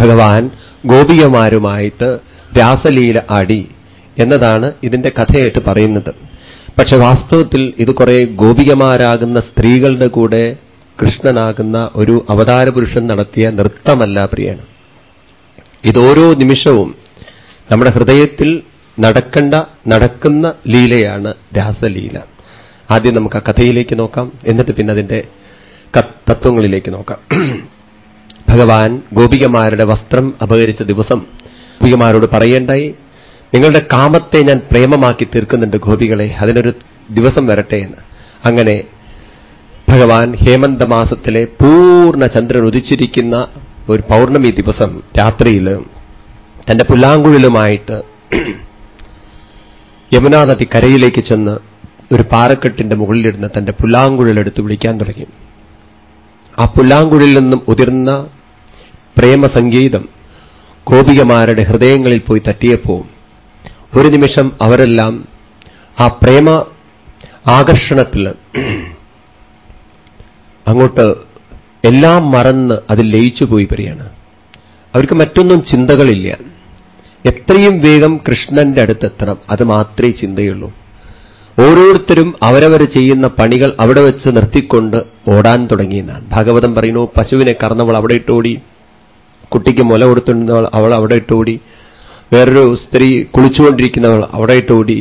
ഭഗവാൻ ഗോപികമാരുമായിട്ട് രാസലീല ആടി എന്നതാണ് ഇതിന്റെ കഥയായിട്ട് പറയുന്നത്. പക്ഷെ വാസ്തവത്തിൽ ഇത് കുറെ ഗോപികമാരാകുന്ന സ്ത്രീകളുടെ കൂടെ കൃഷ്ണനാകുന്ന ഒരു അവതാര പുരുഷൻ നടത്തിയ നൃത്തമല്ല പ്രിയാണ് ഇതോരോ നിമിഷവും നമ്മുടെ ഹൃദയത്തിൽ നടക്കേണ്ട നടക്കുന്ന ലീലയാണ് രാസലീല. ആദ്യം നമുക്ക് ആ കഥയിലേക്ക് നോക്കാം. എന്നിട്ട് പിന്നെ അതിന്റെ തത്വങ്ങളിലേക്ക് നോക്കാം. ഭഗവാൻ ഗോപികമാരുടെ വസ്ത്രം അപഹരിച്ച ദിവസം ഗോപികമാരോട് പറയേണ്ടായി നിങ്ങളുടെ കാമത്തെ ഞാൻ പ്രേമമാക്കി തീർക്കുന്നുണ്ട് ഗോപികളെ അതിനൊരു ദിവസം വരട്ടെ എന്ന്. അങ്ങനെ ഭഗവാൻ ഹേമന്ത മാസത്തിലെ പൂർണ ചന്ദ്രൻ ഉദിച്ചിരിക്കുന്ന ഒരു പൗർണമി ദിവസം രാത്രിയിൽ തന്റെ പുല്ലാങ്കുഴലുമായിട്ട് യമുനാ നദി കരയിലേക്ക് ചെന്ന് ഒരു പാറക്കെട്ടിന്റെ മുകളിലിരുന്ന് തന്റെ പുല്ലാങ്കുഴലെടുത്ത് വിളിക്കാൻ തുടങ്ങി. ആ പുല്ലാങ്കുഴലിൽ നിന്നും ഉതിർന്ന പ്രേമസംഗീതം ഗോപികമാരുടെ ഹൃദയങ്ങളിൽ പോയി തട്ടിയപ്പോൾ ഒരു നിമിഷം അവരെല്ലാം ആ പ്രേമ ആകർഷണത്തിൽ അങ്ങോട്ട് എല്ലാം മറന്ന് അതിൽ ലയിച്ചു പോയി പറയാണ് അവർക്ക് മറ്റൊന്നും ചിന്തകളില്ല. എത്രയും വേഗം കൃഷ്ണന്റെ അടുത്തെത്തണം അത് മാത്രമേ ചിന്തയുള്ളൂ. ഓരോരുത്തരും അവരവർ ചെയ്യുന്ന പണികൾ അവിടെ വെച്ച് നിർത്തിക്കൊണ്ട് ഓടാൻ തുടങ്ങിയെന്നാണ് ഭാഗവതം പറയുന്നു പശുവിനെ കറന്നവൾ അവിടെ ഇട്ടോടി. കുട്ടിക്ക് മുല കൊടുത്തിരുന്നവൾ അവൾ അവിടെ ഇട്ടോടി. വേറൊരു സ്ത്രീ കുളിച്ചുകൊണ്ടിരിക്കുന്നവൾ അവിടെ ഇട്ടോടി.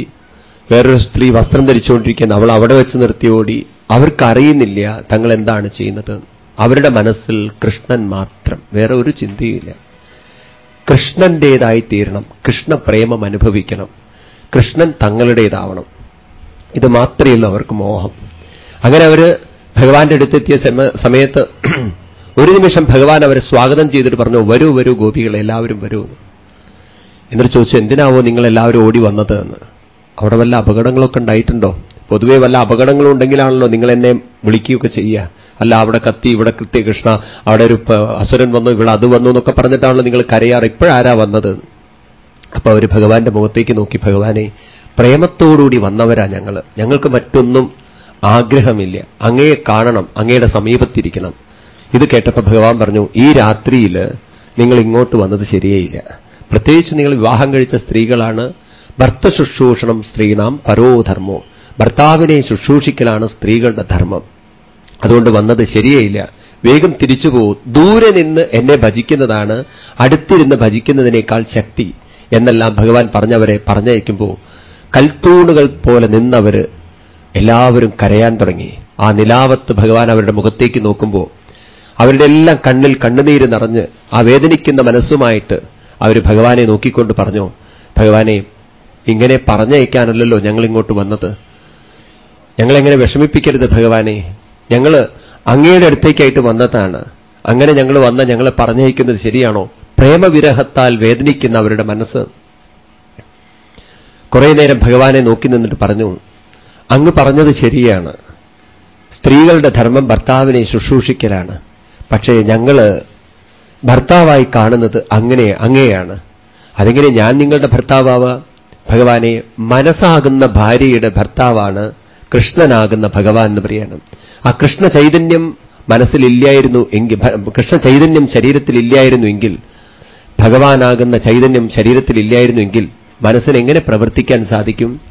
വേറൊരു സ്ത്രീ വസ്ത്രം ധരിച്ചുകൊണ്ടിരിക്കുന്ന അവൾ അവിടെ വെച്ച് നിർത്തി ഓടി അവർക്കറിയുന്നില്ല തങ്ങൾ എന്താണ് ചെയ്യുന്നത്. അവരുടെ മനസ്സിൽ കൃഷ്ണൻ മാത്രം വേറെ ഒരു ചിന്തയില്ല കൃഷ്ണന്റേതായി തീരണം കൃഷ്ണപ്രേമം അനുഭവിക്കണം കൃഷ്ണൻ തങ്ങളുടേതാവണം. ഇത് മാത്രമേ അവർക്ക് മോഹം. അങ്ങനെ അവർ ഭഗവാന്റെ അടുത്തെത്തിയ സമയത്ത് ഒരു നിമിഷം ഭഗവാൻ അവരെ സ്വാഗതം ചെയ്തിട്ട് പറഞ്ഞു വരൂ വരൂ ഗോപികൾ എല്ലാവരും വരൂ എന്നിട്ട് ചോദിച്ചു എന്തിനാവോ നിങ്ങൾ എല്ലാവരും ഓടി വന്നത് എന്ന്? അവിടെ വല്ല അപകടങ്ങളൊക്കെ ഉണ്ടായിട്ടുണ്ടോ? പൊതുവെ വല്ല അപകടങ്ങളും ഉണ്ടെങ്കിലാണല്ലോ നിങ്ങൾ എന്നെ വിളിക്കുകയൊക്കെ ചെയ്യുക. അല്ല അവിടെ കത്തി ഇവിടെ കൃത്യ കൃഷ്ണ അവിടെ ഒരു അസുരൻ വന്നു ഇവിടെ അത് വന്നു എന്നൊക്കെ പറഞ്ഞിട്ടാണല്ലോ നിങ്ങൾ കരയാറ്. ഇപ്പോഴാരാ വന്നത്? അപ്പൊ അവർ ഭഗവാന്റെ മുഖത്തേക്ക് നോക്കി ഭഗവാനെ പ്രേമത്തോടുകൂടി വന്നവരാ ഞങ്ങൾ ഞങ്ങൾക്ക് മറ്റൊന്നും ആഗ്രഹമില്ല. അങ്ങയെ കാണണം അങ്ങയുടെ സമീപത്തിരിക്കണം. ഇത് കേട്ടപ്പോൾ ഭഗവാൻ പറഞ്ഞു ഈ രാത്രിയിൽ നിങ്ങൾ ഇങ്ങോട്ട് വന്നത് ശരിയേയില്ല. പ്രത്യേകിച്ച് നിങ്ങൾ വിവാഹം കഴിച്ച സ്ത്രീകളാണ് ഭർത്ത ശുശ്രൂഷണം സ്ത്രീണാം പരോധർമ്മോ. ഭർത്താവിനെ ശുശ്രൂഷിക്കലാണ് സ്ത്രീകളുടെ ധർമ്മം. അതുകൊണ്ട് വന്നത് ശരിയേയില്ല. വേഗം തിരിച്ചു പോകും ദൂരെ നിന്ന് എന്നെ ഭജിക്കുന്നതാണ് അടുത്തിരുന്ന് ഭജിക്കുന്നതിനേക്കാൾ ശക്തി. എന്നെല്ലാം ഭഗവാൻ പറഞ്ഞവരെ പറഞ്ഞയക്കുമ്പോൾ കൽത്തൂണുകൾ പോലെ നിന്നവര് എല്ലാവരും കരയാൻ തുടങ്ങി. ആ നിലാവത്ത് ഭഗവാൻ അവരുടെ മുഖത്തേക്ക് നോക്കുമ്പോൾ അവരുടെ എല്ലാം കണ്ണിൽ കണ്ണുനീര് നിറഞ്ഞ് ആ വേദനിക്കുന്ന മനസ്സുമായിട്ട് അവർ ഭഗവാനെ നോക്കിക്കൊണ്ട് പറഞ്ഞു ഭഗവാനെ ഇങ്ങനെ പറഞ്ഞയക്കാനല്ലല്ലോ ഞങ്ങളിങ്ങോട്ട് വന്നത്. ഞങ്ങളെങ്ങനെ വിഷമിപ്പിക്കരുത് ഭഗവാനെ. ഞങ്ങൾ അങ്ങയുടെ അടുത്തേക്കായിട്ട് വന്നതാണ്. അങ്ങനെ ഞങ്ങൾ വന്ന ഞങ്ങളെ പറഞ്ഞയക്കുന്നത് ശരിയാണോ? പ്രേമവിരഹത്താൽ വേദനിക്കുന്ന അവരുടെ മനസ്സ്. കുറേ നേരം ഭഗവാനെ നോക്കി നിന്നിട്ട് പറഞ്ഞു അങ്ങ് പറഞ്ഞത് ശരിയാണ്. സ്ത്രീകളുടെ ധർമ്മം ഭർത്താവിനെ ശുശ്രൂഷിക്കലാണ്. പക്ഷേ ഞങ്ങൾ ഭർത്താവായി കാണുന്നത് അങ്ങനെ അങ്ങയാണ്. അതെങ്ങനെ ഞാൻ നിങ്ങളുടെ ഭർത്താവാവ? ഭഗവാനെ മനസ്സാകുന്ന ഭാര്യയുടെ ഭർത്താവാണ് കൃഷ്ണനാകുന്ന ഭഗവാൻ എന്ന് പറയണം. ആ കൃഷ്ണ ചൈതന്യം മനസ്സിലില്ലായിരുന്നു എങ്കിൽ കൃഷ്ണ ചൈതന്യം ശരീരത്തിലില്ലായിരുന്നു എങ്കിൽ ഭഗവാനാകുന്ന ചൈതന്യം ശരീരത്തിലില്ലായിരുന്നു എങ്കിൽ മനസ്സിന് എങ്ങനെ പ്രവർത്തിക്കാൻ സാധിക്കും?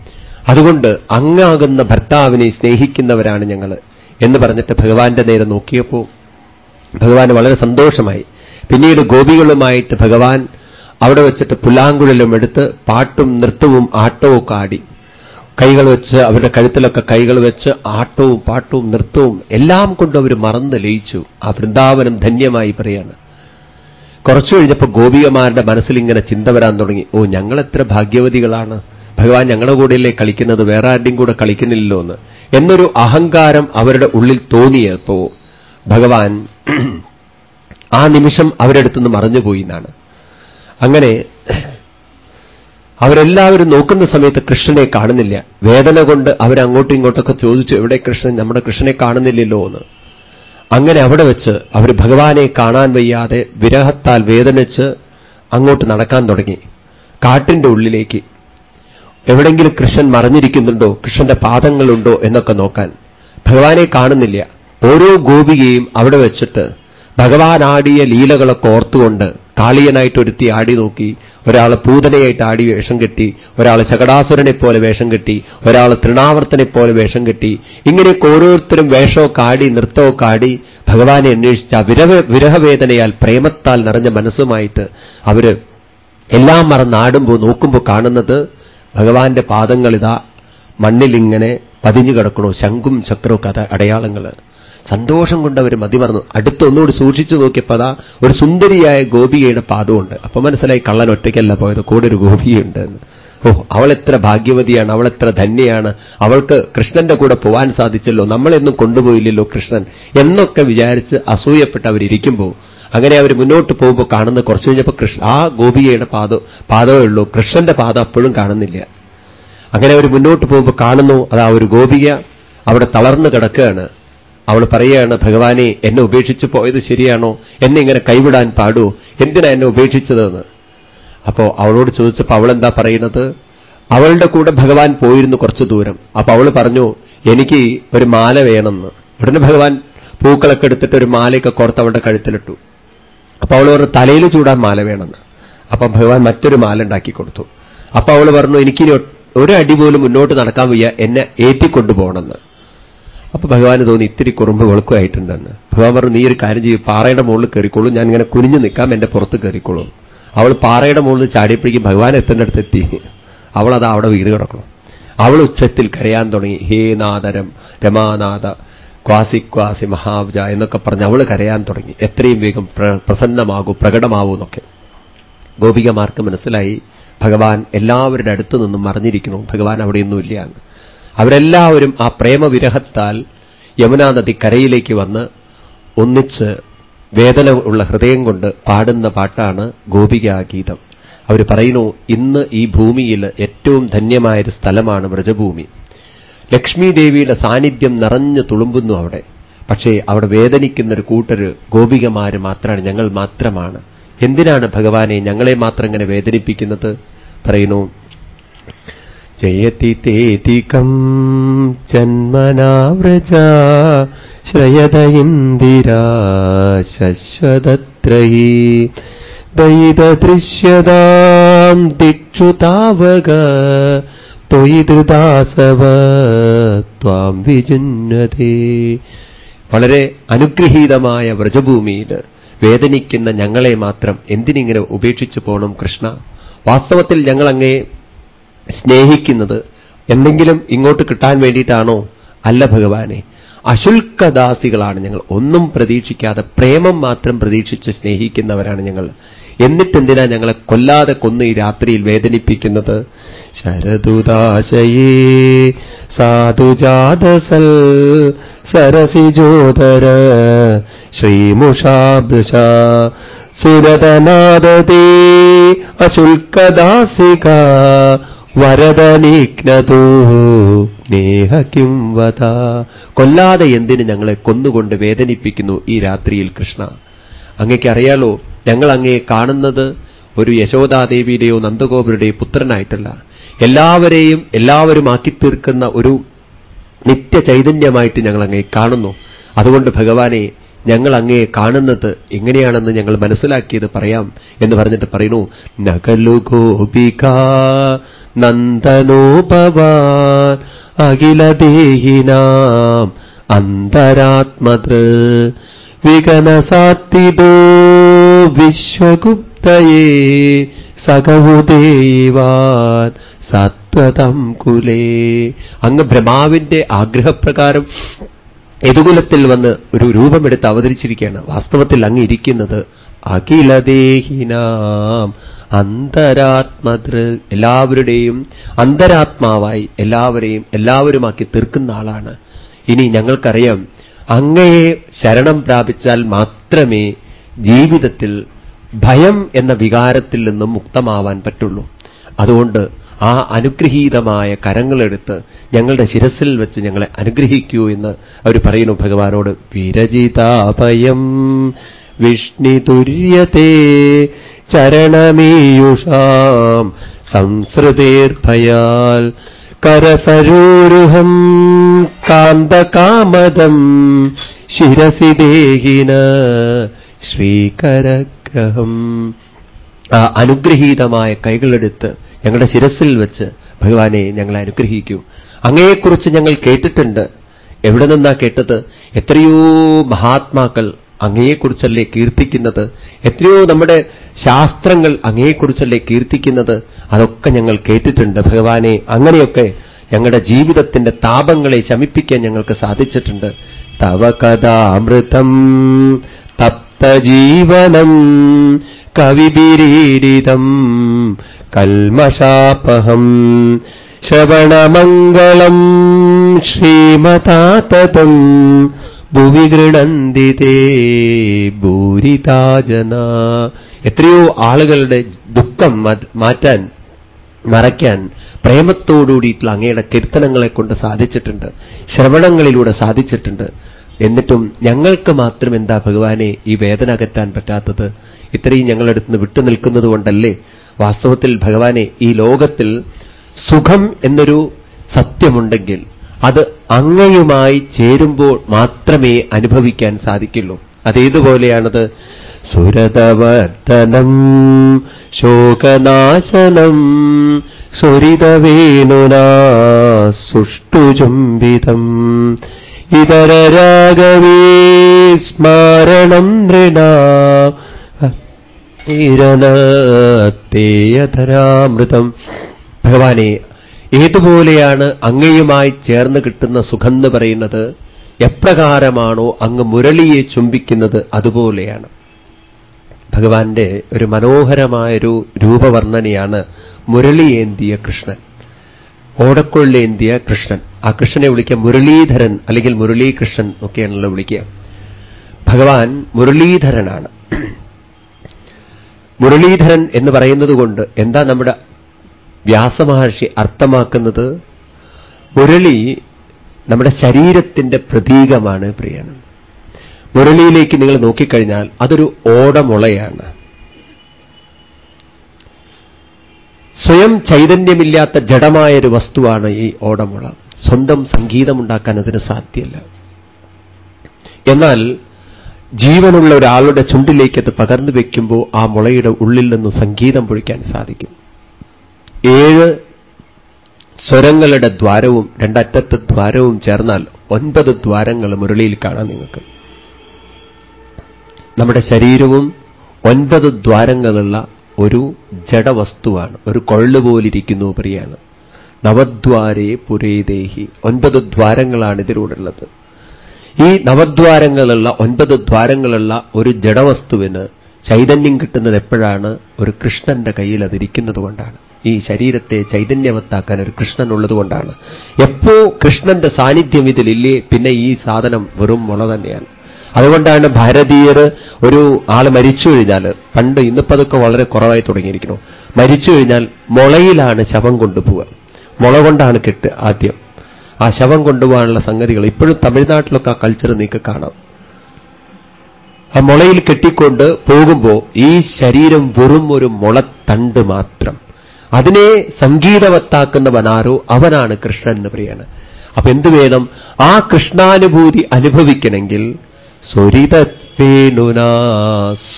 അതുകൊണ്ട് അങ്ങാകുന്ന ഭർത്താവിനെ സ്നേഹിക്കുന്നവരാണ് ഞങ്ങൾ എന്ന് പറഞ്ഞിട്ട് ഭഗവാന്റെ നേരെ നോക്കിയപ്പോൾ ഭഗവാൻ വളരെ സന്തോഷമായി. പിന്നീട് ഗോപികളുമായിട്ട് ഭഗവാൻ അവിടെ വെച്ചിട്ട് പുല്ലാങ്കുഴലും എടുത്ത് പാട്ടും നൃത്തവും ആട്ടവും ഒക്കെ കൈകൾ വെച്ച് അവരുടെ കഴുത്തിലൊക്കെ കൈകൾ വെച്ച് ആട്ടവും പാട്ടവും നൃത്തവും എല്ലാം കൊണ്ട് അവർ മറന്ന് ലയിച്ചു. ആ വൃന്ദാവനം ധന്യമായി പറയാണ്. കുറച്ചു കഴിഞ്ഞപ്പോൾ ഗോപികമാരുടെ മനസ്സിൽ ഇങ്ങനെ ചിന്ത വരാൻ തുടങ്ങി. ഓ ഞങ്ങൾ എത്ര ഭാഗ്യവതികളാണ്. ഭഗവാൻ ഞങ്ങളുടെ കൂടെയല്ലേ കളിക്കുന്നത്? വേറെ ആരുടെയും കൂടെ കളിക്കുന്നില്ലല്ലോ എന്ന്. എന്നൊരു അഹങ്കാരം അവരുടെ ഉള്ളിൽ തോന്നിയപ്പോ ഭഗവാൻ ആ നിമിഷം അവരെടുത്തുനിന്ന് മറഞ്ഞുപോയി എന്നാണ്. അങ്ങനെ അവരെല്ലാവരും നോക്കുന്ന സമയത്ത് കൃഷ്ണനെ കാണുന്നില്ല. വേദന കൊണ്ട് അവരങ്ങോട്ടും ഇങ്ങോട്ടൊക്കെ ചോദിച്ചു എവിടെ കൃഷ്ണൻ? നമ്മുടെ കൃഷ്ണനെ കാണുന്നില്ലല്ലോ എന്ന്. അങ്ങനെ അവിടെ വെച്ച് അവർ ഭഗവാനെ കാണാൻ വയ്യാതെ വിരഹത്താൽ വേദനിച്ച് അങ്ങോട്ട് നടക്കാൻ തുടങ്ങി. കാട്ടിന്റെ ഉള്ളിലേക്ക്. എവിടെങ്കിലും കൃഷ്ണൻ മറഞ്ഞിരിക്കുന്നുണ്ടോ? കൃഷ്ണന്റെ പാദങ്ങളുണ്ടോ? എന്നൊക്കെ നോക്കാൻ. ഭഗവാനെ കാണുന്നില്ല. ഓരോ ഗോപികയും അവിടെ വെച്ചിട്ട് ഭഗവാൻ ആടിയ ലീലകളൊക്കെ ഓർത്തുകൊണ്ട് കാളിയനായിട്ട് ഒരുത്തി ആടി നോക്കി ഒരാൾ പൂതനയായിട്ട് ആടി വേഷം കെട്ടി ഒരാൾ ചകടാസുരനെ പോലെ വേഷം കെട്ടി ഒരാൾ തൃണാവർത്തനെ പോലെ വേഷം കെട്ടി ഇങ്ങനെയൊക്കെ ഓരോരുത്തരും വേഷമൊക്കെ ആടി നൃത്തമൊക്കെ ആടി ഭഗവാനെ അന്വേഷിച്ച വിരഹ വിരഹവേദനയാൽ പ്രേമത്താൽ നിറഞ്ഞ മനസ്സുമായിട്ട് അവർ എല്ലാം മറന്നാടുമ്പോൾ നോക്കുമ്പോൾ കാണുന്നത് ഭഗവാന്റെ പാദങ്ങളിതാ മണ്ണിലിങ്ങനെ പതിഞ്ഞു കിടക്കണോ ശംഖും കഥ അടയാളങ്ങൾ സന്തോഷം കൊണ്ട് അവർ മതിമറന്നു മറന്നു. അടുത്തൊന്നുകൂടി സൂക്ഷിച്ചു നോക്കിയപ്പോൾ അതാ ഒരു സുന്ദരിയായ ഗോപികയുടെ പാദമുണ്ട്. അപ്പൊ മനസ്സിലായി കള്ളൻ ഒറ്റയ്ക്കല്ല പോയത് കൂടെ ഒരു ഗോപിയുണ്ട് എന്ന്. ഓ അവൾ എത്ര ഭാഗ്യവതിയാണ് അവൾ എത്ര ധന്യയാണ്. അവൾക്ക് കൃഷ്ണന്റെ കൂടെ പോവാൻ സാധിച്ചല്ലോ നമ്മളെന്നും കൊണ്ടുപോയില്ലല്ലോ കൃഷ്ണൻ എന്നൊക്കെ വിചാരിച്ച് അസൂയപ്പെട്ട് അവരിയ്ക്കുമ്പോൾ അങ്ങനെ അവർ മുന്നോട്ട് പോകുമ്പോൾ കാണുന്ന കുറച്ച് കഴിഞ്ഞപ്പോൾ കൃഷ്ണ ആ ഗോപികയുടെ പാദ പാദമേ ഉള്ളൂ. കൃഷ്ണന്റെ പാദം അപ്പോഴും കാണുന്നില്ല. അങ്ങനെ അവർ മുന്നോട്ട് പോകുമ്പോൾ കാണുന്നു അതാ ഒരു ഗോപിക അവിടെ തളർന്നു കിടക്കുകയാണ്. അവൾ പറയുകയാണ് ഭഗവാനെ എന്നെ ഉപേക്ഷിച്ച് പോയത് ശരിയാണോ? എന്നെ ഇങ്ങനെ കൈവിടാൻ പാടൂ? എന്തിനാ എന്നെ ഉപേക്ഷിച്ചതെന്ന്? അപ്പോ അവളോട് ചോദിച്ചപ്പോൾ അവളെന്താ പറയുന്നത്? അവളുടെ കൂടെ ഭഗവാൻ പോയിരുന്നു കുറച്ചു ദൂരം. അപ്പൊ അവൾ പറഞ്ഞു എനിക്ക് ഒരു മാല വേണമെന്ന്. ഉടനെ ഭഗവാൻ പൂക്കളൊക്കെ എടുത്തിട്ട് ഒരു മാലയൊക്കെ കോർത്ത് അവളുടെ കഴുത്തിലിട്ടു. അപ്പൊ അവൾ പറഞ്ഞു തലയിൽ ചൂടാൻ മാല വേണമെന്ന്. അപ്പൊ ഭഗവാൻ മറ്റൊരു മാല ഉണ്ടാക്കി കൊടുത്തു. അപ്പൊ അവൾ പറഞ്ഞു എനിക്കിനി ഒരു അടി പോലും മുന്നോട്ട് നടക്കാൻ വയ്യ. എന്നെ ഏറ്റിക്കൊണ്ടുപോകണമെന്ന്. അപ്പൊ ഭഗവാന് തോന്നി ഇത്തിരി കുറുമ്പ് വെളുക്കുമായിട്ടുണ്ടെന്ന് ഭഗവാൻ പറഞ്ഞു നീ ഒരു കാര്യം ചെയ്യും പാറയുടെ മുകളിൽ കയറിക്കോളൂ. ഞാൻ ഇങ്ങനെ കുനിഞ്ഞു നിൽക്കാം എന്റെ പുറത്ത് കയറിക്കോളൂ. അവൾ പാറയുടെ മുകളിൽ ചാടിയപ്പോഴേക്കും ഭഗവാൻ എത്തേണ്ട അടുത്തെത്തി അവളത് അവിടെ വീട് കിടക്കണം. അവൾ ഉച്ചത്തിൽ കരയാൻ തുടങ്ങി. ഹേ നാദരം രമാനാഥ ക്വാസി ക്വാസി മഹാബ്ജ എന്നൊക്കെ പറഞ്ഞ് അവൾ കരയാൻ തുടങ്ങി. എത്രയും വേഗം പ്രസന്നമാകൂ പ്രകടമാവൂ എന്നൊക്കെ. ഗോപികമാർക്ക് മനസ്സിലായി ഭഗവാൻ എല്ലാവരുടെ അടുത്തു നിന്നും മറിഞ്ഞിരിക്കണു ഭഗവാൻ അവിടെയൊന്നുമില്ല എന്ന്. അവരെല്ലാവരും ആ പ്രേമവിരഹത്താൽ യമുനാ നദി കരയിലേക്ക് വന്ന് ഒന്നിച്ച് വേദന ഉള്ള ഹൃദയം കൊണ്ട് പാടുന്ന പാട്ടാണ് ഗോപികാഗീതം. അവർ പറയുന്നു ഇന്ന് ഈ ഭൂമിയിൽ ഏറ്റവും ധന്യമായൊരു സ്ഥലമാണ് വ്രജഭൂമി. ലക്ഷ്മി ദേവിയുടെ സാന്നിധ്യം നിറഞ്ഞു തുളുമ്പുന്നു അവിടെ. പക്ഷേ അവിടെ വേദനിക്കുന്നൊരു കൂട്ടര് ഗോപികമാര് മാത്രമാണ് ഞങ്ങൾ മാത്രമാണ്. എന്തിനാണ് ഭഗവാനെ ഞങ്ങളെ മാത്രം ഇങ്ങനെ വേദനിപ്പിക്കുന്നത്? പറയുന്നു ജയതി തേതികം ജന്മനാവ്രജ ശ്രയത ഇന്ദിര ശശ്വതത്രയീ ദൈതദൃശ്യതാം ദിക്ഷുതാവക ധൃതാസവ ത്വാം വിജുന്നതേ. വളരെ അനുഗ്രഹീതമായ വ്രജഭൂമിയിൽ വേദനിക്കുന്ന ഞങ്ങളെ മാത്രം എന്തിനിങ്ങനെ ഉപേക്ഷിച്ചു പോണം കൃഷ്ണ? വാസ്തവത്തിൽ ഞങ്ങൾ അങ്ങേ സ്നേഹിക്കുന്നത് എന്തെങ്കിലും ഇങ്ങോട്ട് കിട്ടാൻ വേണ്ടിയിട്ടാണോ? അല്ല ഭഗവാനെ അശുൽക്കദാസികളാണ് ഞങ്ങൾ. ഒന്നും പ്രതീക്ഷിക്കാതെ പ്രേമം മാത്രം പ്രതീക്ഷിച്ച് സ്നേഹിക്കുന്നവരാണ് ഞങ്ങൾ. എന്നിട്ടെന്തിനാ ഞങ്ങളെ കൊല്ലാതെ കൊന്ന് ഈ രാത്രിയിൽ വേദനിപ്പിക്കുന്നത്? ശരദുദാശയേ സാധുജാതസൽ സരസിജോതര ശ്രീമുഷാഭൃഷ സുരതനാദതേ അശുൽക്കദാസിക വരദനീഗ്നതോ നേഹ കിം കൊല്ലാതെ എന്തിന് ഞങ്ങളെ കൊന്നുകൊണ്ട് വേദനിപ്പിക്കുന്നു ഈ രാത്രിയിൽ കൃഷ്ണ? അങ്ങയ്ക്കറിയാലോ ഞങ്ങൾ അങ്ങയെ കാണുന്നത് ഒരു യശോദാദേവിയുടെയോ നന്ദഗോപുരുടെയോ പുത്രനായിട്ടല്ല. എല്ലാവരെയും എല്ലാവരും തീർക്കുന്ന ഒരു നിത്യ ചൈതന്യമായിട്ട് ഞങ്ങൾ അങ്ങയെ കാണുന്നു. അതുകൊണ്ട് ഭഗവാനെ ഞങ്ങൾ അങ്ങയെ കാണുന്നത് എങ്ങനെയാണെന്ന് ഞങ്ങൾ മനസ്സിലാക്കിയത് പറയാം എന്ന് പറഞ്ഞിട്ട് പറയുന്നു നകലു ഗോപിക നന്ദനോപവാൻ അഖിലദേഹിനാം അന്തരാത്മത് വികനസാത്തിതോ വിശ്വഗുപ്തയേ സകവുദേവാൻ സത്വതം കുലേ. അങ്ങ് ബ്രഹ്മാവിന്റെ ആഗ്രഹപ്രകാരം യദുകുലത്തിൽ വന്ന് ഒരു രൂപമെടുത്ത് അവതരിച്ചിരിക്കുകയാണ്. വാസ്തവത്തിൽ അങ്ങ് ഇരിക്കുന്നത് അഖിലദേഹിനാം. അന്തരാത്മതൃ എല്ലാവരുടെയും അന്തരാത്മാവായി എല്ലാവരെയും എല്ലാവരുമാക്കി തീർക്കുന്ന ആളാണ്. ഇനി ഞങ്ങൾക്കറിയാം അങ്ങയെ ശരണം പ്രാപിച്ചാൽ മാത്രമേ ജീവിതത്തിൽ ഭയം എന്ന വികാരത്തിൽ നിന്നും മുക്തമാവാൻ പറ്റുള്ളൂ. അതുകൊണ്ട് ആ അനുഗ്രഹീതമായ കരങ്ങളെടുത്ത് ഞങ്ങളുടെ ശിരസിൽ വെച്ച് ഞങ്ങളെ അനുഗ്രഹിക്കൂ എന്ന് അവർ പറയുന്നു ഭഗവാനോട്. വിഷ്ണി വിഷ്ണിതുര്യത്തെ ചരണമീയുഷാം സംസൃതേർഭയാൽ കരസരോരുഹം കാന്തകാമദം ശിരസിദേഹിന ശ്രീകരഗ്രഹം അനുഗ്രഹീതമായ കൈകളെടുത്ത് ഞങ്ങളുടെ ശിരസിൽ വെച്ച് ഭഗവാനെ ഞങ്ങളെ അനുഗ്രഹിക്കൂ. അങ്ങയെക്കുറിച്ച് ഞങ്ങൾ കേട്ടിട്ടുണ്ട്. എവിടെ നിന്നാ കേട്ടത്? എത്രയോ മഹാത്മാക്കൾ അങ്ങയെക്കുറിച്ചല്ലേ കീർത്തിക്കുന്നത്? എത്രയോ നമ്മുടെ ശാസ്ത്രങ്ങൾ അങ്ങയെക്കുറിച്ചല്ലേ കീർത്തിക്കുന്നത്? അതൊക്കെ ഞങ്ങൾ കേട്ടിട്ടുണ്ട്. ഭഗവാനെ അങ്ങനെയൊക്കെ ഞങ്ങളുടെ ജീവിതത്തിന്റെ താപങ്ങളെ ശമിപ്പിക്കാൻ ഞങ്ങൾക്ക് സാധിച്ചിട്ടുണ്ട്. തവ കഥാമൃതം തപ്തജീവനം കവിബിരീഡിതം കൽമഷാപഹം ശ്രവണമംഗളം ശ്രീമതാതം ഭൂവി ഗൃണന്തിതേ ഭൂരിതാജന. എത്രയോ ആളുകളുടെ ദുഃഖം മാറ്റാൻ മറയ്ക്കാൻ പ്രേമത്തോടുകൂടിയിട്ടുള്ള അങ്ങയുടെ കീർത്തനങ്ങളെ കൊണ്ട് സാധിച്ചിട്ടുണ്ട് ശ്രവണങ്ങളിലൂടെ സാധിച്ചിട്ടുണ്ട്. എന്നിട്ടും ഞങ്ങൾക്ക് മാത്രം എന്താ ഭഗവാനെ ഈ വേദന അകറ്റാൻ പറ്റാത്തത്? ഇത്രയും ഞങ്ങളെടുത്ത് വിട്ടു നിൽക്കുന്നതുകൊണ്ടല്ലേ വാസ്തവത്തിൽ ഭഗവാനെ ഈ ലോകത്തിൽ സുഖം എന്നൊരു സത്യമുണ്ടെങ്കിൽ അത് അങ്ങയുമായി ചേരുമ്പോൾ മാത്രമേ അനുഭവിക്കാൻ സാധിക്കുള്ളൂ. അതേതുപോലെയാണത്? സുരതവർത്തനം ശോകനാശനം സുരിതവേണുനാ സുഷ്ടുചുംബിതം. ഇതരരാഗവേ സ്മാരണം നൃണ ഈരനത്തേയധരാമൃതം ഭഗവാനെ ഏതുപോലെയാണ് അങ്ങയുമായി ചേർന്ന് കിട്ടുന്ന സുഖം എന്ന് പറയുന്നത്? എപ്രകാരമാണോ അങ്ങ് മുരളിയെ ചുംബിക്കുന്നത് അതുപോലെയാണ്. ഭഗവാന്റെ ഒരു മനോഹരമായൊരു രൂപവർണനയാണ് മുരളിയേന്തിയ കൃഷ്ണൻ. ഓടക്കൊള്ളേന്തിയ കൃഷ്ണൻ. ആ കൃഷ്ണനെ വിളിക്കുക മുരളീധരൻ അല്ലെങ്കിൽ മുരളീകൃഷ്ണൻ ഒക്കെയാണല്ലോ വിളിക്കുക. ഭഗവാൻ മുരളീധരനാണ്. മുരളീധരൻ എന്ന് പറയുന്നത് കൊണ്ട് എന്താ നമ്മുടെ വ്യാസമഹർഷി അർത്ഥമാക്കുന്നത്? മുരളി നമ്മുടെ ശരീരത്തിന്റെ പ്രതീകമാണ് പ്രിയണം മുരളിയിലേക്ക് നിങ്ങൾ നോക്കിക്കഴിഞ്ഞാൽ അതൊരു ഓടമുളയാണ്. സ്വയം ചൈതന്യമില്ലാത്ത ജഡമായൊരു വസ്തുവാണ് ഈ ഓടമുള. സ്വന്തം സംഗീതമുണ്ടാക്കാൻ അതിന് സാധ്യമല്ല എന്നാൽ ജീവനുള്ള ഒരാളുടെ ചുണ്ടിലേക്ക് അത് പകർന്നു വയ്ക്കുമ്പോൾ ആ മുളയുടെ ഉള്ളിൽ നിന്ന് സംഗീതം പൊഴിക്കാൻ സാധിക്കും. ഏഴ് സ്വരങ്ങളുടെ ദ്വാരവും രണ്ടറ്റത്തെ ദ്വാരവും ചേർന്നാൽ ഒൻപത് ദ്വാരങ്ങൾ മുരളിയിൽ കാണാം നിങ്ങൾക്ക്. നമ്മുടെ ശരീരവും ഒൻപത് ദ്വാരങ്ങളുള്ള ഒരു ജഡവസ്തുവാണ് ഒരു കൊള്ളുപോലിരിക്കുന്നു പ്രിയാണ് നവദ്വാരേ പുരേദേഹി ഒൻപത് ദ്വാരങ്ങളാണ് ഇതിലൂടെയുള്ളത്. ഈ നവദ്വാരങ്ങളുള്ള ഒൻപത് ദ്വാരങ്ങളുള്ള ഒരു ജഡവസ്തുവിന് ചൈതന്യം കിട്ടുന്നത് എപ്പോഴാണ്? ഒരു കൃഷ്ണന്റെ കയ്യിൽ അതിരിക്കുന്നത് കൊണ്ടാണ്. ഈ ശരീരത്തെ ചൈതന്യവത്താക്കാൻ ഒരു കൃഷ്ണൻ ഉള്ളതുകൊണ്ടാണ് എപ്പോ കൃഷ്ണന്റെ സാന്നിധ്യം ഇതിലില്ലേ പിന്നെ ഈ സാധനം വെറും മുള തന്നെയാണ്. അതുകൊണ്ടാണ് ഭാരതീയർ ഒരു ആൾ മരിച്ചു കഴിഞ്ഞാൽ പണ്ട് ഇന്നിപ്പതൊക്കെ വളരെ കുറവായി തുടങ്ങിയിരിക്കുന്നു. മരിച്ചു കഴിഞ്ഞാൽ മുളയിലാണ് ശവം കൊണ്ടുപോവുക. മുള കൊണ്ടാണ് കെട്ട് ആദ്യം. ആ ശവം കൊണ്ടുപോകാനുള്ള സംഗതികൾ. ഇപ്പോഴും തമിഴ്നാട്ടിലൊക്കെ ആ കൾച്ചർ നിങ്ങൾക്ക് കാണാം. ആ മുളയിൽ കെട്ടിക്കൊണ്ട് പോകുമ്പോൾ ഈ ശരീരം വെറും ഒരു മുളത്തണ്ട് മാത്രം. അതിനെ സംഗീതവത്താക്കുന്നവനാരോ അവനാണ് കൃഷ്ണൻ എന്ന് പറയാണ്. അപ്പൊ എന്തു വേണം? ആ കൃഷ്ണാനുഭൂതി അനുഭവിക്കണമെങ്കിൽ സ്വരിതത്വേണുനാ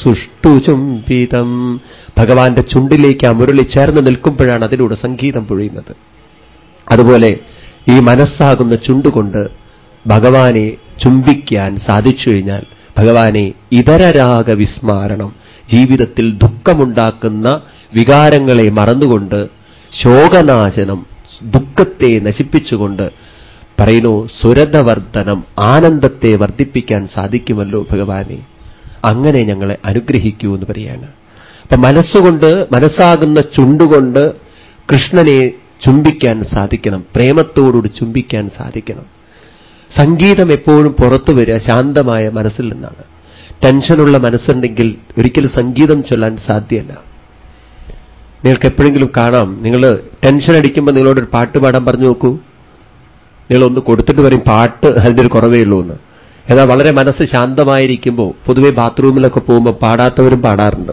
സുഷ്ടുചുംബിതം ഭഗവാന്റെ ചുണ്ടിലേക്ക് ആ മുരളി ചേർന്ന് നിൽക്കുമ്പോഴാണ് അതിലൂടെ സംഗീതം പൊഴിയുന്നത്. അതുപോലെ ഈ മനസ്സാകുന്ന ചുണ്ടുകൊണ്ട് ഭഗവാനെ ചുംബിക്കാൻ സാധിച്ചു കഴിഞ്ഞാൽ ഭഗവാനെ ഇതരരാഗ വിസ്മാരണം ജീവിതത്തിൽ ദുഃഖമുണ്ടാക്കുന്ന വികാരങ്ങളെ മറന്നുകൊണ്ട് ശോകനാശനം ദുഃഖത്തെ നശിപ്പിച്ചുകൊണ്ട് പറയുന്നു സുരതവർദ്ധനം ആനന്ദത്തെ വർദ്ധിപ്പിക്കാൻ സാധിക്കുമല്ലോ ഭഗവാനെ. അങ്ങനെ ഞങ്ങളെ അനുഗ്രഹിക്കൂ എന്ന് പറയാണ്. അപ്പൊ മനസ്സുകൊണ്ട് മനസ്സാകുന്ന ചുണ്ടുകൊണ്ട് കൃഷ്ണനെ ചുംബിക്കാൻ സാധിക്കണം. പ്രേമത്തോടുകൂടി ചുംബിക്കാൻ സാധിക്കണം. സംഗീതം എപ്പോഴും പുറത്തു വരിക ശാന്തമായ മനസ്സിൽ നിന്നാണ്. ടെൻഷനുള്ള മനസ്സുണ്ടെങ്കിൽ ഒരിക്കലും സംഗീതം ചൊല്ലാൻ സാധ്യമല്ല. നിങ്ങൾക്ക് എപ്പോഴെങ്കിലും കാണാം നിങ്ങൾ ടെൻഷൻ അടിക്കുമ്പോൾ നിങ്ങളോടൊരു പാട്ട് പാടാൻ പറഞ്ഞു നോക്കൂ. നിങ്ങളൊന്ന് കൊടുത്തിട്ട് പറയും പാട്ട് അതിന്റെ ഒരു കുറവേ ഉള്ളൂ എന്ന്. എന്നാൽ വളരെ മനസ്സ് ശാന്തമായിരിക്കുമ്പോൾ പൊതുവെ ബാത്റൂമിലൊക്കെ പോകുമ്പോൾ പാടാത്തവരും പാടാറുണ്ട്.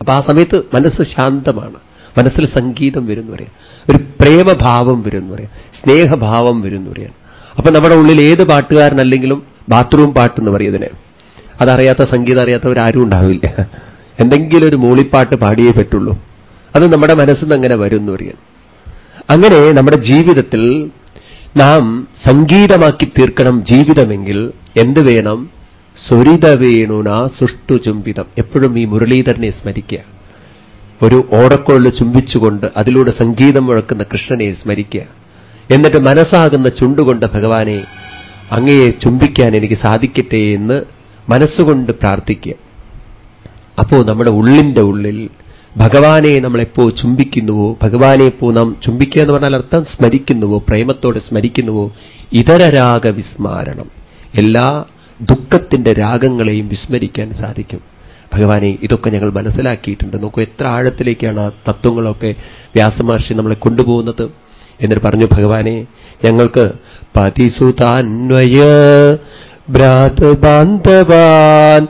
അപ്പൊ ആ സമയത്ത് മനസ്സ് ശാന്തമാണ്. മനസ്സിൽ സംഗീതം വരുന്നു പറയാം. ഒരു പ്രേമഭാവം വരുന്നു പറയാം. സ്നേഹഭാവം വരുന്നു പറയാം. അപ്പൊ നമ്മുടെ ഉള്ളിൽ ഏത് പാട്ടുകാരനല്ലെങ്കിലും ബാത്റൂം പാട്ട് എന്ന് പറയും ഇതിനെ. അതറിയാത്ത സംഗീതം അറിയാത്തവരാരും ഉണ്ടാവില്ല. എന്തെങ്കിലും ഒരു മൂളിപ്പാട്ട് പാടിയേ പറ്റുള്ളൂ. അത് നമ്മുടെ മനസ്സിൽ നിന്ന് അങ്ങനെ വരുന്നു പറയാം. അങ്ങനെ നമ്മുടെ ജീവിതത്തിൽ നാം സംഗീതമാക്കി തീർക്കണം ജീവിതമെങ്കിൽ എന്ത് വേണം? സ്വരിത വേണുന സുഷ്ടു ചുംബിതം. എപ്പോഴും ഈ മുരളീധരനെ സ്മരിക്കുക. ഒരു ഓടക്കുഴൽ ചുംബിച്ചുകൊണ്ട് അതിലൂടെ സംഗീതം മുഴക്കുന്ന കൃഷ്ണനെ സ്മരിക്കുക. എന്നിട്ട് മനസ്സാകുന്ന ചുണ്ടുകൊണ്ട് ഭഗവാനെ അങ്ങയെ ചുംബിക്കാൻ എനിക്ക് സാധിക്കട്ടെ എന്ന് മനസ്സുകൊണ്ട് പ്രാർത്ഥിക്കുക. അപ്പോ നമ്മുടെ ഉള്ളിന്റെ ഉള്ളിൽ ഭഗവാനെ നമ്മളെപ്പോ ചുംബിക്കുന്നുവോ ഭഗവാനെ എപ്പോ നാം ചുംബിക്കുക എന്ന് പറഞ്ഞാൽ അർത്ഥം സ്മരിക്കുന്നുവോ പ്രേമത്തോടെ സ്മരിക്കുന്നുവോ ഇതരരാഗ വിസ്മാരണം എല്ലാ ദുഃഖത്തിന്റെ രാഗങ്ങളെയും വിസ്മരിക്കാൻ സാധിക്കും. ഭഗവാനെ ഇതൊക്കെ ഞങ്ങൾ മനസ്സിലാക്കിയിട്ടുണ്ട്. നോക്കൂ എത്ര ആഴത്തിലേക്കാണ് ആ തത്വങ്ങളൊക്കെ വ്യാസമഹർഷി നമ്മളെ കൊണ്ടുപോകുന്നത്. എന്നിട്ട് പറഞ്ഞു ഭഗവാനെ ഞങ്ങൾക്ക് പതിസുതാന്വയ ഭ്രാതബാന്ധവാൻ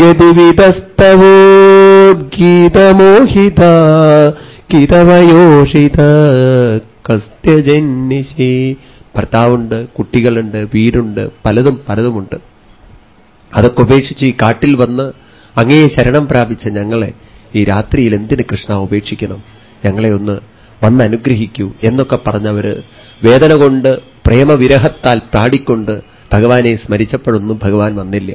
ഗതിവിതസ്തവോ ഗീതമോഹിത കിതവയോഷിത കസ്ത്യജന്നിശി ഭർത്താവുണ്ട് കുട്ടികളുണ്ട് വീടുണ്ട് പലതും പലതുമുണ്ട്. അതൊക്കെ ഉപേക്ഷിച്ച് ഈ കാട്ടിൽ വന്ന് അങ്ങയെ ശരണം പ്രാപിച്ച ഞങ്ങളെ ഈ രാത്രിയിൽ എന്തിന് കൃഷ്ണ ഉപേക്ഷിക്കണം? ഞങ്ങളെ ഒന്ന് വന്ന് അനുഗ്രഹിക്കൂ എന്നൊക്കെ പറഞ്ഞവര് വേദന കൊണ്ട് പ്രേമവിരഹത്താൽ പ്രാടിക്കൊണ്ട് ഭഗവാനെ സ്മരിച്ചപ്പോഴൊന്നും ഭഗവാൻ വന്നില്ല.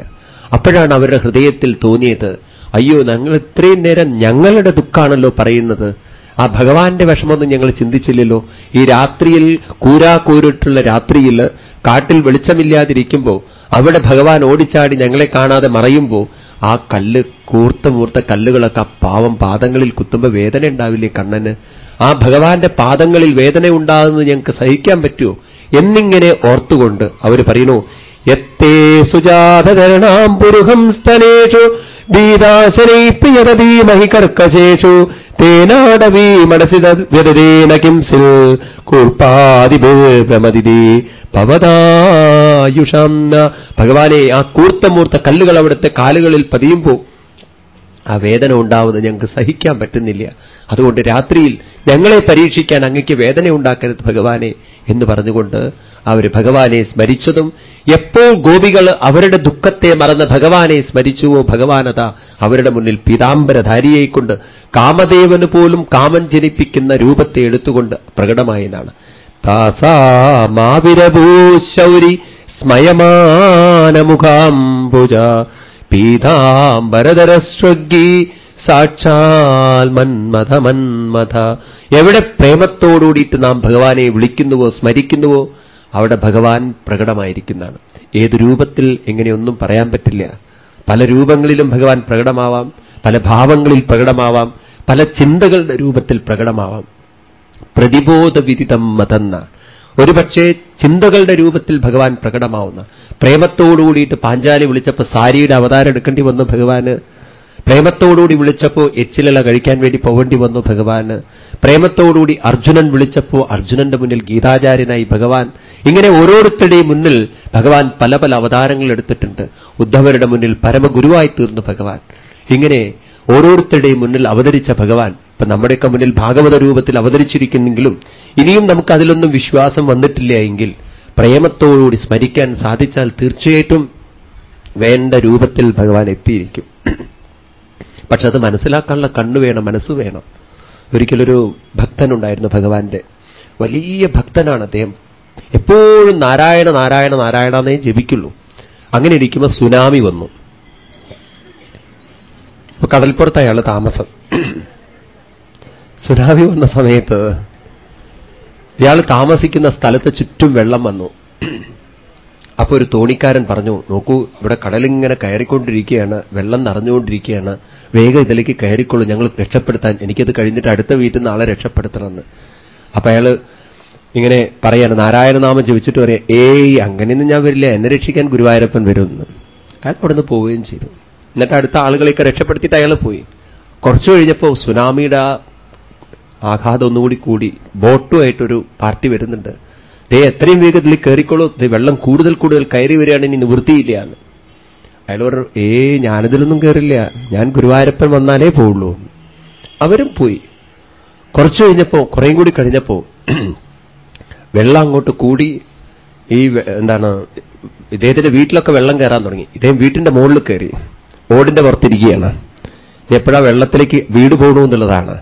അപ്പോഴാണ് അവരുടെ ഹൃദയത്തിൽ തോന്നിയത് അയ്യോ ഞങ്ങൾ ഇത്രയും നേരം ഞങ്ങളുടെ ദുഃഖാണല്ലോ പറയുന്നത്. ആ ഭഗവാന്റെ വിഷമമൊന്നും ഞങ്ങൾ ചിന്തിച്ചില്ലല്ലോ. ഈ രാത്രിയിൽ കൂരാക്കൂരിട്ടുള്ള രാത്രിയിൽ കാട്ടിൽ വെളിച്ചമില്ലാതിരിക്കുമ്പോൾ അവിടെ ഭഗവാൻ ഓടിച്ചാടി ഞങ്ങളെ കാണാതെ മറയുമ്പോൾ ആ കല്ല് കൂർത്ത മൂർത്ത കല്ലുകളൊക്കെ ആ പാവം പാദങ്ങളിൽ കുത്തുമ്പോൾ വേദന ഉണ്ടാവില്ലേ കണ്ണന്? ആ ഭഗവാന്റെ പാദങ്ങളിൽ വേദന ഉണ്ടാകുന്നത് ഞങ്ങൾക്ക് സഹിക്കാൻ പറ്റുമോ എന്നിങ്ങനെ ഓർത്തുകൊണ്ട് അവർ പറയുന്നു എത്തേ സുജാതകരണാം പുരുഹം സ്ഥലേഷു ഭീതാശനൈ കർക്കശേഷു തേനാടവീ ഭഗവാനെ ആ കൂർത്തമൂർത്ത കല്ലുകൾ അവിടുത്തെ കാലുകളിൽ പതിയുമ്പോൾ ആ വേദന ഉണ്ടാവുന്നത് ഞങ്ങൾക്ക് സഹിക്കാൻ പറ്റുന്നില്ല. അതുകൊണ്ട് രാത്രിയിൽ ഞങ്ങളെ പരീക്ഷിക്കാൻ അങ്ങയ്ക്ക് വേദന ഉണ്ടാക്കരുത് ഭഗവാനെ എന്ന് പറഞ്ഞുകൊണ്ട് അവർ ഭഗവാനെ സ്മരിച്ചതും എപ്പോൾ ഗോപികൾ അവരുടെ ദുഃഖത്തെ മറന്ന് ഭഗവാനെ സ്മരിച്ചുവോ ഭഗവാനത അവരുടെ മുന്നിൽ പീതാംബരധാരിയെക്കൊണ്ട് കാമദേവന് പോലും കാമം ജനിപ്പിക്കുന്ന രൂപത്തെ എടുത്തുകൊണ്ട് പ്രകടമായതാണ്. താസാമാവിരഭൂശൗരി സ്മയമാനമുഖാംബുജ പീതാംബരധരസ്വഗി സാക്ഷാൽ മന്മഥ മന്മഥ. എവിടെ പ്രേമത്തോടുകൂടിയിട്ട് നാം ഭഗവാനെ വിളിക്കുന്നുവോ സ്മരിക്കുന്നുവോ അവിടെ ഭഗവാൻ പ്രകടമായിരിക്കുന്നതാണ്. ഏത് രൂപത്തിൽ എങ്ങനെയൊന്നും പറയാൻ പറ്റില്ല. പല രൂപങ്ങളിലും ഭഗവാൻ പ്രകടമാവാം പല ഭാവങ്ങളിൽ പ്രകടമാവാം പല ചിന്തകളുടെ രൂപത്തിൽ പ്രകടമാവാം. പ്രതിബോധവിദിതം മതന്ന. ഒരുപക്ഷെ ചിന്തകളുടെ രൂപത്തിൽ ഭഗവാൻ പ്രകടമാവുന്ന പ്രേമത്തോടുകൂടിയിട്ട് പാഞ്ചാലി വിളിച്ചപ്പോൾ സാരിയുടെ അവതാരം എടുക്കേണ്ടി വന്നു ഭഗവാന് പ്രേമത്തോടുകൂടി വിളിച്ചപ്പോൾ എച്ചിലല കഴിക്കാൻ വേണ്ടി പോകേണ്ടി വന്നു ഭഗവാന് പ്രേമത്തോടുകൂടി അർജുനൻ വിളിച്ചപ്പോൾ അർജുനന്റെ മുന്നിൽ ഗീതാചാര്യനായി ഭഗവാൻ ഇങ്ങനെ ഓരോരുത്തരുടെയും മുന്നിൽ ഭഗവാൻ പല പല അവതാരങ്ങൾ എടുത്തിട്ടുണ്ട്. ഉദ്ധവരുടെ മുന്നിൽ പരമഗുരുവായി തീർന്നു ഭഗവാൻ. ഇങ്ങനെ ഓരോരുത്തരുടെയും മുന്നിൽ അവതരിച്ച ഭഗവാൻ ഇപ്പൊ നമ്മുടെയൊക്കെ മുന്നിൽ ഭാഗവത രൂപത്തിൽ അവതരിച്ചിരിക്കുന്നെങ്കിലും ഇനിയും നമുക്ക് അതിലൊന്നും വിശ്വാസം വന്നിട്ടില്ല എങ്കിൽ പ്രേമത്തോടുകൂടി സ്മരിക്കാൻ സാധിച്ചാൽ തീർച്ചയായിട്ടും വേണ്ട രൂപത്തിൽ ഭഗവാൻ എത്തിയിരിക്കും. പക്ഷെ അത് മനസ്സിലാക്കാനുള്ള കണ്ണു വേണം മനസ്സ് വേണം. ഒരിക്കലൊരു ഭക്തനുണ്ടായിരുന്നു ഭഗവാന്റെ. വലിയ ഭക്തനാണ് അദ്ദേഹം. എപ്പോഴും നാരായണ നാരായണ നാരായണ എന്നേ ജപിക്കുള്ളൂ. അങ്ങനെ ഇരിക്കുമ്പോൾ സുനാമി വന്നു. അപ്പൊ കടൽപ്പുറത്ത് അയാൾ താമസം. സുനാമി വന്ന സമയത്ത് ഇയാൾ താമസിക്കുന്ന സ്ഥലത്ത് ചുറ്റും വെള്ളം വന്നു. അപ്പൊ ഒരു തോണിക്കാരൻ പറഞ്ഞു നോക്കൂ ഇവിടെ കടലിങ്ങനെ കയറിക്കൊണ്ടിരിക്കുകയാണ് വെള്ളം നിറഞ്ഞുകൊണ്ടിരിക്കുകയാണ്. വേഗം ഇതിലേക്ക് കയറിക്കൊള്ളൂ ഞങ്ങൾ രക്ഷപ്പെടുത്താൻ. എനിക്കത് കഴിഞ്ഞിട്ട് അടുത്ത വീട്ടിൽ നിന്ന് ആളെ രക്ഷപ്പെടുത്തണമെന്ന്. അപ്പൊ അയാൾ ഇങ്ങനെ പറയാണ് നാരായണനാമം ജപിച്ചിട്ട് പറയാം ഏയ് അങ്ങനെയൊന്നും ഞാൻ വരില്ല എന്നെ രക്ഷിക്കാൻ ഗുരുവായൂരപ്പൻ വരുമെന്ന്. അയാൾ അവിടെ നിന്ന് പോവുകയും ചെയ്തു. എന്നിട്ട് അടുത്ത ആളുകളെയൊക്കെ രക്ഷപ്പെടുത്തിയിട്ട് അയാൾ പോയി. കുറച്ചു കഴിഞ്ഞപ്പോൾ സുനാമിയുടെ ആഘാതം ഒന്നുകൂടി കൂടി ബോട്ടുമായിട്ടൊരു പാർട്ടി വരുന്നുണ്ട്. ദേ എത്രയും വേഗത്തിൽ കയറിക്കോളൂ വെള്ളം കൂടുതൽ കൂടുതൽ കയറി വരികയാണ് ഇനി നിവൃത്തിയില്ല എന്ന് അയാൾ പറഞ്ഞു ഏ ഞാനിതിലൊന്നും കയറില്ല ഞാൻ ഗുരുവായൂരപ്പൻ വന്നാലേ പോവുള്ളൂ. അവരും പോയി. കുറച്ചു കഴിഞ്ഞപ്പോ കുറേയും കൂടി കഴിഞ്ഞപ്പോ വെള്ളം അങ്ങോട്ട് കൂടി ഈ എന്താണ് ഇദ്ദേഹത്തിന്റെ വീട്ടിലൊക്കെ വെള്ളം കയറാൻ തുടങ്ങി. ഇദ്ദേഹം വീട്ടിന്റെ മുകളിൽ കയറി. ഓടിന്റെ പുറത്തിരിക്കുകയാണ്. എപ്പോഴാ വെള്ളത്തിലേക്ക് വീട് പോകണമെന്നുള്ളതാണ്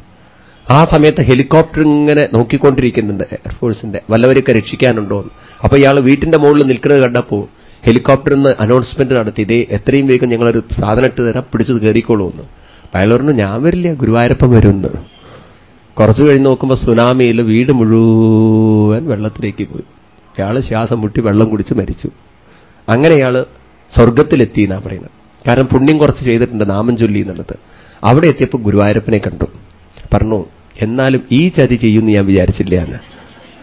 ആ സമയത്ത് ഹെലികോപ്റ്റർ ഇങ്ങനെ നോക്കിക്കൊണ്ടിരിക്കുന്നുണ്ട് എയർഫോഴ്സിന്റെ വല്ലവരൊക്കെ രക്ഷിക്കാനുണ്ടോ അപ്പൊ ഇയാൾ വീട്ടിന്റെ മുകളിൽ നിൽക്കുന്നത് കണ്ടപ്പോ ഹെലികോപ്റ്ററിൽ നിന്ന് അനൗൺസ്മെന്റ് നടത്തി ഇതേ എത്രയും വേഗം ഞങ്ങളൊരു സാധനം ഇട്ട് തരാം പിടിച്ചത് കയറിക്കോളൂ എന്ന്. പറഞ്ഞു ഞാൻ വരില്ല ഗുരുവായൂരപ്പം വരുമെന്ന് കുറച്ചു കഴിഞ്ഞ് നോക്കുമ്പോൾ സുനാമിയിൽ വീട് മുഴുവൻ വെള്ളത്തിലേക്ക് പോയി. ഇയാൾ ശ്വാസം മുട്ടി വെള്ളം കുടിച്ച് മരിച്ചു. അങ്ങനെ ഇയാൾ സ്വർഗത്തിലെത്തി എന്നാ പറയുന്നത്. കാരണം പുണ്യം കുറച്ച് ചെയ്തിട്ടുണ്ട് നാമം ചൊല്ലി എന്നുള്ളത് അവിടെ എത്തിയപ്പോൾ ഗുരുവായൂരപ്പനെ കണ്ടു. പറഞ്ഞു എന്നാലും ഈ ചതി ചെയ്യുമെന്ന് ഞാൻ വിചാരിച്ചില്ല എന്ന്.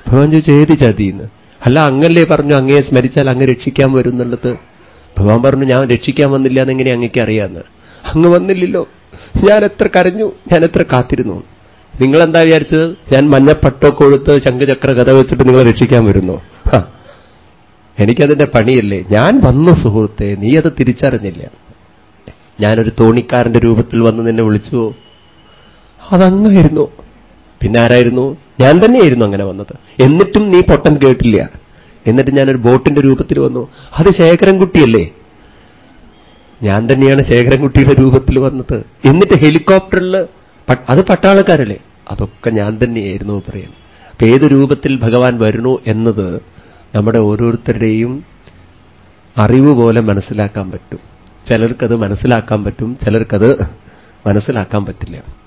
ഭഗവാൻ ചോദിച്ചു ഏത് ചതി എന്ന്? അല്ല അങ്ങല്ലേ പറഞ്ഞു അങ്ങയെ സ്മരിച്ചാൽ അങ്ങ് രക്ഷിക്കാൻ വരും എന്നുള്ളത്. ഭഗവാൻ പറഞ്ഞു ഞാൻ രക്ഷിക്കാൻ വന്നില്ല എന്നെങ്ങനെ അങ്ങേക്ക് അറിയാമെന്ന് അങ്ങ് വന്നില്ലല്ലോ. ഞാൻ എത്ര കരഞ്ഞു ഞാൻ എത്ര കാത്തിരുന്നു. നിങ്ങളെന്താ വിചാരിച്ചത്? ഞാൻ മഞ്ഞപ്പട്ടോ കൊഴുത്ത് ശംഖചക്ര കഥ വെച്ചിട്ട് നിങ്ങളെ രക്ഷിക്കാൻ വരുന്നു. എനിക്കതിന്റെ പണിയല്ലേ? ഞാൻ വന്നു സുഹൃത്തെ നീ അത് തിരിച്ചറിഞ്ഞില്ല. ഞാനൊരു തോണിക്കാരന്റെ രൂപത്തിൽ വന്ന് നിന്നെ വിളിച്ചുവോ? അതങ്ങായിരുന്നു പിന്നെ ആരായിരുന്നു? ഞാൻ തന്നെയായിരുന്നു അങ്ങനെ വന്നത്. എന്നിട്ടും നീ പൊട്ടൻ കേട്ടില്ല. എന്നിട്ട് ഞാനൊരു ബോട്ടിന്റെ രൂപത്തിൽ വന്നു. അത് ശേഖരൻകുട്ടിയല്ലേ? ഞാൻ തന്നെയാണ് ശേഖരൻകുട്ടിയുടെ രൂപത്തിൽ വന്നത്. എന്നിട്ട് ഹെലികോപ്റ്ററിൽ അത് പട്ടാളക്കാരല്ലേ? അതൊക്കെ ഞാൻ തന്നെയായിരുന്നു പറയാൻ. അപ്പൊ ഏത് രൂപത്തിൽ ഭഗവാൻ വരുന്നു എന്നത് നമ്മുടെ ഓരോരുത്തരുടെയും അറിവ് പോലെ മനസ്സിലാക്കാൻ പറ്റും. ചിലർക്കത് മനസ്സിലാക്കാൻ പറ്റും ചിലർക്കത് മനസ്സിലാക്കാൻ പറ്റില്ല.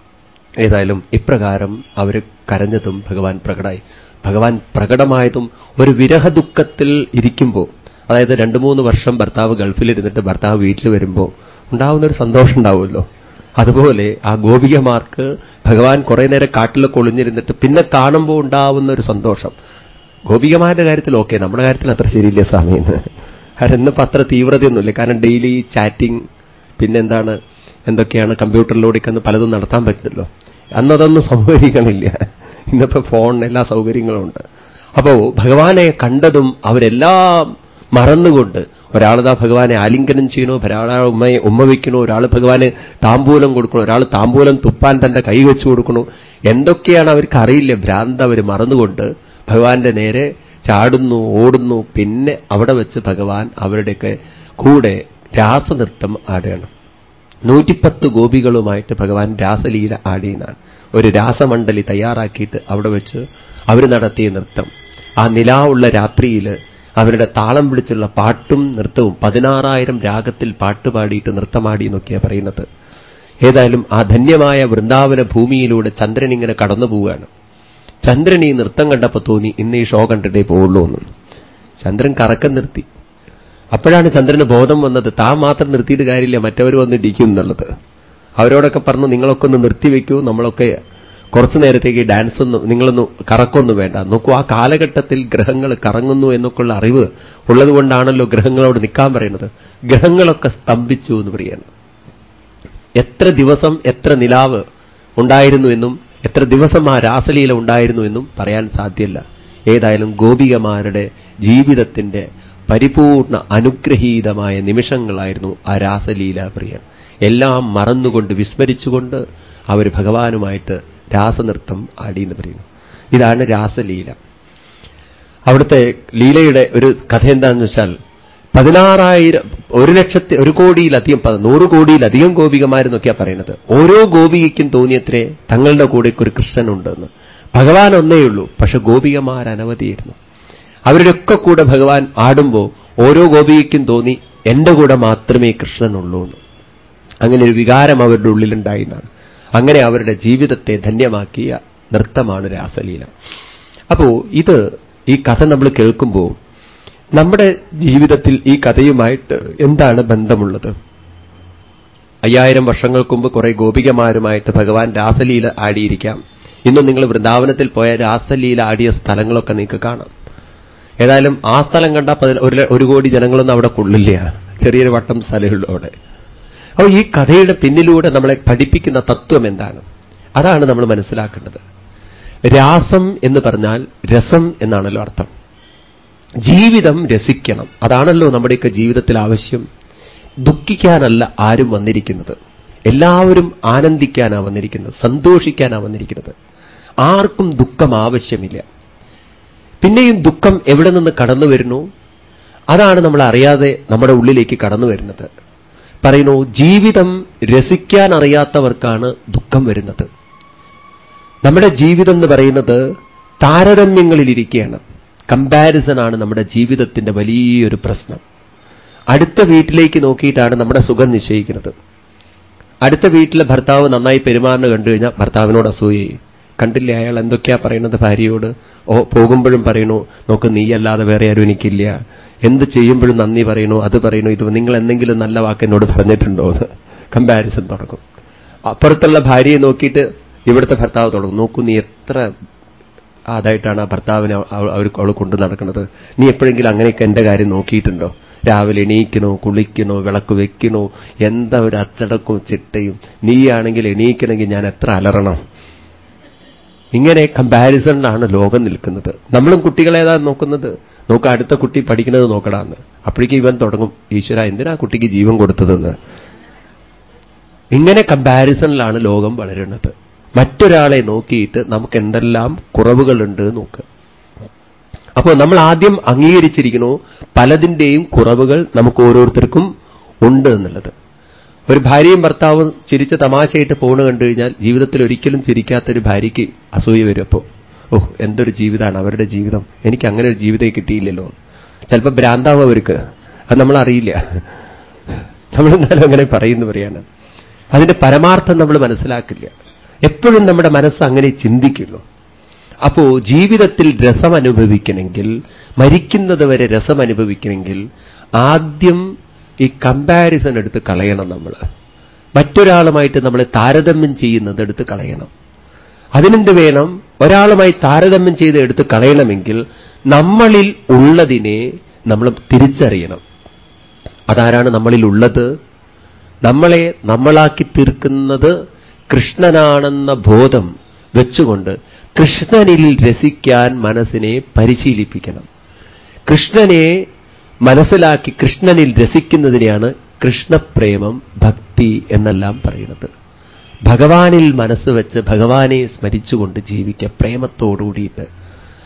ഏതായാലും ഇപ്രകാരം അവർ കരഞ്ഞതും ഭഗവാൻ പ്രകടായി ഭഗവാൻ പ്രകടമായതും ഒരു വിരഹദുഃഖത്തിൽ ഇരിക്കുമ്പോൾ അതായത് രണ്ടു മൂന്ന് വർഷം ഭർത്താവ് ഗൾഫിലിരുന്നിട്ട് ഭർത്താവ് വീട്ടിൽ വരുമ്പോൾ ഉണ്ടാവുന്ന ഒരു സന്തോഷം ഉണ്ടാവുമല്ലോ. അതുപോലെ ആ ഗോപികമാർക്ക് ഭഗവാൻ കുറേ നേരം കാട്ടിലൊക്കെ ഒളിഞ്ഞിരുന്നിട്ട് പിന്നെ കാണുമ്പോൾ ഉണ്ടാവുന്ന ഒരു സന്തോഷം. ഗോപികമാരുടെ കാര്യത്തിൽ ഓക്കെ നമ്മുടെ കാര്യത്തിൽ അത്ര ശരിയില്ല സ്വാമിന്ന് കാരണം ഇന്നിപ്പോൾ അത്ര തീവ്രതയൊന്നുമില്ല. കാരണം ഡെയിലി ചാറ്റിംഗ് പിന്നെന്താണ് എന്തൊക്കെയാണ് കമ്പ്യൂട്ടറിലൂടെയൊക്കെ പലതും നടത്താൻ പറ്റില്ലല്ലോ. അന്നതൊന്നും സൗകര്യങ്ങളില്ല. ഇന്നത്തെ ഫോൺ എല്ലാ സൗകര്യങ്ങളും ഉണ്ട്. അപ്പോ ഭഗവാനെ കണ്ടതും അവരെല്ലാം മറന്നുകൊണ്ട് ഒരാളിതാ ഭഗവാനെ ആലിംഗനം ചെയ്യണോ ഒരാളെ ഉമ്മയെ ഉമ്മ വയ്ക്കണോ ഒരാൾ ഭഗവാന് താമ്പൂലം കൊടുക്കണോ ഒരാൾ താമ്പൂലം തുപ്പാൻ തന്റെ കൈ വെച്ചു കൊടുക്കണോ എന്തൊക്കെയാണ് അവർക്ക് അറിയില്ല. ഭ്രാന്ത അവർ മറന്നുകൊണ്ട് ഭഗവാന്റെ നേരെ ചാടുന്നു ഓടുന്നു. പിന്നെ അവിടെ വെച്ച് ഭഗവാൻ അവരുടെയൊക്കെ കൂടെ രാസനൃത്തം ആടുകയാണ്. നൂറ്റിപ്പത്ത് ഗോപികളുമായിട്ട് ഭഗവാൻ രാസലീല ആടിയെന്നാണ്. ഒരു രാസമണ്ഡലി തയ്യാറാക്കിയിട്ട് അവിടെ വെച്ച് അവർ നടത്തിയ നൃത്തം. ആ നിലാവുള്ള രാത്രിയിൽ അവരുടെ താളം വിളിച്ചുള്ള പാട്ടും നൃത്തവും പതിനാറായിരം രാഗത്തിൽ പാട്ടുപാടിയിട്ട് നൃത്തമാടി എന്നൊക്കെയാണ് പറയുന്നത്. ഏതായാലും ആ ധന്യമായ വൃന്ദാവന ഭൂമിയിലൂടെ ചന്ദ്രൻ ഇങ്ങനെ കടന്നു പോവുകയാണ്. ചന്ദ്രൻ ഈ നൃത്തം കണ്ടപ്പോൾ തോന്നി ഇന്ന് ഈ ഷോ കണ്ടിട്ടേ പോവുള്ളൂ എന്ന് ചന്ദ്രൻ കറക്കം നിർത്തി. അപ്പോഴാണ് ചന്ദ്രന് ബോധം വന്നത്. താൻ മാത്രം നിർത്തിയിട്ട് കാര്യമില്ല. മറ്റവർ വന്നിടിക്കും എന്നുള്ളത്. അവരോടൊക്കെ പറഞ്ഞു നിങ്ങളൊക്കെ ഒന്ന് നിർത്തിവെക്കൂ. നമ്മളൊക്കെ കുറച്ചു നേരത്തേക്ക് ഡാൻസ് ഒന്നും നിങ്ങളൊന്ന് കറക്കൊന്നും വേണ്ട. നോക്കൂ ആ കാലഘട്ടത്തിൽ ഗ്രഹങ്ങൾ കറങ്ങുന്നു എന്നൊക്കെയുള്ള അറിവ് ഉള്ളതുകൊണ്ടാണല്ലോ ഗ്രഹങ്ങളോട് നിൽക്കാൻ പറയുന്നത്. ഗ്രഹങ്ങളൊക്കെ സ്തംഭിച്ചു എന്ന് പറയുന്നത് എത്ര ദിവസം എത്ര നിലാവ് ഉണ്ടായിരുന്നു എന്നും എത്ര ദിവസം ആ രാസലീല ഉണ്ടായിരുന്നു എന്നും പറയാൻ സാധ്യല്ല ഏതായാലും ഗോപികമാരുടെ ജീവിതത്തിന്റെ പരിപൂർണ അനുഗ്രഹീതമായ നിമിഷങ്ങളായിരുന്നു ആ രാസലീല പ്രിയൻ എല്ലാം മറന്നുകൊണ്ട് വിസ്മരിച്ചുകൊണ്ട് അവർ ഭഗവാനുമായിട്ട് രാസനൃത്തം ആടി എന്ന് പറയുന്നു. ഇതാണ് രാസലീല. അവിടുത്തെ ലീലയുടെ ഒരു കഥ എന്താണെന്ന് വെച്ചാൽ പതിനാറായിരം ഒരു ലക്ഷത്തി ഒരു കോടിയിലധികം നൂറ് കോടിയിലധികം ഗോപികമാരെന്നൊക്കെയാണ് പറയുന്നത്. ഓരോ ഗോപികയ്ക്കും തോന്നിയത്രേ തങ്ങളുടെ കൂടെ ഒരു കൃഷ്ണനുണ്ടെന്ന്. ഭഗവാൻ ഒന്നേയുള്ളൂ പക്ഷെ ഗോപികമാർ അനവധിയായിരുന്നു. അവരുടെയൊക്കെ കൂടെ ഭഗവാൻ ആടുമ്പോൾ ഓരോ ഗോപികയ്ക്കും തോന്നി എന്റെ കൂടെ മാത്രമേ കൃഷ്ണനുള്ളൂ എന്ന്. അങ്ങനെ ഒരു വികാരം അവരുടെ ഉള്ളിലുണ്ടായി എന്നാണ് അങ്ങനെ അവരുടെ ജീവിതത്തെ ധന്യമാക്കിയ നൃത്തമാണ് രാസലീല. അപ്പോ ഇത് ഈ കഥ നമ്മൾ കേൾക്കുമ്പോൾ നമ്മുടെ ജീവിതത്തിൽ ഈ കഥയുമായിട്ട് എന്താണ് ബന്ധമുള്ളത്? അയ്യായിരം വർഷങ്ങൾക്ക് മുമ്പ് കുറെ ഗോപികമാരുമായിട്ട് ഭഗവാൻ രാസലീല ആടിയിരിക്കാം. ഇന്നും നിങ്ങൾ വൃന്ദാവനത്തിൽ പോയ രാസലീല ആടിയ സ്ഥലങ്ങളൊക്കെ നിങ്ങൾക്ക് കാണാം. ഏതായാലും ആ സ്ഥലം കണ്ട ഒരു കോടി ജനങ്ങളൊന്നും അവിടെ കൊള്ളില്ല. ചെറിയൊരു വട്ടം സ്ഥലമുള്ളൂ അപ്പോൾ ഈ കഥയുടെ പിന്നിലൂടെ നമ്മളെ പഠിപ്പിക്കുന്ന തത്വം എന്താണ്? അതാണ് നമ്മൾ മനസ്സിലാക്കേണ്ടത്. രാസം എന്ന് പറഞ്ഞാൽ രസം എന്നാണല്ലോ അർത്ഥം. ജീവിതം രസിക്കണം. അതാണല്ലോ നമ്മുടെയൊക്കെ ജീവിതത്തിൽ ആവശ്യം. ദുഃഖിക്കാനല്ല ആരും വന്നിരിക്കുന്നത്. എല്ലാവരും ആനന്ദിക്കാനാണ് വന്നിരിക്കുന്നത്. സന്തോഷിക്കാനാണ് വന്നിരിക്കുന്നത്. ആർക്കും ദുഃഖം ആവശ്യമില്ല. പിന്നെയും ദുഃഖം എവിടെ നിന്ന് കടന്നു വരുന്നു? അതാണ് നമ്മൾ അറിയാതെ നമ്മുടെ ഉള്ളിലേക്ക് കടന്നു വരുന്നത്. പറയുന്നു ജീവിതം രസിക്കാൻ അറിയാത്തവർക്കാണ് ദുഃഖം വരുന്നത്. നമ്മുടെ ജീവിതം എന്ന് പറയുന്നത് താരതമ്യങ്ങളിലിരിക്കുകയാണ് കമ്പാരിസൺ ആണ് നമ്മുടെ ജീവിതത്തിന്റെ വലിയൊരു പ്രശ്നം. അടുത്ത വീട്ടിലേക്ക് നോക്കിയിട്ടാണ് നമ്മുടെ സുഖം നിശ്ചയിക്കുന്നത്. അടുത്ത വീട്ടിലെ ഭർത്താവ് നന്നായി പെരുമാറുന്ന കണ്ടു കഴിഞ്ഞാൽ ഭർത്താവിനോട് അസൂയയും കണ്ടില്ലേ അയാൾ എന്തൊക്കെയാ പറയുന്നത് ഭാര്യയോട്? ഓ പോകുമ്പോഴും പറയണു നോക്ക് നീയല്ലാതെ വേറെ ആരും എനിക്കില്ല. എന്ത് ചെയ്യുമ്പോഴും നന്ദി പറയണു അത് പറയണു ഇത് നിങ്ങൾ എന്തെങ്കിലും നല്ല വാക്ക് എന്നോട് പറഞ്ഞിട്ടുണ്ടോ എന്ന്. കമ്പാരിസൺ തുടങ്ങും. അപ്പുറത്തുള്ള ഭാര്യയെ നോക്കിയിട്ട് ഇവിടുത്തെ ഭർത്താവ് തുടങ്ങും. നോക്കൂ നീ എത്ര അതായിട്ടാണ് ആ ഭർത്താവിനെ അവർ അവൾ കൊണ്ടു നടക്കുന്നത്? നീ എപ്പോഴെങ്കിലും അങ്ങനെയൊക്കെ എന്റെ കാര്യം നോക്കിയിട്ടുണ്ടോ? രാവിലെ എണീക്കണോ കുളിക്കണോ വിളക്ക് വെക്കണോ? എന്താ ഒരു അച്ചടക്കവും ചിട്ടയും? നീയാണെങ്കിൽ എണീക്കണമെങ്കിൽ ഞാൻ എത്ര അലറണം? ഇങ്ങനെ കമ്പാരിസണിലാണ് ലോകം നിൽക്കുന്നത്. നമ്മളും കുട്ടികളേതാ നോക്കുന്നത്? നോക്ക അടുത്ത കുട്ടി പഠിക്കുന്നത് നോക്കടാന്ന്. അപ്പോഴേക്കും ഇവൻ തുടങ്ങും ഈശ്വര എന്തിനാ കുട്ടിക്ക് ജീവൻ കൊടുത്തതെന്ന്? ഇങ്ങനെ കമ്പാരിസണിലാണ് ലോകം വളരുന്നത്. മറ്റൊരാളെ നോക്കിയിട്ട് നമുക്ക് എന്തെല്ലാം കുറവുകളുണ്ട് നോക്ക്. അപ്പോൾ നമ്മൾ ആദ്യം അംഗീകരിച്ചിരിക്കുന്നു പലതിന്റെയും കുറവുകൾ നമുക്ക് ഓരോരുത്തർക്കും ഉണ്ട് എന്നുള്ളത്. ഒരു ഭാര്യയും ഭർത്താവും ചിരിച്ച തമാശയായിട്ട് പോണ് കണ്ടു കഴിഞ്ഞാൽ ജീവിതത്തിൽ ഒരിക്കലും ചിരിക്കാത്തൊരു ഭാര്യയ്ക്ക് അസൂയ വരും അപ്പോൾ ഓഹ് എന്തൊരു ജീവിതമാണ് അവരുടെ ജീവിതം. എനിക്ക് അങ്ങനെ ഒരു ജീവിതം കിട്ടിയില്ലല്ലോ. ചിലപ്പോൾ ഭ്രാന്താവും അവർക്ക്. അത് നമ്മളറിയില്ല. നമ്മളെന്നാലും അങ്ങനെ പറയുന്നു പറയാണ്. അതിന്റെ പരമാർത്ഥം നമ്മൾ മനസ്സിലാക്കില്ല. എപ്പോഴും നമ്മുടെ മനസ്സ് അങ്ങനെ ചിന്തിക്കുന്നു. അപ്പോ ജീവിതത്തിൽ രസം അനുഭവിക്കണമെങ്കിൽ മരിക്കുന്നത് വരെ രസം അനുഭവിക്കണമെങ്കിൽ ആദ്യം ഈ കമ്പാരിസൺ എടുത്ത് കളയണം നമ്മൾ മറ്റൊരാളുമായിട്ട് നമ്മൾ താരതമ്യം ചെയ്യുന്നത് എടുത്ത് കളയണം. അതിനെന്ത് വേണം? ഒരാളുമായി താരതമ്യം ചെയ്ത് എടുത്ത് കളയണമെങ്കിൽ നമ്മളിൽ ഉള്ളതിനെ നമ്മൾ തിരിച്ചറിയണം. അതാരാണ് നമ്മളിൽ ഉള്ളത് നമ്മളെ നമ്മളാക്കി തീർക്കുന്നത് കൃഷ്ണനാണെന്ന ബോധം വെച്ചുകൊണ്ട് കൃഷ്ണനിൽ രസിക്കാൻ മനസ്സിനെ പരിശീലിപ്പിക്കണം. കൃഷ്ണനെ മനസ്സിലാക്കി കൃഷ്ണനിൽ രസിക്കുന്നതിനെയാണ് കൃഷ്ണപ്രേമം ഭക്തി എന്നെല്ലാം പറയുന്നത്. ഭഗവാനിൽ മനസ്സ് വെച്ച് ഭഗവാനെ സ്മരിച്ചുകൊണ്ട് ജീവിക്കുക പ്രേമത്തോടുകൂടിയിട്ട്.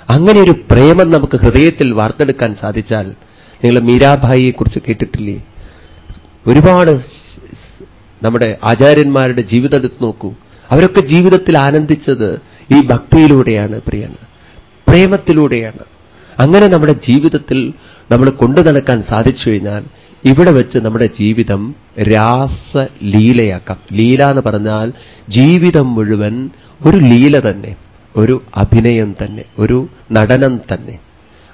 അങ്ങനെ ഒരു പ്രേമം നമുക്ക് ഹൃദയത്തിൽ വാർത്തെടുക്കാൻ സാധിച്ചാൽ നിങ്ങൾ മീരാഭായിയെക്കുറിച്ച് കേട്ടിട്ടില്ലേ? ഒരുപാട് നമ്മുടെ ആചാര്യന്മാരുടെ ജീവിതം എടുത്ത് നോക്കൂ. അവരൊക്കെ ജീവിതത്തിൽ ആനന്ദിച്ചത് ഈ ഭക്തിയിലൂടെയാണ് പ്രിയാണ് പ്രേമത്തിലൂടെയാണ്. അങ്ങനെ നമ്മുടെ ജീവിതത്തിൽ നമ്മൾ കൊണ്ടു നടക്കാൻ സാധിച്ചു കഴിഞ്ഞാൽ ഇവിടെ വെച്ച് നമ്മുടെ ജീവിതം രാസലീലയാക്കാം. ലീല എന്ന് പറഞ്ഞാൽ ജീവിതം മുഴുവൻ ഒരു ലീല തന്നെ ഒരു അഭിനയം തന്നെ ഒരു നടനം തന്നെ.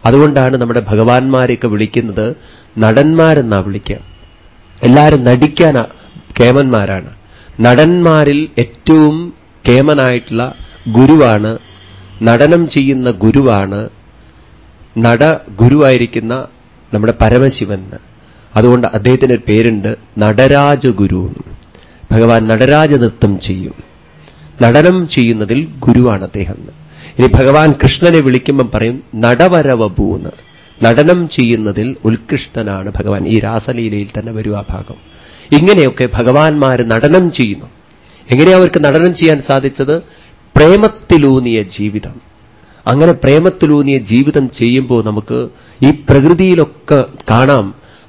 അതുകൊണ്ടാണ് നമ്മുടെ ഭഗവാന്മാരെയൊക്കെ വിളിക്കുന്നത് നടന്മാരെന്നാ വിളിക്കുക. എല്ലാവരും നടിക്കാൻ കേമന്മാരാണ്. നടന്മാരിൽ ഏറ്റവും കേമനായിട്ടുള്ള ഗുരുവാണ് നടനം ചെയ്യുന്ന ഗുരുവാണ് നട ഗുരുവായിരിക്കുന്ന നമ്മുടെ പരമശിവൻ. അതുകൊണ്ട് അദ്ദേഹത്തിന് ഒരു പേരുണ്ട് നടരാജഗുരു. ഭഗവാൻ നടരാജ നൃത്തം ചെയ്യും. നടനം ചെയ്യുന്നതിൽ ഗുരുവാണ് അദ്ദേഹം. ഇനി ഭഗവാൻ കൃഷ്ണനെ വിളിക്കുമ്പം പറയും നടവരവഭൂ എന്ന്. നടനം ചെയ്യുന്നതിൽ ഉത്കൃഷ്ടനാണ് ഭഗവാൻ. ഈ രാസലീലയിൽ തന്നെ വരും ആ ഭാഗം. ഇങ്ങനെയൊക്കെ ഭഗവാന്മാർ നടനം ചെയ്യുന്നു. എങ്ങനെയാ അവർക്ക് നടനം ചെയ്യാൻ സാധിച്ചത്? പ്രേമത്തിലൂന്നിയ ജീവിതം. അങ്ങനെ പ്രേമത്തിലൂന്നിയ ജീവിതം ചെയ്യുമ്പോൾ നമുക്ക് ഈ പ്രകൃതിയിലൊക്കെ കാണാം.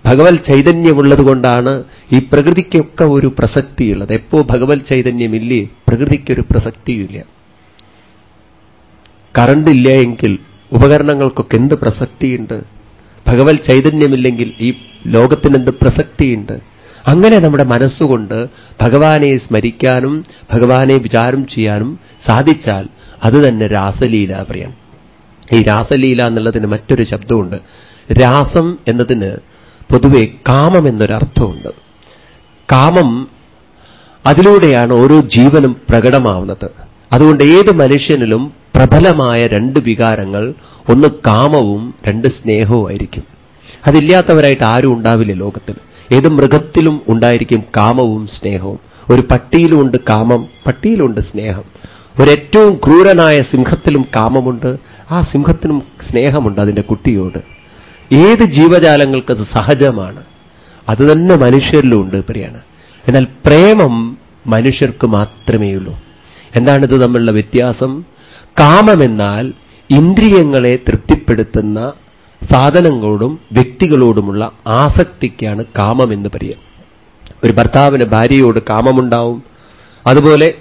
ഭഗവത് ചൈതന്യമുള്ളത് കൊണ്ടാണ് ഈ പ്രകൃതിക്കൊക്കെ ഒരു പ്രസക്തിയുള്ളത്. എപ്പോ ഭഗവത് ചൈതന്യമില്ലേ പ്രകൃതിക്കൊരു പ്രസക്തിയില്ല കറണ്ടില്ല എങ്കിൽ ഉപകരണങ്ങൾക്കൊക്കെ എന്ത് പ്രസക്തിയുണ്ട്? ഭഗവത് ചൈതന്യമില്ലെങ്കിൽ ഈ ലോകത്തിനെന്ത് പ്രസക്തിയുണ്ട്? അങ്ങനെ നമ്മുടെ മനസ്സുകൊണ്ട് ഭഗവാനെ സ്മരിക്കാനും ഭഗവാനെ വിചാരം ചെയ്യാനും സാധിച്ചാൽ അത് തന്നെ രാസലീല പറയാം ഈ രാസലീല എന്നുള്ളതിന് മറ്റൊരു ശബ്ദമുണ്ട്. രാസം എന്നതിന് പൊതുവെ കാമം എന്നൊരർത്ഥമുണ്ട്. കാമം അതിലൂടെയാണ് ഓരോ ജീവനും പ്രകടമാവുന്നത്. അതുകൊണ്ട് ഏത് മനുഷ്യനിലും പ്രബലമായ രണ്ട് വികാരങ്ങൾ ഒന്ന് കാമവും രണ്ട് സ്നേഹവും ആയിരിക്കും. അതില്ലാത്തവരായിട്ട് ആരും ഉണ്ടാവില്ല ലോകത്തിൽ. ഏത് മൃഗത്തിലും ഉണ്ടായിരിക്കും കാമവും സ്നേഹവും. ഒരു പട്ടിയിലുമുണ്ട് കാമം പട്ടിയിലുണ്ട് സ്നേഹം. ഒരേറ്റവും ക്രൂരനായ സിംഹത്തിലും കാമമുണ്ട്. ആ സിംഹത്തിനും സ്നേഹമുണ്ട് അതിന്റെ കുട്ടിയോട്. ഏത് ജീവജാലങ്ങൾക്കത് സഹജമാണ്? അത് തന്നെ മനുഷ്യരിലും ഉണ്ട് പ്രിയാണ്. എന്നാൽ പ്രേമം മനുഷ്യർക്ക് മാത്രമേ ഉള്ളൂ. എന്താണിത് തമ്മിലുള്ള വ്യത്യാസം? കാമമെന്നാൽ ഇന്ദ്രിയങ്ങളെ തൃപ്തിപ്പെടുത്തുന്ന സാധനങ്ങളോടും വ്യക്തികളോടുമുള്ള ആസക്തിക്കാണ് കാമം പറയുക ഒരു ഭർത്താവിന് ഭാര്യയോട് കാമമുണ്ടാവും. അതുപോലെ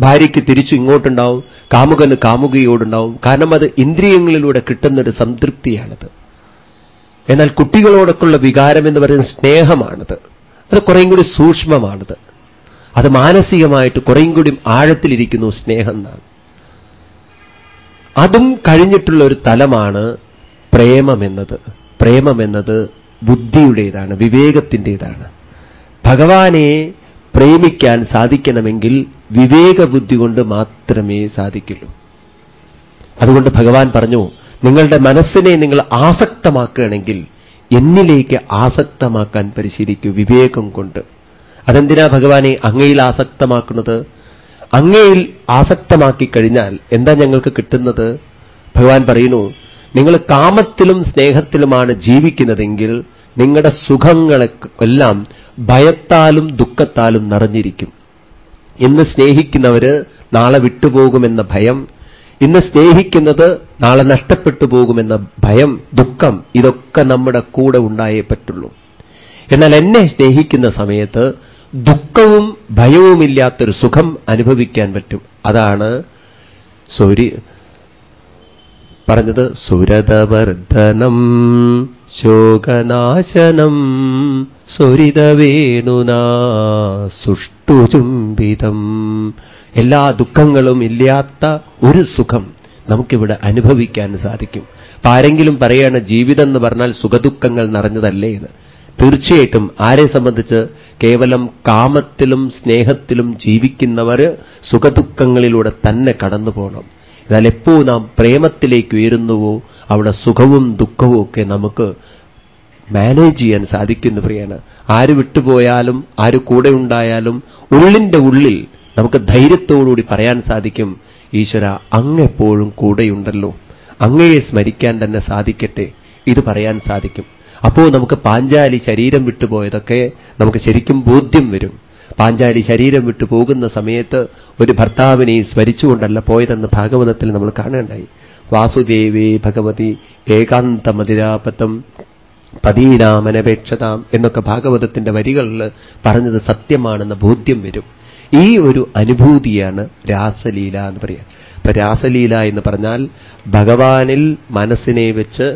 ഭാര്യയ്ക്ക് തിരിച്ചു ഇങ്ങോട്ടുണ്ടാവും കാമുകന് കാമുകയോടുണ്ടാവും. കാരണം അത് ഇന്ദ്രിയങ്ങളിലൂടെ കിട്ടുന്നൊരു സംതൃപ്തിയാണത്. എന്നാൽ കുട്ടികളോടൊക്കെയുള്ള വികാരം എന്ന് പറയുന്നത് സ്നേഹമാണത്. അത് കുറേയും കൂടി സൂക്ഷ്മമാണത്. അത് മാനസികമായിട്ട് കുറേയും കൂടി ആഴത്തിലിരിക്കുന്നു സ്നേഹം എന്നാണ്. അതും കഴിഞ്ഞിട്ടുള്ള ഒരു തലമാണ് പ്രേമമെന്നത്. പ്രേമമെന്നത് ബുദ്ധിയുടേതാണ് വിവേകത്തിന്റേതാണ്. ഭഗവാനെ പ്രേമിക്കാൻ സാധിക്കണമെങ്കിൽ വിവേകബുദ്ധി കൊണ്ട് മാത്രമേ സാധിക്കുള്ളൂ. അതുകൊണ്ട് ഭഗവാൻ പറഞ്ഞു നിങ്ങളുടെ മനസ്സിനെ നിങ്ങൾ ആസക്തമാക്കുകയാണെങ്കിൽ എന്നിലേക്ക് ആസക്തമാക്കാൻ പരിശീലിക്കൂ വിവേകം കൊണ്ട്. അതെന്തിനാ ഭഗവാനെ അങ്ങയിൽ ആസക്തമാക്കുന്നത്? അങ്ങയിൽ ആസക്തമാക്കി കഴിഞ്ഞാൽ എന്താ ഞങ്ങൾക്ക് കിട്ടുന്നത്? ഭഗവാൻ പറയുന്നു നിങ്ങൾ കാമത്തിലും സ്നേഹത്തിലുമാണ് ജീവിക്കുന്നതെങ്കിൽ നിങ്ങളുടെ സുഖങ്ങളെല്ലാം ഭയത്താലും ദുഃഖത്താലും നിറഞ്ഞിരിക്കും. ഇന്ന് സ്നേഹിക്കുന്നവര് നാളെ വിട്ടുപോകുമെന്ന ഭയം ഇന്ന് സ്നേഹിക്കുന്നത് നാളെ നഷ്ടപ്പെട്ടു പോകുമെന്ന ഭയം ദുഃഖം ഇതൊക്കെ നമ്മുടെ കൂടെ ഉണ്ടായേ പറ്റുള്ളൂ. എന്നാൽ എന്നെ സ്നേഹിക്കുന്ന സമയത്ത് ദുഃഖവും ഭയവുമില്ലാത്തൊരു സുഖം അനുഭവിക്കാൻ പറ്റും. അതാണ് സൂര്യ പറഞ്ഞത് സുരതവർദ്ധനം ശോകനാശനം സുരിതവേണുനാ സുഷ്ടുചുംബിതം. എല്ലാ ദുഃഖങ്ങളും ഇല്ലാത്ത ഒരു സുഖം നമുക്കിവിടെ അനുഭവിക്കാൻ സാധിക്കും. അപ്പൊ ആരെങ്കിലും പറയാണ് ജീവിതം എന്ന് പറഞ്ഞാൽ സുഖദുഃഖങ്ങൾ നിറഞ്ഞതല്ലേ എന്ന്. തീർച്ചയായിട്ടും ആരെ സംബന്ധിച്ച്? കേവലം കാമത്തിലും സ്നേഹത്തിലും ജീവിക്കുന്നവർ സുഖദുഃഖങ്ങളിലൂടെ തന്നെ കടന്നു പോകണം എന്നാൽ എപ്പോ നാം പ്രേമത്തിലേക്ക് ഉയരുന്നുവോ അവിടെ സുഖവും ദുഃഖവും ഒക്കെ നമുക്ക് മാനേജ് ചെയ്യാൻ സാധിക്കുന്നു പ്രിയാണ് ആര് വിട്ടുപോയാലും ആര് കൂടെ ഉണ്ടായാലും ഉള്ളിന്റെ ഉള്ളിൽ നമുക്ക് ധൈര്യത്തോടുകൂടി പറയാൻ സാധിക്കും ഈശ്വര അങ്ങെപ്പോഴും കൂടെയുണ്ടല്ലോ. അങ്ങയെ സ്മരിക്കാൻ തന്നെ സാധിക്കട്ടെ. ഇത് പറയാൻ സാധിക്കും. അപ്പോൾ നമുക്ക് പാഞ്ചാലി ശരീരം വിട്ടുപോയതൊക്കെ നമുക്ക് ശരിക്കും ബോധ്യം വരും. പാഞ്ചാലി ശരീരം വിട്ടു പോകുന്ന സമയത്ത് ഒരു ഭർത്താവിനെ സ്മരിച്ചുകൊണ്ടല്ല പോയതെന്ന് ഭാഗവതത്തിൽ നമ്മൾ കാണേണ്ടായി വാസുദേവേ ഭഗവതി ഏകാന്തമതിരാപത്തം പതീനാമനപേക്ഷതാം എന്നൊക്കെ ഭാഗവതത്തിന്റെ വരികളിൽ പറഞ്ഞത് സത്യമാണെന്ന ബോധ്യം വരും. ഈ ഒരു അനുഭൂതിയാണ് രാസലീല എന്ന് പറയുക അപ്പൊ രാസലീല എന്ന് പറഞ്ഞാൽ ഭഗവാനിൽ മനസ്സിനെ വെച്ച്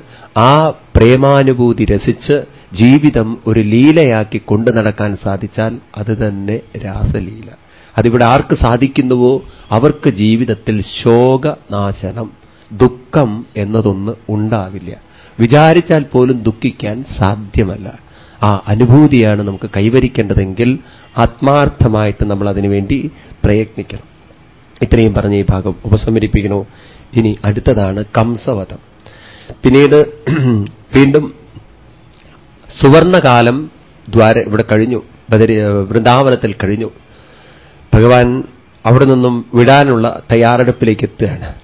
ആ പ്രേമാനുഭൂതി രസിച്ച് ജീവിതം ഒരു ലീലയാക്കി കൊണ്ടു നടക്കാൻ സാധിച്ചാൽ അത് തന്നെ രാസലീല. അതിവിടെ ആർക്ക് സാധിക്കുന്നുവോ അവർക്ക് ജീവിതത്തിൽ ശോകനാശനം ദുഃഖം എന്നതൊന്ന് ഉണ്ടാവില്ല. വിചാരിച്ചാൽ പോലും ദുഃഖിക്കാൻ സാധ്യമല്ല. ആ അനുഭൂതിയാണ് നമുക്ക് കൈവരിക്കേണ്ടതെങ്കിൽ ആത്മാർത്ഥമായിട്ട് നമ്മൾ അതിനുവേണ്ടി പ്രയത്നിക്കണം. ഇത്രയും പറഞ്ഞ ഈ ഭാഗം ഉപസമരിപ്പിക്കണോ ഇനി അടുത്തതാണ് കംസവധം. പിന്നീട് വീണ്ടും സുവർണകാലം ദ്വാര ഇവിടെ കഴിഞ്ഞു. ബദരി വൃന്ദാവനത്തിൽ കഴിഞ്ഞു. ഭഗവാൻ അവിടെ നിന്നും വിടാനുള്ള തയ്യാറെടുപ്പിലേക്ക് എത്തുകയാണ്.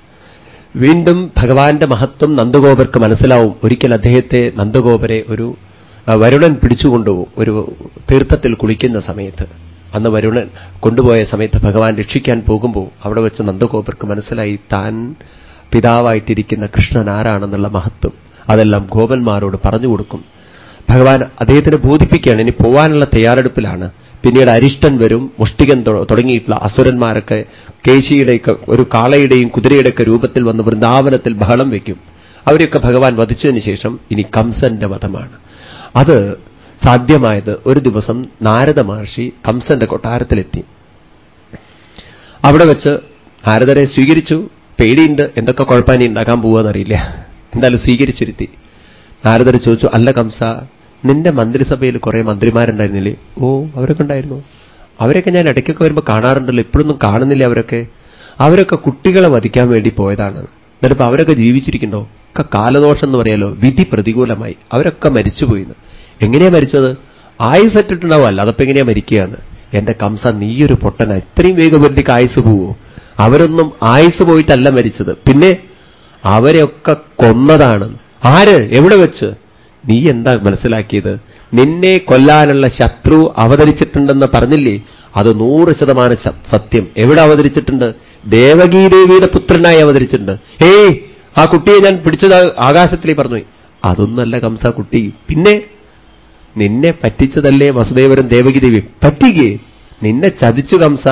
വീണ്ടും ഭഗവാന്റെ മഹത്വം നന്ദഗോപർക്ക് മനസ്സിലാവും. ഒരിക്കൽ അദ്ദേഹത്തെ നന്ദഗോപരെ ഒരു വരുണൻ പിടിച്ചുകൊണ്ടുപോകും ഒരു തീർത്ഥത്തിൽ കുളിക്കുന്ന സമയത്ത് അന്ന് വരുണൻ കൊണ്ടുപോയ സമയത്ത് ഭഗവാൻ രക്ഷിക്കാൻ പോകുമ്പോൾ അവിടെ വെച്ച് നന്ദഗോപർക്ക് മനസ്സിലായി താൻ പിതാവായിട്ടിരിക്കുന്ന കൃഷ്ണൻ ആരാണെന്നുള്ള മഹത്വം. അതെല്ലാം ഗോപന്മാരോട് പറഞ്ഞു കൊടുക്കും. ഭഗവാൻ അദ്ദേഹത്തിന് ബോധിപ്പിക്കുകയാണ്. ഇനി പോവാനുള്ള തയ്യാറെടുപ്പിലാണ്. പിന്നീട് അരിഷ്ടൻ വരും മുഷ്ടികൻ തുടങ്ങിയിട്ടുള്ള അസുരന്മാരൊക്കെ കേശിയുടെയൊക്കെ ഒരു കാളയുടെയും കുതിരയുടെയൊക്കെ രൂപത്തിൽ വന്ന് വൃന്ദാവനത്തിൽ ബഹളം വയ്ക്കും അവരെയൊക്കെ ഭഗവാൻ വധിച്ചതിന് ശേഷം ഇനി കംസന്റെ വധമാണ്. അത് സാധ്യമായത് ഒരു ദിവസം നാരദ മഹർഷി കംസന്റെ കൊട്ടാരത്തിലെത്തി. അവിടെ വെച്ച് നാരദരെ സ്വീകരിച്ചു. പേടിയുണ്ട് എന്തൊക്കെ കുഴപ്പമാനി ഉണ്ടാക്കാൻ പോവാന്നറിയില്ല. എന്തായാലും സ്വീകരിച്ചിരുത്തി. നാരദർ ചോദിച്ചു അല്ല കംസ നിന്റെ മന്ത്രിസഭയിൽ കുറെ മന്ത്രിമാരുണ്ടായിരുന്നില്ലേ? ഓ അവരൊക്കെ ഉണ്ടായിരുന്നു. അവരൊക്കെ ഞാൻ ഇടയ്ക്കൊക്കെ വരുമ്പോൾ കാണാറുണ്ടല്ലോ. ഇപ്പോഴൊന്നും കാണുന്നില്ല അവരൊക്കെ. അവരൊക്കെ കുട്ടികളെ വധിക്കാൻ വേണ്ടി പോയതാണ്. എന്നിട്ടിപ്പോ അവരൊക്കെ ജീവിച്ചിരിക്കണ്ടോ ഒക്കെ കാലദോഷം എന്ന് പറയാലോ. വിധി പ്രതികൂലമായി. അവരൊക്കെ മരിച്ചുപോയിന്ന്. എങ്ങനെയാ മരിച്ചത്? ആയുസറ്റിട്ടുണ്ടാവും. അല്ല അതപ്പോ എങ്ങനെയാ മരിക്കുകയെന്ന്. എന്റെ കംസ നീയൊരു പൊട്ടന. ഇത്രയും വേഗപരിധിക്ക് ആയുസ് പോവോ? അവരൊന്നും ആയുസ് പോയിട്ടല്ല മരിച്ചത്. പിന്നെ അവരെയൊക്കെ കൊന്നതാണ്. ആര്? എവിടെ വെച്ച്? നീ എന്താ മനസ്സിലാക്കിയത്? നിന്നെ കൊല്ലാനുള്ള ശത്രു അവതരിച്ചിട്ടുണ്ടെന്ന് പറഞ്ഞില്ലേ? അത് നൂറ് ശതമാനം സത്യം. എവിടെ അവതരിച്ചിട്ടുണ്ട്? ദേവകീദേവിയുടെ പുത്രനായി അവതരിച്ചിട്ടുണ്ട്. ഏയ് ആ കുട്ടിയെ ഞാൻ പിടിച്ചത് ആകാശത്തിൽ പറഞ്ഞു. അതൊന്നല്ല കംസ കുട്ടി. പിന്നെ നിന്നെ പറ്റിച്ചതല്ലേ വസുദേവരും ദേവകി പറ്റിക്കേ. നിന്നെ ചതിച്ചു കംസ.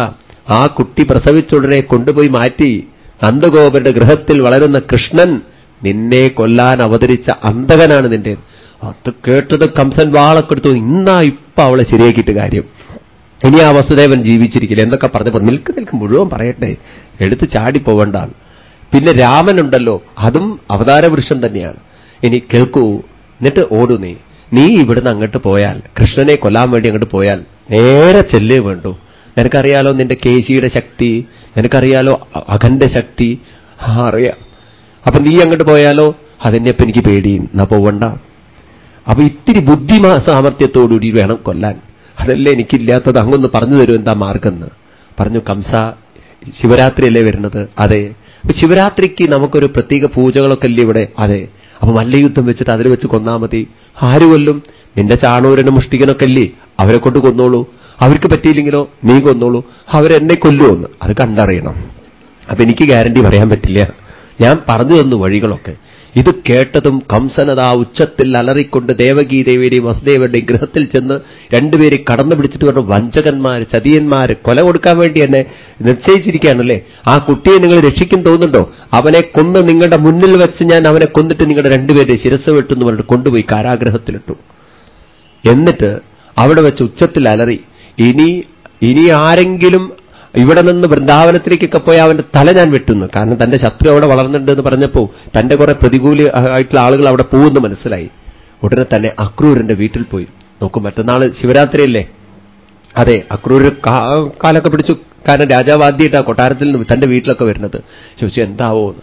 ആ കുട്ടി പ്രസവിച്ചുടനെ കൊണ്ടുപോയി മാറ്റി. നന്ദഗോപരുടെ ഗൃഹത്തിൽ വളരുന്ന കൃഷ്ണൻ നിന്നെ കൊല്ലാൻ അവതരിച്ച അന്തകനാണ് നിന്റെ അത് കേട്ടത് കംസൻ വാളക്കെടുത്തു. ഇന്നാ ഇപ്പൊ അവളെ ശരിയാക്കിയിട്ട് കാര്യം. ഇനി ആ വസുദേവൻ ജീവിച്ചിരിക്കില്ല. എന്നൊക്കെ പറഞ്ഞപ്പോ നിൽക്ക് നിൽക്ക് മുഴുവൻ പറയട്ടെ. എടുത്ത് ചാടിപ്പോവണ്ടാണ് പിന്നെ രാമനുണ്ടല്ലോ. അതും അവതാരവൃക്ഷം തന്നെയാണ്. ഇനി കേൾക്കൂ. എന്നിട്ട് ഓടു നീ. നീ ഇവിടുന്ന് അങ്ങോട്ട് പോയാൽ കൃഷ്ണനെ കൊല്ലാൻ വേണ്ടി അങ്ങോട്ട് പോയാൽ നേരെ ചെല്ലേ വേണ്ടു. നിനക്കറിയാലോ നിന്റെ കേശിയുടെ ശക്തി? നിനക്കറിയാലോ അഖന്റെ ശക്തി? അറിയാം. അപ്പൊ നീ അങ്ങോട്ട് പോയാലോ? അതിനെപ്പോ എനിക്ക് പേടിയും എന്നാ പോവണ്ട. അപ്പൊ ഇത്തിരി ബുദ്ധിമാ സാമർത്ഥ്യത്തോടുകൂടി വേണം കൊല്ലാൻ. അതല്ലേ എനിക്കില്ലാത്തത്? അങ്ങൊന്ന് പറഞ്ഞു തരും എന്താ മാർഗം പറഞ്ഞു കംസ ശിവരാത്രിയല്ലേ വരുന്നത്? അതെ. അപ്പൊ ശിവരാത്രിക്ക് നമുക്കൊരു പ്രത്യേക പൂജകളൊക്കെ അല്ലേ ഇവിടെ? അതെ. അപ്പൊ മല്ലയുദ്ധം വെച്ചിട്ട് അതിൽ വെച്ച് കൊന്നാ മതി. ആര് കൊല്ലും? നിന്റെ ചാണൂരനും മുഷ്ടികനൊക്കെ അല്ലേ അവരെ കൊണ്ട് കൊന്നോളൂ. അവർക്ക് പറ്റിയില്ലെങ്കിലോ? നീ കൊന്നോളൂ. അവരെന്നെ കൊല്ലുമെന്ന് അത് കണ്ടറിയണം. അപ്പൊ എനിക്ക് ഗ്യാരണ്ടി പറയാൻ പറ്റില്ല. ഞാൻ പറഞ്ഞു തന്നു വഴികളൊക്കെ. ഇത് കേട്ടതും കംസനതാ ഉച്ചത്തിൽ അലറിക്കൊണ്ട് ദേവകീ വസുദേവന്റെയും ഗൃഹത്തിൽ ചെന്ന് രണ്ടുപേരെ കടന്നു പിടിച്ചിട്ട് പറഞ്ഞു വഞ്ചകന്മാർ ചതിയന്മാർ കൊല കൊടുക്കാൻ വേണ്ടി എന്നെ നിശ്ചയിച്ചിരിക്കുകയാണല്ലേ? ആ കുട്ടിയെ നിങ്ങൾ രക്ഷിക്കും തോന്നുന്നുണ്ടോ? അവനെ കൊന്ന് നിങ്ങളുടെ മുന്നിൽ വെച്ച് ഞാൻ അവനെ കൊന്നിട്ട് നിങ്ങളുടെ രണ്ടുപേരുടെ ശിരസ് വെട്ടുന്നു പറഞ്ഞിട്ട് കൊണ്ടുപോയി കാരാഗ്രഹത്തിലിട്ടു. എന്നിട്ട് അവിടെ വെച്ച് ഉച്ചത്തിൽ അലറി ഇനി ഇനി ആരെങ്കിലും ഇവിടെ നിന്ന് വൃന്ദാവനത്തിലേക്കൊക്കെ പോയി അവന്റെ തല ഞാൻ വെട്ടുന്നു. കാരണം തന്റെ ശത്രു അവിടെ വളർന്നിട്ടുണ്ട് എന്ന് പറഞ്ഞപ്പോ തന്റെ കുറെ പ്രതികൂല ആയിട്ടുള്ള ആളുകൾ അവിടെ പോകുന്നു മനസ്സിലായി. ഉടനെ തന്നെ അക്രൂരന്റെ വീട്ടിൽ പോയി. നോക്കും മറ്റന്നാൾ ശിവരാത്രിയല്ലേ? അതെ അക്രൂര് കാലൊക്കെ പിടിച്ചു. കാരണം രാജാവാദ്യമായിട്ട് ആ കൊട്ടാരത്തിൽ നിന്ന് തന്റെ വീട്ടിലൊക്കെ വരുന്നത്. ചോദിച്ചു എന്താവോ എന്ന്.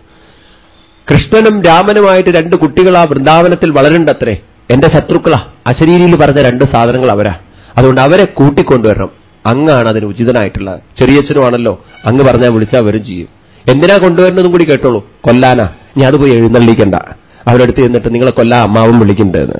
കൃഷ്ണനും രാമനുമായിട്ട് രണ്ട് കുട്ടികൾ ആ വൃന്ദാവനത്തിൽ വളരണ്ടത്രേ എന്റെ ശത്രുക്കളാ. അശരീരിയിൽ പറഞ്ഞ രണ്ട് സാധനങ്ങൾ അവരാ. അതുകൊണ്ട് അവരെ കൂട്ടിക്കൊണ്ടുവരണം. അങ്ങാണ് അതിന് ഉചിതനായിട്ടുള്ള. ചെറിയച്ഛനുമാണല്ലോ. അങ്ങ് പറഞ്ഞാൽ വിളിച്ചാൽ വരും ചെയ്യും. എന്തിനാ കൊണ്ടുവരുന്നതും കൂടി കേട്ടോളൂ. കൊല്ലാനാ. ഞാൻ അത് പോയി എഴുന്നള്ളിക്കണ്ട. അവരടുത്ത് ചെന്നിട്ട് നിങ്ങളെ കൊല്ലാ അമ്മാവും വിളിക്കണ്ടെന്ന്.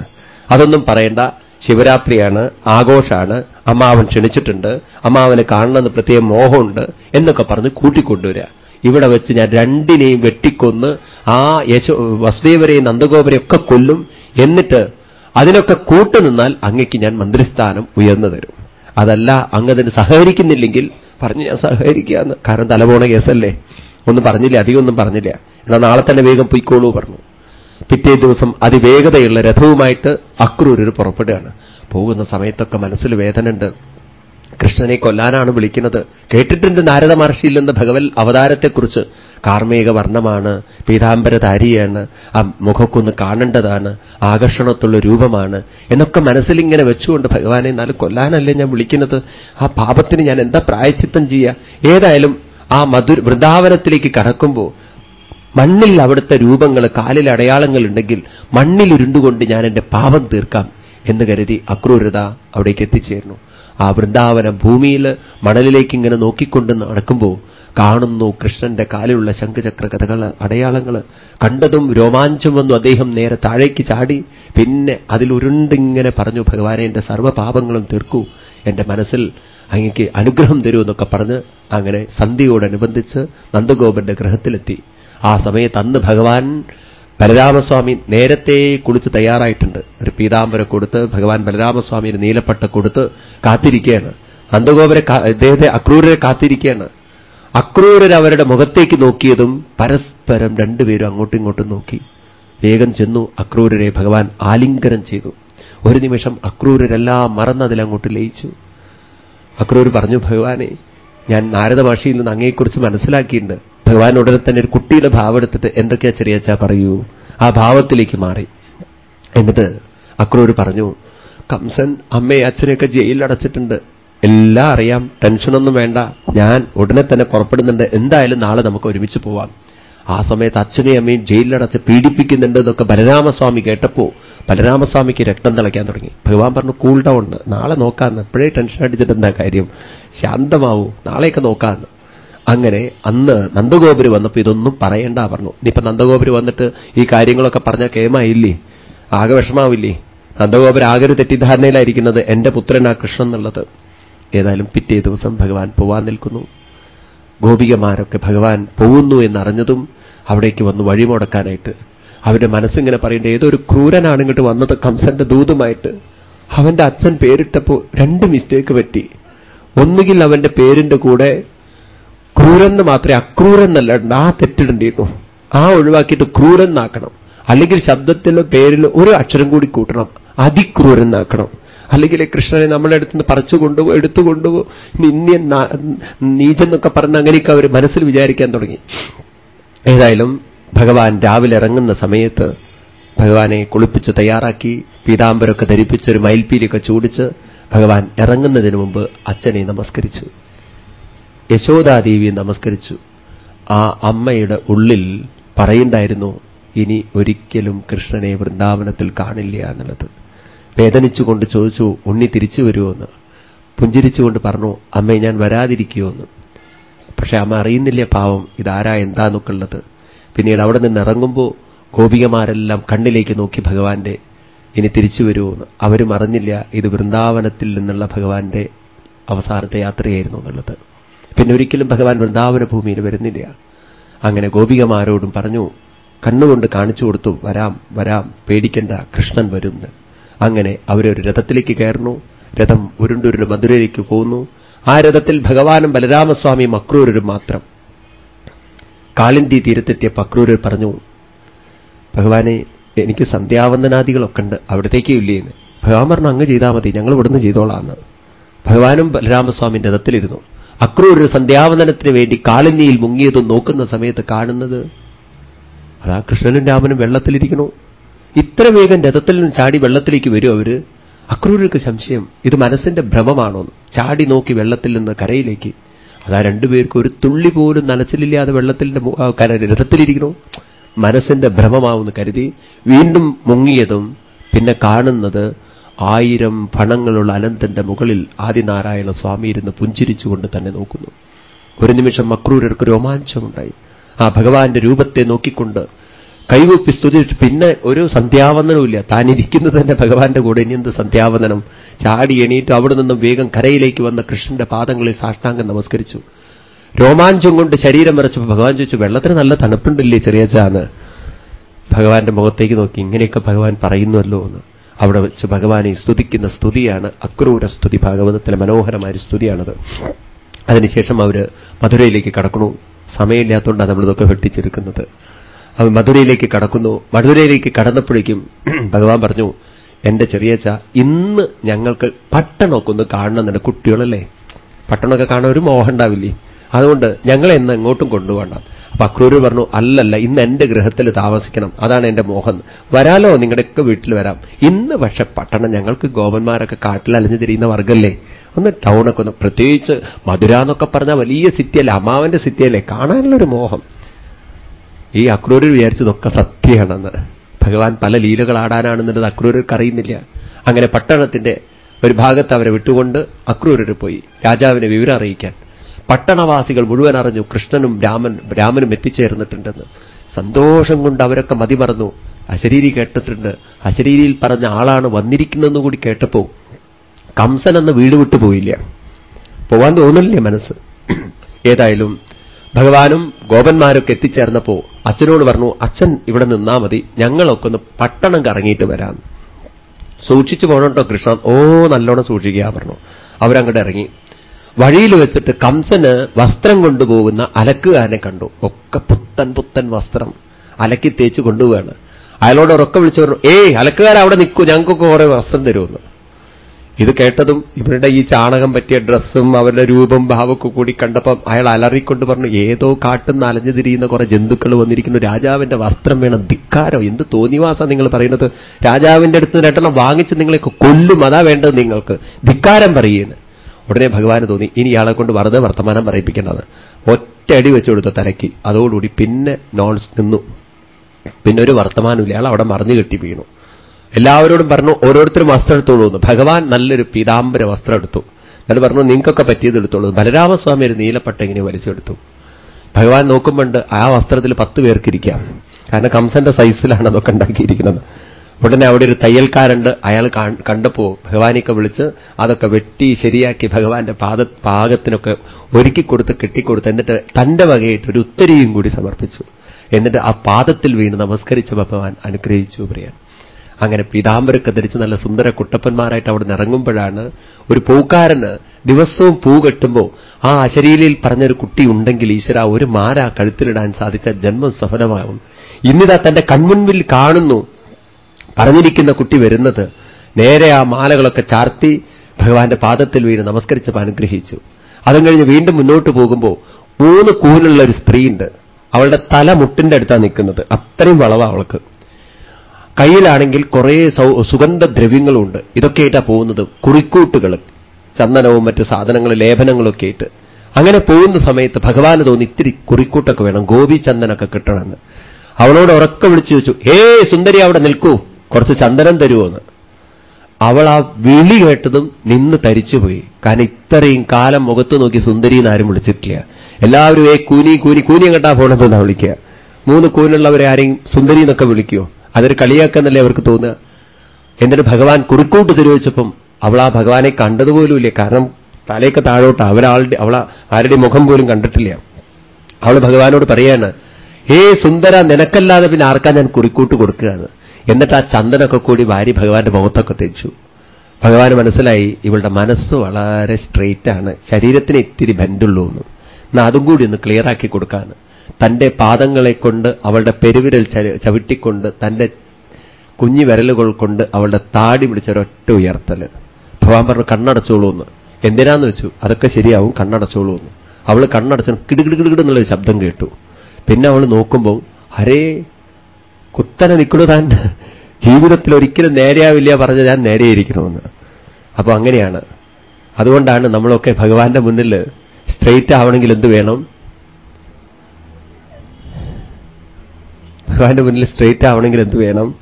അതൊന്നും പറയണ്ട. ശിവരാത്രിയാണ് ആഘോഷമാണ് അമ്മാവൻ ക്ഷണിച്ചിട്ടുണ്ട്. അമ്മാവനെ കാണണമെന്ന് പ്രത്യേകം മോഹമുണ്ട് എന്നൊക്കെ പറഞ്ഞ് കൂട്ടിക്കൊണ്ടുവരിക ഇവിടെ വെച്ച് ഞാൻ രണ്ടിനെയും വെട്ടിക്കൊന്ന് ആ യശോ വസുദേവരെയും നന്ദഗോപരെയും ഒക്കെ കൊല്ലും. എന്നിട്ട് അതിനൊക്കെ കൂട്ടുനിന്നാൽ അങ്ങയ്ക്ക് ഞാൻ മന്ത്രിസ്ഥാനം ഉയർന്നു തരും. അതല്ല അങ്ങതിന് സഹകരിക്കുന്നില്ലെങ്കിൽ പറഞ്ഞ് ഞാൻ സഹകരിക്കാന്ന്. കാരണം തലപോണ കേസല്ലേ? ഒന്നും പറഞ്ഞില്ല അധികമൊന്നും പറഞ്ഞില്ല. എന്നാൽ നാളെ തന്നെ വേഗം പൊയ്ക്കോളൂ പറഞ്ഞു. പിറ്റേ ദിവസം അതിവേഗതയുള്ള രഥവുമായിട്ട് അക്രൂരർ പുറപ്പെടുകയാണ്. പോകുന്ന സമയത്തൊക്കെ മനസ്സിൽ വേദനയുണ്ട്. കൃഷ്ണനെ കൊല്ലാനാണ് വിളിക്കുന്നത്. കേട്ടിട്ടുണ്ട് നാരദ മഹർഷിയിൽ നിന്ന് ഭഗവൽ അവതാരത്തെക്കുറിച്ച്. കാർമേക വർണമാണ് പീതാംബരധാരിയാണ് ആ മുഖക്കൊന്ന് കാണേണ്ടതാണ് ആകർഷണത്തുള്ള രൂപമാണ് എന്നൊക്കെ മനസ്സിലിങ്ങനെ വെച്ചുകൊണ്ട് ഭഗവാനെ എന്നാലും കൊല്ലാനല്ലേ ഞാൻ വിളിക്കുന്നത്? ആ പാപത്തിന് ഞാൻ എന്താ പ്രായച്ചിത്തം ചെയ്യുക ഏതായാലും ആ മധുര വൃന്ദാവനത്തിലേക്ക് കടക്കുമ്പോൾ മണ്ണിൽ അവിടുത്തെ രൂപങ്ങൾ കാലിൽ അടയാളങ്ങൾ ഉണ്ടെങ്കിൽ മണ്ണിൽ ഉരുണ്ടുകൊണ്ട് ഞാൻ എന്റെ പാപം തീർക്കാം എന്ന് കരുതി അക്രൂരത അവിടേക്ക് എത്തിച്ചേർന്നു ആ വൃന്ദാവനം ഭൂമിയിൽ മണലിലേക്ക് ഇങ്ങനെ നോക്കിക്കൊണ്ട് നടക്കുമ്പോൾ കാണുന്നു കൃഷ്ണന്റെ കാലിലുള്ള ശംഖചക്ര കഥകൾ അടയാളങ്ങൾ കണ്ടതും രോമാഞ്ചം വന്നു അദ്ദേഹം നേരെ താഴേക്ക് ചാടി. പിന്നെ അതിലുരുണ്ടിങ്ങനെ പറഞ്ഞു ഭഗവാനെ എന്റെ സർവപാപങ്ങളും തീർക്കൂ. എന്റെ മനസ്സിൽ അങ്ങക്ക് അനുഗ്രഹം തരൂ എന്നൊക്കെ പറഞ്ഞ് അങ്ങനെ സന്ധ്യയോടനുബന്ധിച്ച് നന്ദഗോപന്റെ ഗ്രഹത്തിലെത്തി ആ സമയത്ത് അന്ന് ഭഗവാൻ ബലരാമസ്വാമി നേരത്തെ കുളിച്ച് തയ്യാറായിട്ടുണ്ട്. ഒരു പീതാംബരം കൊടുത്ത് ഭഗവാൻ ബലരാമസ്വാമിന് നീലപ്പട്ട കൊടുത്ത് കാത്തിരിക്കുകയാണ്. നന്ദഗോപരെ അദ്ദേഹത്തെ അക്രൂരരെ കാത്തിരിക്കുകയാണ്. അക്രൂരർ അവരുടെ മുഖത്തേക്ക് നോക്കിയതും പരസ്പരം രണ്ടുപേരും അങ്ങോട്ടും ഇങ്ങോട്ടും നോക്കി. വേഗം ചെന്നു അക്രൂരരെ ഭഗവാൻ ആലിംഗനം ചെയ്തു. ഒരു നിമിഷം അക്രൂരരെല്ലാം മറന്നതിലങ്ങോട്ട് ലയിച്ചു. അക്രൂർ പറഞ്ഞു ഭഗവാനെ ഞാൻ നാരദ ഭാഷയിൽ നിന്ന് അങ്ങയെക്കുറിച്ച് മനസ്സിലാക്കിയിട്ടുണ്ട്. ഭഗവാൻ ഉടനെ തന്നെ ഒരു കുട്ടിയുടെ ഭാവം എടുത്തിട്ട് എന്തൊക്കെയാ ചെറിയച്ചാ പറയൂ? ആ ഭാവത്തിലേക്ക് മാറി. എന്നിട്ട് അക്രൂർ പറഞ്ഞു കംസൻ അമ്മയെ അച്ഛനെയൊക്കെ ജയിലിൽ അടച്ചിട്ടുണ്ട്. എല്ലാം അറിയാം. ടെൻഷനൊന്നും വേണ്ട. ഞാൻ ഉടനെ തന്നെ പുറപ്പെടുന്നുണ്ട്. എന്തായാലും നാളെ നമുക്ക് ഒരുമിച്ച് പോവാം. ആ സമയത്ത് അച്ഛനെയും അമ്മയും ജയിലിലടച്ച് പീഡിപ്പിക്കുന്നുണ്ട് എന്നൊക്കെ ബലരാമസ്വാമി കേട്ടപ്പോ ബലരാമസ്വാമിക്ക് രക്തം തിളയ്ക്കാൻ തുടങ്ങി. ഭഗവാൻ പറഞ്ഞു കൂൾ ഡൗൺ. നാളെ നോക്കാമെന്ന് എപ്പോഴേ ടെൻഷൻ അടിച്ചിട്ട് എന്താ കാര്യം? ശാന്തമാവൂ. നാളെയൊക്കെ നോക്കാന്ന്. അങ്ങനെ അന്ന് നന്ദഗോപുര് വന്നപ്പോൾ ഇതൊന്നും പറയണ്ട പറഞ്ഞു. ഇനിയിപ്പോ നന്ദഗോപുര് വന്നിട്ട് ഈ കാര്യങ്ങളൊക്കെ പറഞ്ഞാൽ കേമായില്ലേ? ആകെ വിഷമാവില്ലേ? നന്ദഗോപുര ആകെ ഒരു തെറ്റിദ്ധാരണയിലായിരിക്കുന്നത് എന്റെ പുത്രനാ കൃഷ്ണൻ എന്നുള്ളത്. ഏതായാലും പിറ്റേ ദിവസം ഭഗവാൻ പോവാൻ നിൽക്കുന്നു. ഗോപികമാരൊക്കെ ഭഗവാൻ പോകുന്നു എന്നറിഞ്ഞതും അവിടേക്ക് വന്ന് വഴിമുടക്കാനായിട്ട് അവരുടെ മനസ്സിങ്ങനെ പറയേണ്ട ഏതോ ഒരു ക്രൂരനാണ് ഇങ്ങോട്ട് വന്നത് കംസന്റെ ദൂതുമായിട്ട്. അവന്റെ അച്ഛൻ പേരിട്ടപ്പോ രണ്ട് മിസ്റ്റേക്ക് പറ്റി. ഒന്നുകിൽ അവന്റെ പേരിന്റെ കൂടെ ക്രൂരെന്ന് മാത്രമേ അക്രൂരെന്നല്ല ആ തെറ്റിടണ്ടിയിരുന്നു. ആ ഒഴിവാക്കിയിട്ട് ക്രൂരെന്നാക്കണം. അല്ലെങ്കിൽ ശബ്ദത്തിലോ പേരിലോ ഒരു അക്ഷരം കൂടി കൂട്ടണം. അതിക്രൂരെന്നാക്കണം. അല്ലെങ്കിൽ കൃഷ്ണനെ നമ്മളെ അടുത്തുനിന്ന് പറിച്ചു കൊണ്ടുപോ എടുത്തു കൊണ്ടുപോ നിന്യൻ നീചെന്നൊക്കെ പറഞ്ഞ് അങ്ങനെയൊക്കെ അവർ മനസ്സിൽ വിചാരിക്കാൻ തുടങ്ങി. ഏതായാലും ഭഗവാൻ രാവിലെ ഇറങ്ങുന്ന സമയത്ത് ഭഗവാനെ കുളിപ്പിച്ച് തയ്യാറാക്കി പീതാംബരമൊക്കെ ധരിപ്പിച്ച് ഒരു മയിൽപ്പീലൊക്കെ ചൂടിച്ച് ഭഗവാൻ ഇറങ്ങുന്നതിന് മുമ്പ് അച്ഛനെ നമസ്കരിച്ചു. യശോദാദേവി നമസ്കരിച്ചു. ആ അമ്മയുടെ ഉള്ളിൽ പറയുണ്ടായിരുന്നു ഇനി ഒരിക്കലും കൃഷ്ണനെ വൃന്ദാവനത്തിൽ കാണില്ല എന്നുള്ളത്. വേദനിച്ചുകൊണ്ട് ചോദിച്ചു ഉണ്ണി തിരിച്ചു വരുമോന്ന് പുഞ്ചിരിച്ചുകൊണ്ട് പറഞ്ഞു അമ്മേ ഞാൻ വരാതിരിക്കുമോന്ന് പക്ഷെ അമ്മ അറിയുന്നില്ല പാവം ഇതാരാ എന്താന്നൊക്കെയുള്ളത് പിന്നീട് അവിടെ നിന്ന് ഇറങ്ങുമ്പോൾ ഗോപികമാരെല്ലാം കണ്ണിലേക്ക് നോക്കി ഭഗവാന്റെ ഇനി തിരിച്ചു വരുമോന്ന് അവരും അറിഞ്ഞില്ല ഇത് വൃന്ദാവനത്തിൽ നിന്നുള്ള ഭഗവാന്റെ അവസാനത്തെ യാത്രയായിരുന്നു എന്നുള്ളത്. പിന്നെ ഒരിക്കലും ഭഗവാൻ വൃന്ദാവന ഭൂമിയിൽ വരുന്നില്ല. അങ്ങനെ ഗോപികമാരോടും പറഞ്ഞു കണ്ണുകൊണ്ട് കാണിച്ചു കൊടുത്തു വരാം വരാം പേടിക്കണ്ട കൃഷ്ണൻ വരും അങ്ങനെ അവരൊരു രഥത്തിലേക്ക് കയറുന്നു. രഥം ഉരുണ്ടുരുണ്ട് മധുരയിലേക്ക് പോകുന്നു. ആ രഥത്തിൽ ഭഗവാനും ബലരാമസ്വാമിയും അക്രൂരരും മാത്രം. കാളിന്തി തീരത്തെത്തിയ പക്രൂരർ പറഞ്ഞു ഭഗവാനെ എനിക്ക് സന്ധ്യാവന്ദനാദികളൊക്കെ ഉണ്ട് അവിടത്തേക്കേ ഇല്ലേന്ന് ഭഗവാൻ പറഞ്ഞു അങ്ങ് ചെയ്താൽ മതി ഞങ്ങൾ ഇവിടുന്ന് ചെയ്തോളാം ഭഗവാനും ബലരാമസ്വാമി രഥത്തിലിരുന്നു. അക്രൂരർ സന്ധ്യാവനത്തിന് വേണ്ടി കാളിനിയിൽ മുങ്ങിയതും നോക്കുന്ന സമയത്ത് കാണുന്നത് അതാ കൃഷ്ണനും രാമനും വെള്ളത്തിലിരിക്കണു. ഇത്ര വേഗം രഥത്തിൽ നിന്ന് ചാടി വെള്ളത്തിലേക്ക് വരും അവർ. അക്രൂരർക്ക് സംശയം ഇത് മനസ്സിന്റെ ഭ്രമമാണോ? ചാടി നോക്കി വെള്ളത്തിൽ നിന്ന് കരയിലേക്ക്. അതാ രണ്ടുപേർക്ക് ഒരു തുള്ളി പോലും നനച്ചിലില്ലാതെ വെള്ളത്തിന്റെ രഥത്തിലിരിക്കണു. മനസ്സിന്റെ ഭ്രമമാവുമെന്ന് കരുതി വീണ്ടും മുങ്ങിയതും പിന്നെ കാണുന്നത് ആയിരം ഫണങ്ങളുള്ള അനന്തന്റെ മുകളിൽ ആദിനാരായണ സ്വാമി ഇരുന്ന് പുഞ്ചിരിച്ചുകൊണ്ട് തന്നെ നോക്കുന്നു. ഒരു നിമിഷം മക്രൂരർക്ക് രോമാഞ്ചമുണ്ടായി. ആ ഭഗവാന്റെ രൂപത്തെ നോക്കിക്കൊണ്ട് കൈകൂപ്പി സ്തുതിച്ചു പിന്നെ ഒരു സന്ധ്യാവന്ദനവുമില്ല. താൻ ഇരിക്കുന്നത് തന്നെ ഭഗവാന്റെ കൂടെ. ഇനി എന്ത് സന്ധ്യാവന്ദനം? ചാടി എണീറ്റ് അവിടെ നിന്നും വേഗം കരയിലേക്ക് വന്ന കൃഷ്ണന്റെ പാദങ്ങളിൽ സാഷ്ടാംഗം നമസ്കരിച്ചു. രോമാഞ്ചം കൊണ്ട് ശരീരം വരച്ചപ്പോൾ ഭഗവാൻ ചോദിച്ചു വെള്ളത്തിന് നല്ല തണുപ്പുണ്ടില്ലേ ചെറിയച്ചാന്ന് ഭഗവാന്റെ മുഖത്തേക്ക് നോക്കി ഇങ്ങനെയൊക്കെ ഭഗവാൻ പറയുന്നുവല്ലോ എന്ന്. അവിടെ വെച്ച് ഭഗവാനെ സ്തുതിക്കുന്ന സ്തുതിയാണ് അക്രൂര സ്തുതി. ഭാഗവതത്തിലെ മനോഹരമായ സ്തുതിയാണത്. അതിനുശേഷം അവർ മധുരയിലേക്ക് കടക്കണു സമയമില്ലാത്തതുകൊണ്ടാണ് നമ്മളിതൊക്കെ വെട്ടിച്ചെടുക്കുന്നത് അവൻ മധുരയിലേക്ക് കടക്കുന്നു. മധുരയിലേക്ക് കടന്നപ്പോഴേക്കും ഭഗവാൻ പറഞ്ഞു എന്റെ ചെറിയച്ച ഇന്ന് ഞങ്ങൾക്ക് പട്ടണമൊക്കെ ഒന്ന് കാണണമെന്നുണ്ട് കുട്ടികളല്ലേ? പട്ടണമൊക്കെ കാണാൻ ഒരു മോഹം ഉണ്ടാവില്ലേ? അതുകൊണ്ട് ഞങ്ങളെ ഇന്ന് എങ്ങോട്ടും കൊണ്ടുപോകണ്ട. അപ്പൊ അക്രൂര് പറഞ്ഞു അല്ലല്ല ഇന്ന് എന്റെ ഗൃഹത്തിൽ താമസിക്കണം. അതാണ് എന്റെ മോഹം. വരാലോ? നിങ്ങളുടെയൊക്കെ വീട്ടിൽ വരാം. ഇന്ന് പക്ഷെ പട്ടണം ഞങ്ങൾക്ക് ഗോപന്മാരൊക്കെ കാട്ടിൽ അലഞ്ഞു തിരിയുന്ന വർഗല്ലേ ഒന്ന് ടൗണൊക്കെ ഒന്ന് പ്രത്യേകിച്ച് മധുര എന്നൊക്കെ പറഞ്ഞാൽ വലിയ സിറ്റിയല്ലേ അമ്മാവന്റെ സിറ്റിയല്ലേ? കാണാനുള്ളൊരു മോഹം. ഈ അക്രൂര് വിചാരിച്ചതൊക്കെ സത്യമാണെന്ന്. ഭഗവാൻ പല ലീലകൾ ആടാനാണെന്നുള്ളത് അക്രൂരർക്ക് അറിയുന്നില്ല. അങ്ങനെ പട്ടണത്തിന്റെ ഒരു ഭാഗത്ത് അവരെ വിട്ടുകൊണ്ട് അക്രൂരർ പോയി. രാജാവിനെ വിവരം അറിയിക്കാൻ. പട്ടണവാസികൾ മുഴുവൻ അറിഞ്ഞു കൃഷ്ണനും രാമൻ രാമനും എത്തിച്ചേർന്നിട്ടുണ്ടെന്ന്. സന്തോഷം കൊണ്ട് അവരൊക്കെ മതിമറന്നു അശരീരി കേട്ടിട്ടുണ്ട്. അശരീരിയിൽ പറഞ്ഞ ആളാണ് വന്നിരിക്കുന്നതെന്ന് കൂടി കേട്ടപ്പോ കംസൻ എന്ന വീട് വിട്ടു പോയില്ല. പോവാൻ തോന്നില്ലേ മനസ്സ്? ഏതായാലും ഭഗവാനും ഗോപന്മാരൊക്കെ എത്തിച്ചേർന്നപ്പോ അച്ഛനോട് പറഞ്ഞു അച്ഛൻ ഇവിടെ നിന്നാ മതി. ഞങ്ങളൊക്കെ ഒന്ന് പട്ടണം കറങ്ങിയിട്ട് വരാം. സൂക്ഷിച്ചു പോകണോട്ടോ കൃഷ്ണൻ? ഓ നല്ലോണം സൂക്ഷിക്കുക പറഞ്ഞു. അവരങ്ങോട്ട് ഇറങ്ങി. വഴിയിൽ വെച്ചിട്ട് കംസന് വസ്ത്രം കൊണ്ടുപോകുന്ന അലക്കുകാരനെ കണ്ടു. ഒക്കെ പുത്തൻ പുത്തൻ വസ്ത്രം അലക്കി തേച്ച് കൊണ്ടുപോവാണ്. അയാളോട് ഉറക്കം വിളിച്ചു പറഞ്ഞു ഏയ് അലക്കുകാരൻ അവിടെ നിൽക്കൂ ഞങ്ങൾക്കൊക്കെ കുറെ വസ്ത്രം തരുമെന്ന്. ഇത് കേട്ടതും ഇവരുടെ ഈ ചാണകം പറ്റിയ ഡ്രസ്സും അവരുടെ രൂപം ഭാവമൊക്കെ കൂടി കണ്ടപ്പം അയാൾ അലറിക്കൊണ്ട് പറഞ്ഞു ഏതോ കാട്ടുന്ന അലഞ്ഞു തിരിയുന്ന കുറെ ജന്തുക്കൾ വന്നിരിക്കുന്നു. രാജാവിന്റെ വസ്ത്രം വേണം. ധിക്കാരോ എന്ത് തോന്നിവാസാ നിങ്ങൾ പറയുന്നത്? രാജാവിന്റെ അടുത്ത് രണ്ടെണ്ണം വാങ്ങിച്ച് നിങ്ങളെയൊക്കെ കൊല്ലും. അതാ വേണ്ടത് നിങ്ങൾക്ക്. ധിക്കാരം പറയുന്നു ഉടനെ ഭഗവാന് തോന്നി ഇനി ഇയാളെ കൊണ്ട് വെറുതെ വർത്തമാനം പറയിപ്പിക്കേണ്ടത് ഒറ്റ അടി വെച്ചു കൊടുത്തു തലയ്ക്ക് അതോടുകൂടി പിന്നെ നോൺ നിന്നു. പിന്നെ ഒരു വർത്തമാനമില്ല ഇയാൾ അവിടെ മറിഞ്ഞു കെട്ടി വീണു. എല്ലാവരോടും പറഞ്ഞു ഓരോരുത്തരും വസ്ത്രം എടുത്തോളൂ എന്ന്. ഭഗവാൻ നല്ലൊരു പീതാംബര വസ്ത്രം എടുത്തു. എന്നിട്ട് പറഞ്ഞു നിങ്ങൾക്കൊക്കെ പറ്റിയത് എടുത്തോളൂ ബലരാമസ്വാമി ഒരു നീലപ്പട്ട ഇങ്ങനെ വലിച്ചെടുത്തു. ഭഗവാൻ നോക്കുമ്പോണ്ട് ആ വസ്ത്രത്തിൽ പത്ത് പേർക്കിരിക്കാം കാരണം കംസന്റെ സൈസിലാണ് അതൊക്കെ ഉണ്ടാക്കിയിരിക്കുന്നത്. ഉടനെ അവിടെ ഒരു തയ്യൽക്കാരുണ്ട്. അയാൾ കണ്ടപ്പോ ഭഗവാനൊക്കെ വിളിച്ച് അതൊക്കെ വെട്ടി ശരിയാക്കി ഭഗവാന്റെ പാദ പാകത്തിനൊക്കെ ഒരുക്കിക്കൊടുത്ത് കെട്ടിക്കൊടുത്ത് എന്നിട്ട് തന്റെ വകയിട്ട് ഒരു ഉത്തരിയും കൂടി സമർപ്പിച്ചു. എന്നിട്ട് ആ പാദത്തിൽ വീണ് നമസ്കരിച്ച ഭഗവാൻ അനുഗ്രഹിച്ചു പറയാൻ അങ്ങനെ പീതാംബരൊക്കെ ധരിച്ച് നല്ല സുന്ദര കുട്ടപ്പന്മാരായിട്ട് അവിടെ ഇറങ്ങുമ്പോഴാണ് ഒരു പൂക്കാരന് ദിവസവും പൂ കെട്ടുമ്പോൾ ആ അശരീലിയിൽ പറഞ്ഞൊരു കുട്ടി ഉണ്ടെങ്കിൽ ഈശ്വര ഒരു മാല കഴുത്തിലിടാൻ സാധിച്ച ജന്മം സഫലമാകും. ഇന്നിതാ തന്റെ കൺമുൻപിൽ കാണുന്നു. പറഞ്ഞിരിക്കുന്ന കുട്ടി വരുന്നത് നേരെ ആ മാലകളൊക്കെ ചാർത്തി ഭഗവാന്റെ പാദത്തിൽ വീണ് നമസ്കരിച്ചപ്പോൾ അനുഗ്രഹിച്ചു. അതും കഴിഞ്ഞ് വീണ്ടും മുന്നോട്ട് പോകുമ്പോൾ മൂന്ന് കൂനുള്ള ഒരു സ്ത്രീയുണ്ട്. അവളുടെ തല മുട്ടിന്റെ അടുത്താണ് നിൽക്കുന്നത്. അത്രയും വളവാ അവൾക്ക്. കയ്യിലാണെങ്കിൽ കുറേ സുഗന്ധദ്രവ്യങ്ങളുണ്ട്. ഇതൊക്കെ ഇതൊക്കെയായിട്ടാണ് പോകുന്നത്. കുറിക്കൂട്ടുകൾ ചന്ദനവും മറ്റു സാധനങ്ങളും ലേപനങ്ങളൊക്കെ ആയിട്ട്. അങ്ങനെ പോകുന്ന സമയത്ത് ഭഗവാന് തോന്നി ഇത്തിരി കുറിക്കൂട്ടൊക്കെ വേണം. ഗോപി ചന്ദനൊക്കെ കിട്ടണമെന്ന്. അവളോട് ഉറക്കം വിളിച്ചു ചോദിച്ചു ഹേ സുന്ദരി അവിടെ നിൽക്കൂ. കുറച്ച് ചന്ദനം തരുമോന്ന് അവൾ ആ വിളി കേട്ടതും നിന്ന് തരിച്ചുപോയി. കാരണം ഇത്രയും കാലം മുഖത്ത് നോക്കി സുന്ദരി ആരും വിളിച്ചിട്ടില്ല. എല്ലാവരും ഏ കൂനി കൂനി കൂനി കണ്ടാ പോണെന്നാ വിളിക്കുക. മൂന്ന് കൂനുള്ളവരെ ആരെയും സുന്ദരി എന്നൊക്കെ വിളിക്കുമോ അതൊരു കളിയാക്കെന്നല്ലേ അവർക്ക് തോന്നുക? എന്നിട്ട് ഭഗവാൻ കുറുക്കൂട്ട് തിരുവച്ചപ്പം അവൾ ആ ഭഗവാനെ കണ്ടതുപോലുമില്ല. കാരണം തലയൊക്കെ താഴോട്ട് അവരാളുടെ അവള ആരുടെ മുഖം പോലും കണ്ടിട്ടില്ല. അവൾ ഭഗവാനോട് പറയാണ് ഏ സുന്ദര നിനക്കല്ലാതെ പിന്നെ ആർക്കാ ഞാൻ കുറിക്കൂട്ട് കൊടുക്കുകയാണ് എന്നിട്ട് ആ ചന്ദനൊക്കെ കൂടി വാരി ഭഗവാന്റെ മുഖത്തൊക്കെ തെച്ചു. ഭഗവാൻ മനസ്സിലായി ഇവളുടെ മനസ്സ് വളരെ സ്ട്രെയിറ്റാണ് ശരീരത്തിന് ഇത്തിരി ബെൻഡുള്ളൂ എന്ന്. എന്നാൽ അതും കൂടി ഒന്ന് ക്ലിയർ ആക്കി കൊടുക്കാന്ന്. തന്റെ പാദങ്ങളെ കൊണ്ട് അവളുടെ പെരുവിരൽ ചവിട്ടിക്കൊണ്ട് തന്റെ കുഞ്ഞു വിരലുകൾ കൊണ്ട് അവളുടെ താടി പിടിച്ച ഒരൊറ്റ ഉയർത്തൽ ഭഗവാൻ പറഞ്ഞു കണ്ണടച്ചോളൂ എന്ന്. എന്തിനാന്ന് വെച്ചു? അതൊക്കെ ശരിയാവും കണ്ണടച്ചോളൂ എന്ന്. അവൾ കണ്ണടച്ചു കിടുകിടുകിടുകിടുന്നുള്ള ശബ്ദം കേട്ടു. പിന്നെ അവൾ നോക്കുമ്പോൾ ഹരേ കുത്തനെ നിൽക്കണു താൻ. ജീവിതത്തിൽ ഒരിക്കലും നേരെയാവില്ല പറഞ്ഞ ഞാൻ നേരെയിരിക്കണമെന്ന്. അപ്പൊ അങ്ങനെയാണ്. അതുകൊണ്ടാണ് നമ്മളൊക്കെ ഭഗവാന്റെ മുന്നിൽ സ്ട്രെയിറ്റ് ആവണമെങ്കിൽ എന്ത് വേണം? ഭഗവാന്റെ മുന്നിൽ സ്ട്രെയിറ്റ് ആവണമെങ്കിൽ എന്ത് വേണം?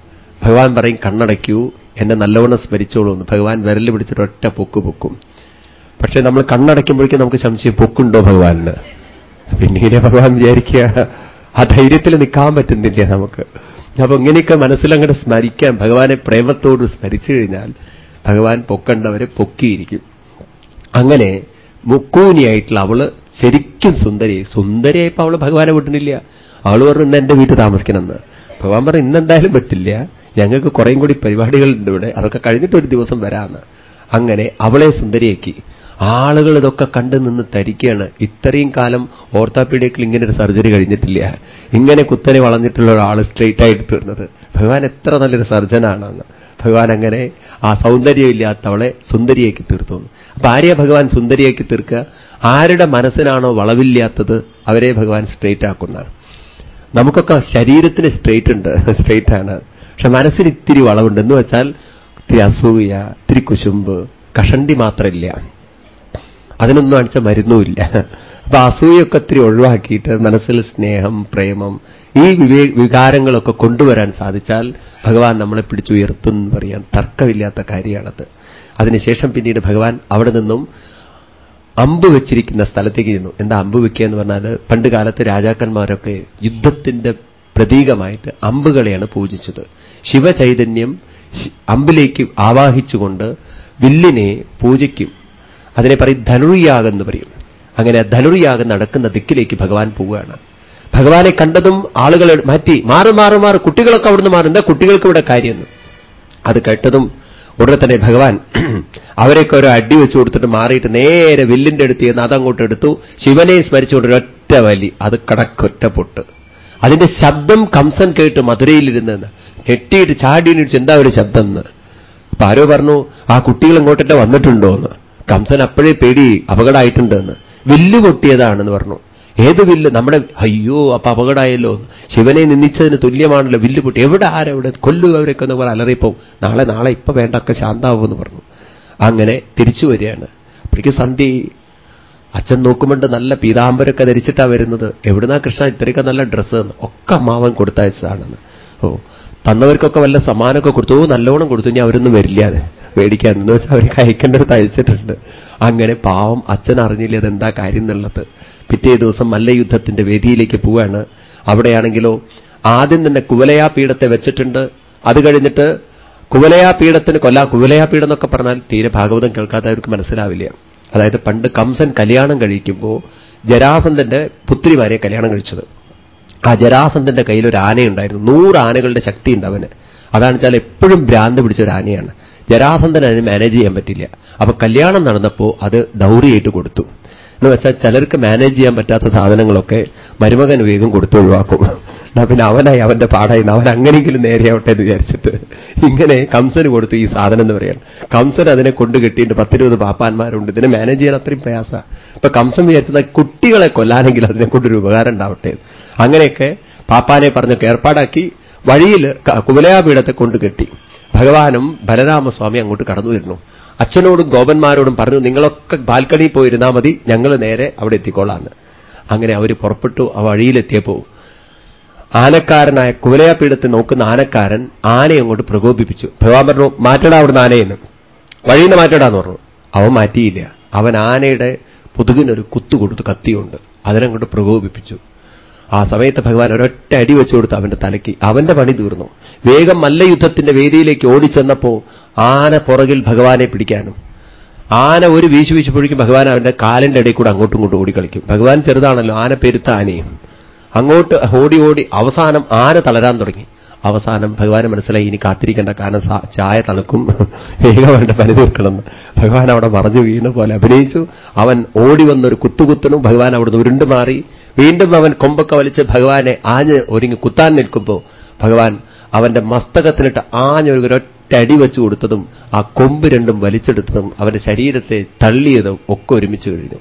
ഭഗവാൻ പറയും കണ്ണടയ്ക്കൂ എന്നെ നല്ലവണ്ണം സ്മരിച്ചോളൂ എന്ന്. ഭഗവാൻ വിരൽ പിടിച്ചിട്ട് ഒറ്റ പൊക്ക് പൊക്കും. പക്ഷെ നമ്മൾ കണ്ണടയ്ക്കുമ്പോഴേക്കും നമുക്ക് സംശയം പൊക്കുണ്ടോ ഭഗവാനിന്? പിന്നീട് ഭഗവാൻ വിചാരിക്കുക ആ ധൈര്യത്തിൽ നിൽക്കാൻ പറ്റുന്നില്ല നമുക്ക്. അപ്പൊ ഇങ്ങനെയൊക്കെ മനസ്സിലങ്ങോട്ട് സ്മരിക്കാൻ ഭഗവാനെ പ്രേമത്തോട് സ്മരിച്ചു കഴിഞ്ഞാൽ ഭഗവാൻ പൊക്കണ്ടവരെ പൊക്കിയിരിക്കും. അങ്ങനെ മുക്കൂനിയായിട്ടുള്ള അവൾ ശരിക്കും സുന്ദരി. സുന്ദരിയായപ്പോ അവൾ ഭഗവാനെ വിട്ടുന്നില്ല അവൾ പറഞ്ഞു ഇന്ന് എന്റെ വീട്ടിൽ താമസിക്കണമെന്ന്. ഭഗവാൻ പറഞ്ഞു ഇന്നെന്തായാലും പറ്റില്ല. ഞങ്ങൾക്ക് കുറേയും കൂടി പരിപാടികളുണ്ട് ഇവിടെ. അതൊക്കെ കഴിഞ്ഞിട്ട് ഒരു ദിവസം വരാമെന്ന്. അങ്ങനെ അവളെ സുന്ദരിയാക്കി. ആളുകൾ ഇതൊക്കെ കണ്ടു നിന്ന് തരിക്കുകയാണ് ഇത്രയും കാലം ഓർത്തോപീഡിയക്കിൽ ഇങ്ങനെ ഒരു സർജറി കഴിഞ്ഞിട്ടില്ല. ഇങ്ങനെ കുത്തനെ വളഞ്ഞിട്ടുള്ള ഒരാൾ സ്ട്രെയിറ്റ് ആയിട്ട് തീർന്നത്. ഭഗവാൻ എത്ര നല്ലൊരു സർജനാണെന്ന്. ഭഗവാൻ അങ്ങനെ ആ സൗന്ദര്യമില്ലാത്തവളെ സുന്ദരിയാക്കി തീർത്തു. അപ്പൊ ആരെയാ ഭഗവാൻ സുന്ദരിയാക്കി തീർക്കുക? ആരുടെ മനസ്സിനാണോ വളവില്ലാത്തത് അവരെ ഭഗവാൻ സ്ട്രെയിറ്റ് ആക്കുന്നതാണ്. നമുക്കൊക്കെ ശരീരത്തിന് സ്ട്രെയിറ്റ് ഉണ്ട്. സ്ട്രെയിറ്റ് ആണ്. പക്ഷെ മനസ്സിന് ഇത്തിരി വളവുണ്ട്. എന്ന് വെച്ചാൽ ഇത്തിരി അസൂയ ഇത്തിരി കുശുമ്പ് കഷണ്ടി മാത്രമില്ല. അതിനൊന്നും അടിച്ച മരുന്നുമില്ല അപ്പൊ അസൂയൊക്കെ ഒത്തിരി ഒഴിവാക്കിയിട്ട് മനസ്സിൽ സ്നേഹം പ്രേമം ഈ വികാരങ്ങളൊക്കെ കൊണ്ടുവരാൻ സാധിച്ചാൽ ഭഗവാൻ നമ്മളെ പിടിച്ചുയർത്തും എന്ന് പറയാൻ തർക്കമില്ലാത്ത കാര്യമാണത്. അതിനുശേഷം പിന്നീട് ഭഗവാൻ അവിടെ നിന്നും അമ്പ് വെച്ചിരിക്കുന്ന സ്ഥലത്തേക്ക് ചെന്നു. എന്താ അമ്പ് വെക്കുക എന്ന് പറഞ്ഞാൽ പണ്ട് കാലത്ത് രാജാക്കന്മാരൊക്കെ യുദ്ധത്തിന്റെ പ്രതീകമായിട്ട് അമ്പുകളെയാണ് പൂജിച്ചത്. ശിവചൈതന്യം അമ്പിലേക്ക് ആവാഹിച്ചുകൊണ്ട് വില്ലിനെ പൂജിക്കും അതിനെ പറയും ധനുർയാഗം എന്ന് പറയും. അങ്ങനെ ധനുർയാഗം നടക്കുന്ന ദിക്കിലേക്ക് ഭഗവാൻ പോവുകയാണ്. ഭഗവാനെ കണ്ടതും ആളുകൾ മാറ്റി മാറി മാറി മാറി കുട്ടികളൊക്കെ അവിടുന്ന് മാറും എന്താ കുട്ടികൾക്ക് ഇവിടെ കാര്യമെന്ന്. അത് കേട്ടതും ഉടനെ തന്നെ ഭഗവാൻ അവരെയൊക്കെ ഒരു അടി വെച്ചു കൊടുത്തിട്ട് മാറിയിട്ട് നേരെ വില്ലിന്റെ അടുത്ത് ചെന്ന് അതങ്ങോട്ട് എടുത്തു. ശിവനെ സ്മരിച്ചുകൊണ്ട് ഒരൊറ്റ വലി അത് കടക്കൊറ്റ പൊട്ട്. അതിന്റെ ശബ്ദം കംസൻ കേട്ട് മധുരയിലിരുന്നെന്ന്. ഞെട്ടിയിട്ട് ചാടിയിട്ട് എന്താ ഒരു ശബ്ദം എന്ന്. അപ്പൊ ആരോ പറഞ്ഞു ആ കുട്ടികൾ ഇങ്ങോട്ടേ വന്നിട്ടുണ്ടോ എന്ന് കംസൻ അപ്പോഴേ പേടി അപകടമായിട്ടുണ്ടെന്ന്. വില്ല് പൊട്ടിയതാണെന്ന് പറഞ്ഞു. ഏത് വില്ല്? നമ്മുടെ അയ്യോ അപ്പൊ അപകടമായല്ലോ. ശിവനെ നിന്ദിച്ചതിന് തുല്യമാണല്ലോ വില്ല് പൊട്ടി. എവിടെ ആരെവിടെ കൊല്ലു അവരൊക്കെ എന്ന് പറഞ്ഞാൽ അലറിപ്പോ നാളെ നാളെ ഇപ്പൊ വേണ്ടൊക്കെ ശാന്താവുമെന്ന് പറഞ്ഞു. അങ്ങനെ തിരിച്ചു വരികയാണ്. അപ്പോഴേക്കും സന്ധി അച്ഛൻ നോക്കുമ്പോണ്ട് നല്ല പീതാംബരൊക്കെ ധരിച്ചിട്ടാ വരുന്നത്. എവിടുന്നാ കൃഷ്ണ ഇത്രയൊക്കെ നല്ല ഡ്രസ്സ് ഒക്കെ അമ്മാവൻ കൊടുത്തയച്ചതാണെന്ന്. ഓ തന്നവർക്കൊക്കെ വല്ല സമ്മാനമൊക്കെ കൊടുത്തു. നല്ലോണം കൊടുത്തു. ഇനി അവരൊന്നും വരില്ലാതെ മേടിക്കാൻ എന്ന് വെച്ചാൽ അവർ കഴിക്കേണ്ടത് അയച്ചിട്ടുണ്ട് അങ്ങനെ പാവം അച്ഛൻ അറിഞ്ഞില്ല അതെന്താ കാര്യം എന്നുള്ളത്. പിറ്റേ ദിവസം മല്ലയുദ്ധത്തിന്റെ വേദിയിലേക്ക് പോവാണ്. അവിടെയാണെങ്കിലോ ആദ്യം തന്നെ കുവലയാ പീഠത്തെ വെച്ചിട്ടുണ്ട്. അത് കഴിഞ്ഞിട്ട് കുവലയാ പീഠത്തിന് കൊല്ല കുവലയാ പീഠം എന്നൊക്കെ പറഞ്ഞാൽ തീരെ ഭാഗവതം കേൾക്കാത്തവർക്ക് മനസ്സിലാവില്ല. അതായത് പണ്ട് കംസൻ കല്യാണം കഴിക്കുമ്പോൾ ജരാസന്ധന്റെ പുത്രിമാരെ കല്യാണം കഴിച്ചത്. ആ ജരാസന്ധന്റെ കയ്യിൽ ഒരു ആനയുണ്ടായിരുന്നു. നൂറ് ആനകളുടെ ശക്തി ഉണ്ട് അവന്. അതാണ് വെച്ചാൽ എപ്പോഴും ഭ്രാന്ത് പിടിച്ച ഒരു ആനയാണ്. ജരാസന്ധന് അതിന് മാനേജ് ചെയ്യാൻ പറ്റില്ല. അപ്പൊ കല്യാണം നടന്നപ്പോൾ അത് ഡൗറിയായിട്ട് കൊടുത്തു. എന്ന് വെച്ചാൽ ചിലർക്ക് മാനേജ് ചെയ്യാൻ പറ്റാത്ത സാധനങ്ങളൊക്കെ മരുമകൻ വേഗം കൊടുത്തു ഒഴിവാക്കും. എന്നാ പിന്നെ അവനായി അവന്റെ പാടായി അവൻ അങ്ങനെയെങ്കിലും നേരെയാവട്ടെ എന്ന് വിചാരിച്ചിട്ട്. ഇങ്ങനെ കംസന് കൊടുത്തു ഈ സാധനം എന്ന് പറയാണ് കംസൻ അതിനെ കൊണ്ട് കെട്ടിയിട്ട് പത്തിരുപത് പാപ്പാന്മാരുണ്ട്. ഇതിനെ മാനേജ് ചെയ്യാൻ അത്രയും പ്രയാസ. ഇപ്പൊ കംസൻ വിചാരിച്ചത് കുട്ടികളെ കൊല്ലാനെങ്കിൽ അതിനെ കൊണ്ടൊരു ഉപകാരം ഉണ്ടാവട്ടെ അങ്ങനെയൊക്കെ പാപ്പാനെ പറഞ്ഞൊക്കെ ഏർപ്പാടാക്കി വഴിയിൽ കുവലയാപീഠത്തെ കൊണ്ട് കെട്ടി. ഭഗവാനും ബലരാമസ്വാമി അങ്ങോട്ട് കടന്നു വരുന്നു. അച്ഛനോടും ഗോപന്മാരോടും പറഞ്ഞു നിങ്ങളൊക്കെ ബാൽക്കണിയിൽ പോയിരുന്നാൽ മതി ഞങ്ങൾ നേരെ അവിടെ എത്തിക്കോളാന്ന്. അങ്ങനെ അവർ പുറപ്പെട്ടു ആ വഴിയിലെത്തിയപ്പോ ആനക്കാരനായ കുവലയാപ്പീഠത്തെ നോക്കുന്ന ആനക്കാരൻ ആനയെ അങ്ങോട്ട് പ്രകോപിപ്പിച്ചു. ഭഗവാൻ പറഞ്ഞു മാറ്റടാ അവിടുന്ന് ആനയെന്ന്. വഴിയിൽ നിന്ന് മാറ്റടാന്ന് പറഞ്ഞു. അവൻ മാറ്റിയില്ല. അവൻ ആനയുടെ പുതുകിനൊരു കുത്തു കൊടുത്തു കത്തിയുണ്ട്. അതിനങ്ങോട്ട് പ്രകോപിപ്പിച്ചു. ആ സമയത്ത് ഭഗവാൻ ഒരൊറ്റ അടി വെച്ചു കൊടുത്തു അവന്റെ തലയ്ക്ക് അവന്റെ പണി തീർന്നു. വേഗം മല്ലയുദ്ധത്തിന്റെ വേദിയിലേക്ക് ഓടിച്ചെന്നപ്പോ ആന പുറകിൽ ഭഗവാനെ പിടിക്കാനും ആന ഒരു വീശു വീശുപ്പോഴേക്കും ഭഗവാൻ അവന്റെ കാലിന്റെ ഇടയിൽ കൂടെ അങ്ങോട്ടും ഇങ്ങോട്ടും ഓടിക്കളിക്കും. ഭഗവാൻ ചെറുതാണല്ലോ ആന പെരുത്ത ആനയും. അങ്ങോട്ട് ഓടി ഓടി അവസാനം ആന തളരാൻ തുടങ്ങി. അവസാനം ഭഗവാന് മനസ്സിലായി ഇനി കാത്തിരിക്കേണ്ട കാരണം ചായ തണുക്കും. വേഗം അവന്റെ പനി തീർക്കണമെന്ന് ഭഗവാൻ അവിടെ മറഞ്ഞു വീണ പോലെ അഭിനയിച്ചു. അവൻ ഓടി വന്നൊരു കുത്തുകുത്തണു ഭഗവാൻ അവിടുന്ന് ഉരുണ്ടു മാറി. വീണ്ടും അവൻ കൊമ്പൊക്കെ വലിച്ച് ഭഗവാനെ ആഞ്ഞ് ഒരുങ്ങി കുത്താൻ നിൽക്കുമ്പോൾ ഭഗവാൻ അവന്റെ മസ്തകത്തിലിട്ട് ആഞ്ഞൊരു ഒറ്റടി വെച്ചു കൊടുത്തതും ആ കൊമ്പ് രണ്ടും വലിച്ചെടുത്തതും അവന്റെ ശരീരത്തെ തള്ളിയതും ഒക്കെ ഒരുമിച്ച് കഴിഞ്ഞു.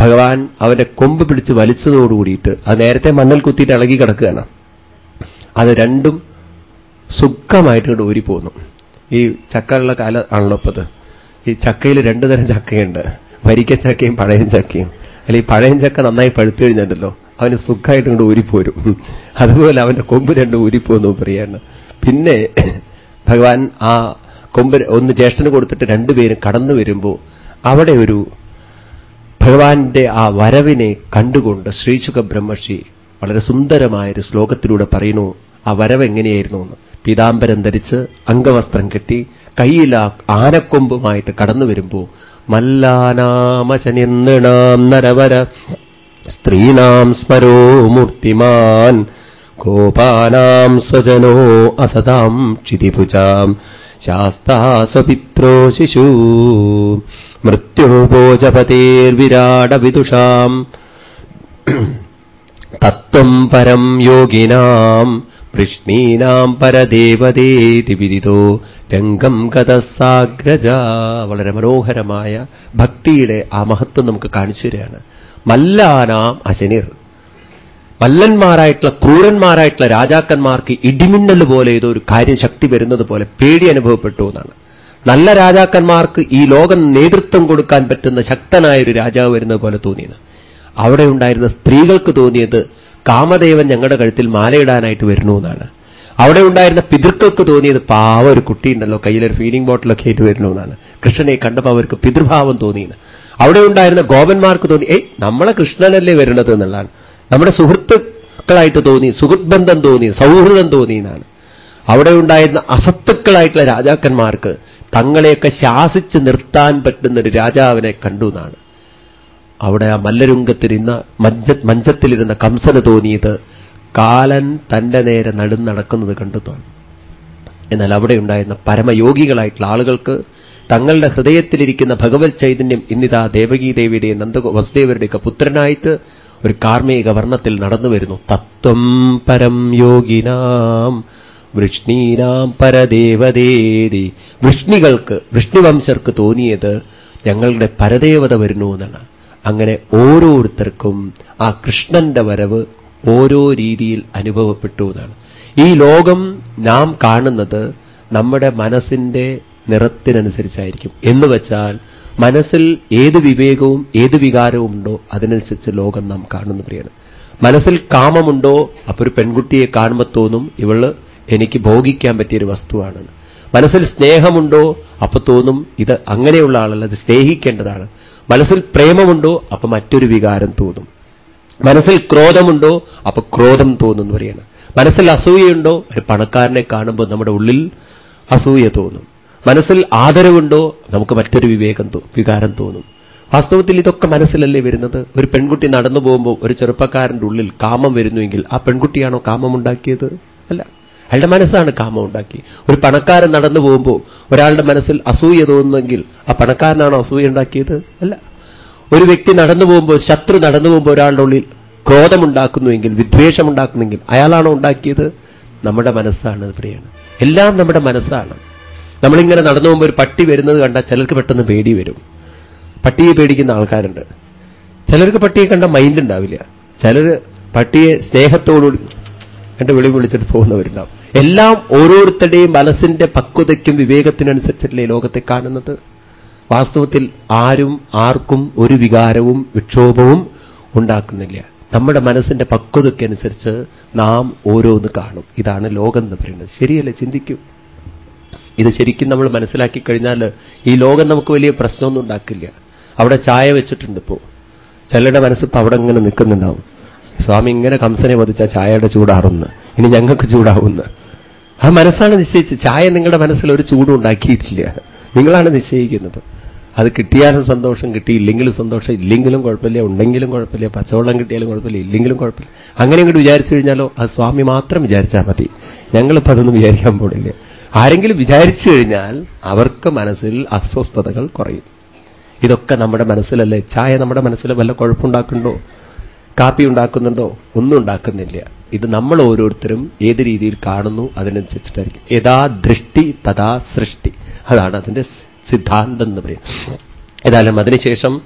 ഭഗവാൻ അവന്റെ കൊമ്പ് പിടിച്ച് വലിച്ചതോടുകൂടിയിട്ട് അത് നേരത്തെ മണ്ണിൽ കുത്തിയിട്ട് ഇളകി കിടക്കുകയാണ്. അത് രണ്ടും സുഖമായിട്ട് ഇങ്ങോട്ട് ഊരിപ്പോന്നു. ഈ ചക്കയുള്ള കാല ആണല്ലോ ഇപ്പത്. ഈ ചക്കയിൽ രണ്ടു തരം ചക്കയുണ്ട്. വരിക്ക ചക്കയും പഴയ ചക്കയും. അല്ലെ ഈ പഴയ ചക്ക നന്നായി പഴുത്തു കഴിഞ്ഞിട്ടുണ്ടല്ലോ. അവന് സുഖമായിട്ട് ഇങ്ങോട്ട് ഊരിപ്പോരും. അതുപോലെ അവന്റെ കൊമ്പ് രണ്ട് ഊരിപ്പോന്നു പറയാണ്. പിന്നെ ഭഗവാൻ ആ കൊമ്പ് ഒന്ന് ജ്യേഷ്ഠന് കൊടുത്തിട്ട് രണ്ടുപേരും കടന്നു വരുമ്പോൾ അവിടെ ഒരു ഭഗവാന്റെ ആ വരവിനെ കണ്ടുകൊണ്ട് ശ്രീശുഖ ബ്രഹ്മർഷി വളരെ സുന്ദരമായൊരു ശ്ലോകത്തിലൂടെ പറയുന്നു. ആ വരവ് എങ്ങനെയായിരുന്നു എന്ന്. പീതാംബരം ധരിച്ച് അംഗവസ്ത്രം കെട്ടി കയ്യിൽ ആ ആനക്കൊമ്പുമായിട്ട് കടന്നു വരുമ്പോ മല്ലാനാമശനിർണാം നരവര സ്ത്രീണാം സ്മരോ മൂർത്തിമാൻ കോപാനാം സ്വജനോ അസതാം ക്ഷിതിഭുജാം ശാസ്താസ്വപിത്രോ ശിശൂ മൃത്യുപോജപതേർവിരാടവിദുഷാം തത്വം പരം യോഗിനാം വൃഷ്ണീനാം പരദേവതേതി വിദിതോ. രംഗം ഗതസാഗ്രജ. വളരെ മനോഹരമായ ഭക്തിയുടെ ആ മഹത്വം നമുക്ക് കാണിച്ചു തരികയാണ്. മല്ലാനാം അശനിർ. മല്ലന്മാരായിട്ടുള്ള ക്രൂരന്മാരായിട്ടുള്ള രാജാക്കന്മാർക്ക് ഇടിമിന്നൽ പോലെ ഏതോ ഒരു കാര്യശക്തി വരുന്നത് പോലെ പേടി അനുഭവപ്പെട്ടു എന്നാണ്. നല്ല രാജാക്കന്മാർക്ക് ഈ ലോകം നേതൃത്വം കൊടുക്കാൻ പറ്റുന്ന ശക്തനായ ഒരു രാജാവ് വരുന്നത് പോലെ തോന്നിയത് അവിടെ ഉണ്ടായിരുന്ന സ്ത്രീകൾക്ക് തോന്നിയത് കാമദേവൻ ഞങ്ങളുടെ കഴുത്തിൽ മാലയിടാനായിട്ട് വരുന്നു എന്നാണ്. അവിടെ ഉണ്ടായിരുന്ന പിതൃക്കൾക്ക് തോന്നിയത് പാവ ഒരു കുട്ടിയുണ്ടല്ലോ കയ്യിലൊരു ഫീഡിംഗ് ബോട്ടിലൊക്കെ ആയിട്ട് വരുന്നു എന്നാണ്. കൃഷ്ണനെ കണ്ടപ്പോൾ അവർക്ക് പിതൃഭാവം തോന്നിയത് അവിടെ ഉണ്ടായിരുന്ന ഗോപന്മാർക്ക് തോന്നി ഏയ് നമ്മളെ കൃഷ്ണനല്ലേ വരുന്നത്? എന്നുള്ളതാണ്. നമ്മുടെ സുഹൃത്തുക്കളായിട്ട് തോന്നി സുഹൃത്ബന്ധം തോന്നി സൗഹൃദം തോന്നി എന്നാണ്. അവിടെ ഉണ്ടായിരുന്ന അസത്തുക്കളായിട്ടുള്ള രാജാക്കന്മാർക്ക് തങ്ങളെയൊക്കെ ശാസിച്ച് നിർത്താൻ പറ്റുന്ന ഒരു രാജാവിനെ കണ്ടു എന്നാണ്. അവിടെ ആ മല്ലരുങ്കത്തിരുന്ന മഞ്ച മഞ്ചത്തിലിരുന്ന കംസന് തോന്നിയത് കാലൻ തന്റെ നേരെ നടുന്നടക്കുന്നത് കണ്ടെത്താണ് എന്നാൽ അവിടെ ഉണ്ടായിരുന്ന പരമയോഗികളായിട്ടുള്ള ആളുകൾക്ക് തങ്ങളുടെ ഹൃദയത്തിലിരിക്കുന്ന ഭഗവത് ചൈതന്യം ഇന്നിതാ ദേവകീദേവിയുടെയും നന്ദ വസുദേവരുടെയൊക്കെ പുത്രനായിട്ട് ഒരു കാർമ്മിക വർണത്തിൽ നടന്നു വരുന്നു. തത്വം പരം യോഗിനാം വൃഷ്ണീനാം പരദേവതേരി വൃഷ്ണികൾക്ക് വൃഷ്ണിവംശർക്ക് തോന്നിയത് ഞങ്ങളുടെ പരദേവത വരുന്നു എന്നാണ്. അങ്ങനെ ഓരോരുത്തർക്കും ആ കൃഷ്ണന്റെ വരവ് ഓരോ രീതിയിൽ അനുഭവപ്പെട്ടു എന്നാണ്. ഈ ലോകം നാം കാണുന്നത് നമ്മുടെ മനസ്സിന്റെ നിറത്തിനനുസരിച്ചായിരിക്കും. എന്ന് വെച്ചാൽ മനസ്സിൽ ഏത് വിവേകവും ഏത് വികാരവും ഉണ്ടോ അതിനനുസരിച്ച് ലോകം നാം കാണുന്നു പ്രിയാണ് മനസ്സിൽ കാമമുണ്ടോ അപ്പൊ ഒരു പെൺകുട്ടിയെ കാണുമ്പോൾ തോന്നും ഇവൾ എനിക്ക് ഭോഗിക്കാൻ പറ്റിയൊരു വസ്തുവാണെന്ന്. മനസ്സിൽ സ്നേഹമുണ്ടോ അപ്പൊ തോന്നും ഇത് അങ്ങനെയുള്ള ആളല്ല ഇത് സ്നേഹിക്കേണ്ടതാണ്. മനസ്സിൽ പ്രേമമുണ്ടോ അപ്പൊ മറ്റൊരു വികാരം തോന്നും. മനസ്സിൽ ക്രോധമുണ്ടോ അപ്പൊ ക്രോധം തോന്നുന്നു പറയാണ്. മനസ്സിൽ അസൂയയുണ്ടോ ഒരു പണക്കാരനെ കാണുമ്പോൾ നമ്മുടെ ഉള്ളിൽ അസൂയ തോന്നും. മനസ്സിൽ ആദരവുണ്ടോ നമുക്ക് മറ്റൊരു വിവേകം വികാരം തോന്നും. വാസ്തവത്തിൽ ഇതൊക്കെ മനസ്സിലല്ലേ വരുന്നത്? ഒരു പെൺകുട്ടി നടന്നു പോകുമ്പോൾ ഒരു ചെറുപ്പക്കാരന്റെ ഉള്ളിൽ കാമം വരുന്നുവെങ്കിൽ ആ പെൺകുട്ടിയാണോ കാമം ഉണ്ടാക്കിയത്? അല്ല. അയാളുടെ മനസ്സാണ് കാമം ഉണ്ടാക്കി. ഒരു പണക്കാരൻ നടന്നു പോകുമ്പോൾ ഒരാളുടെ മനസ്സിൽ അസൂയ തോന്നുന്നെങ്കിൽ ആ പണക്കാരനാണോ അസൂയ ഉണ്ടാക്കിയത്? അല്ല. ഒരു വ്യക്തി നടന്നു പോകുമ്പോൾ ശത്രു നടന്നു പോകുമ്പോൾ ഒരാളുടെ ഉള്ളിൽ ക്രോധമുണ്ടാക്കുന്നുവെങ്കിൽ വിദ്വേഷമുണ്ടാക്കുന്നെങ്കിൽ അയാളാണോ ഉണ്ടാക്കിയത്? നമ്മുടെ മനസ്സാണ് പ്രിയാണ്. എല്ലാം നമ്മുടെ മനസ്സാണ്. നമ്മളിങ്ങനെ നടന്നു പോകുമ്പോൾ ഒരു പട്ടി വരുന്നത് കണ്ടാൽ ചിലർക്ക് പെട്ടെന്ന് പേടി വരും. പട്ടിയെ പേടിക്കുന്ന ആൾക്കാരുണ്ട്. ചിലർക്ക് പട്ടിയെ കണ്ട മൈൻഡ് ഉണ്ടാവില്ല. ചിലർ പട്ടിയെ സ്നേഹത്തോടുകൂടി എന്റെ വിളി വിളിച്ചിട്ട് പോകുന്നവരുണ്ടാവും. എല്ലാം ഓരോരുത്തരുടെയും മനസ്സിന്റെ പക്വതയ്ക്കും വിവേകത്തിനനുസരിച്ചല്ലേ ലോകത്തെ കാണുന്നത്? വാസ്തവത്തിൽ ആരും ആർക്കും ഒരു വികാരവും വിക്ഷോഭവും ഉണ്ടാക്കുന്നില്ല. നമ്മുടെ മനസ്സിന്റെ പക്വതയ്ക്കനുസരിച്ച് നാം ഓരോന്ന് കാണും. ഇതാണ് ലോകം എന്ന് പറയുന്നത്. ശരിയല്ലേ? ചിന്തിക്കൂ. ഇത് ശരിക്കും നമ്മൾ മനസ്സിലാക്കി കഴിഞ്ഞാൽ ഈ ലോകം നമുക്ക് വലിയ പ്രശ്നമൊന്നും ഉണ്ടാക്കില്ല. അവിടെ ചായ വെച്ചിട്ടുണ്ട് ഇപ്പോൾ ചിലരുടെ മനസ്സിപ്പോൾ അവിടെ ഇങ്ങനെ നിൽക്കുന്നുണ്ടാവും. സ്വാമി ഇങ്ങനെ കംസനെ വധിച്ച ചായയുടെ ചൂടാറുന്ന്. ഇനി ഞങ്ങൾക്ക് ചൂടാവുന്ന. ആ മനസ്സാണ് നിശ്ചയിച്ച്. ചായ നിങ്ങളുടെ മനസ്സിൽ ഒരു ചൂടും ഉണ്ടാക്കിയിട്ടില്ല. നിങ്ങളാണ് നിശ്ചയിക്കുന്നത്. അത് കിട്ടിയാലും സന്തോഷം കിട്ടിയില്ലെങ്കിലും സന്തോഷം ഇല്ലെങ്കിലും കുഴപ്പമില്ല ഉണ്ടെങ്കിലും കുഴപ്പമില്ല പച്ചവെള്ളം കിട്ടിയാലും കുഴപ്പമില്ല ഇല്ലെങ്കിലും കുഴപ്പമില്ല. അങ്ങനെ ഇങ്ങോട്ട് വിചാരിച്ചു കഴിഞ്ഞാലോ ആ സ്വാമി മാത്രം വിചാരിച്ചാൽ മതി. ഞങ്ങളിപ്പോൾ അതൊന്നും വിചാരിക്കാൻ പോണില്ല. ആരെങ്കിലും വിചാരിച്ചു കഴിഞ്ഞാൽ അവർക്ക് മനസ്സിൽ അസ്വസ്ഥതകൾ കുറയും. ഇതൊക്കെ നമ്മുടെ മനസ്സിലല്ലേ? ചായ നമ്മുടെ മനസ്സിൽ വല്ല കുഴപ്പമുണ്ടാക്കുന്നുണ്ടോ? കാപ്പി ഉണ്ടാക്കുന്നുണ്ടോ? ഒന്നും ഉണ്ടാക്കുന്നില്ല. ഇത് നമ്മൾ ഓരോരുത്തരും ഏത് രീതിയിൽ കാണുന്നു അതിനനുസരിച്ചിട്ടായിരിക്കും. യഥാ ദൃഷ്ടി തഥാ സൃഷ്ടി. അതാണ് അതിന്റെ സിദ്ധാന്തം എന്ന് പറയുന്നത്. ഏതായാലും അതിനുശേഷം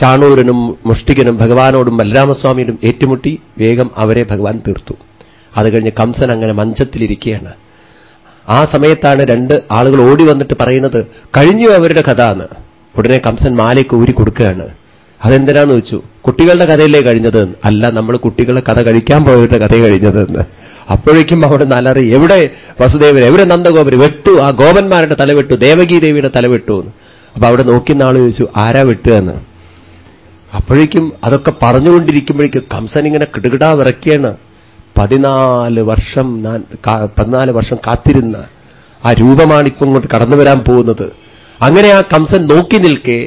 ചാണൂരനും മുഷ്ടികനും ഭഗവാനോടും ബലരാമസ്വാമിയോടും ഏറ്റുമുട്ടി വേഗം അവരെ ഭഗവാൻ തീർത്തു. അത് കഴിഞ്ഞ് കംസൻ അങ്ങനെ മഞ്ചത്തിലിരിക്കുകയാണ്. ആ സമയത്താണ് രണ്ട് ആളുകൾ ഓടി വന്നിട്ട് പറയുന്നത് കഴിഞ്ഞു അവരുടെ കഥ എന്ന്. ഉടനെ കംസൻ മാലയ്ക്ക് ഊരി കൊടുക്കുകയാണ്. അതെന്തിനാന്ന് വെച്ചു കുട്ടികളുടെ കഥയിലേ കഴിഞ്ഞത്? അല്ല നമ്മൾ കുട്ടികളെ കഥ കഴിക്കാൻ പോയവരുടെ കഥ കഴിഞ്ഞതെന്ന് അപ്പോഴേക്കും അവിടെ നലറി എവിടെ വസുദേവൻ? എവിടെ നന്ദഗോപര്? വെട്ടു ആ ഗോപന്മാരുടെ തല വെട്ടു ദേവകീ ദേവിയുടെ തല വെട്ടു എന്ന്. അപ്പൊ അവിടെ നോക്കുന്ന ആൾ ചോദിച്ചു ആരാ വെട്ടുക എന്ന്? അപ്പോഴേക്കും അതൊക്കെ പറഞ്ഞുകൊണ്ടിരിക്കുമ്പോഴേക്കും കംസൻ ഇങ്ങനെ കിടുകിടാ വിറക്കിയാണ് പതിനാല് വർഷം ഞാൻ പതിനാല് വർഷം കാത്തിരുന്ന ആ രൂപമാണ് ഇപ്പം ഇങ്ങോട്ട് കടന്നു വരാൻ പോകുന്നത്. അങ്ങനെ ആ കംസൻ നോക്കി നിൽക്കെ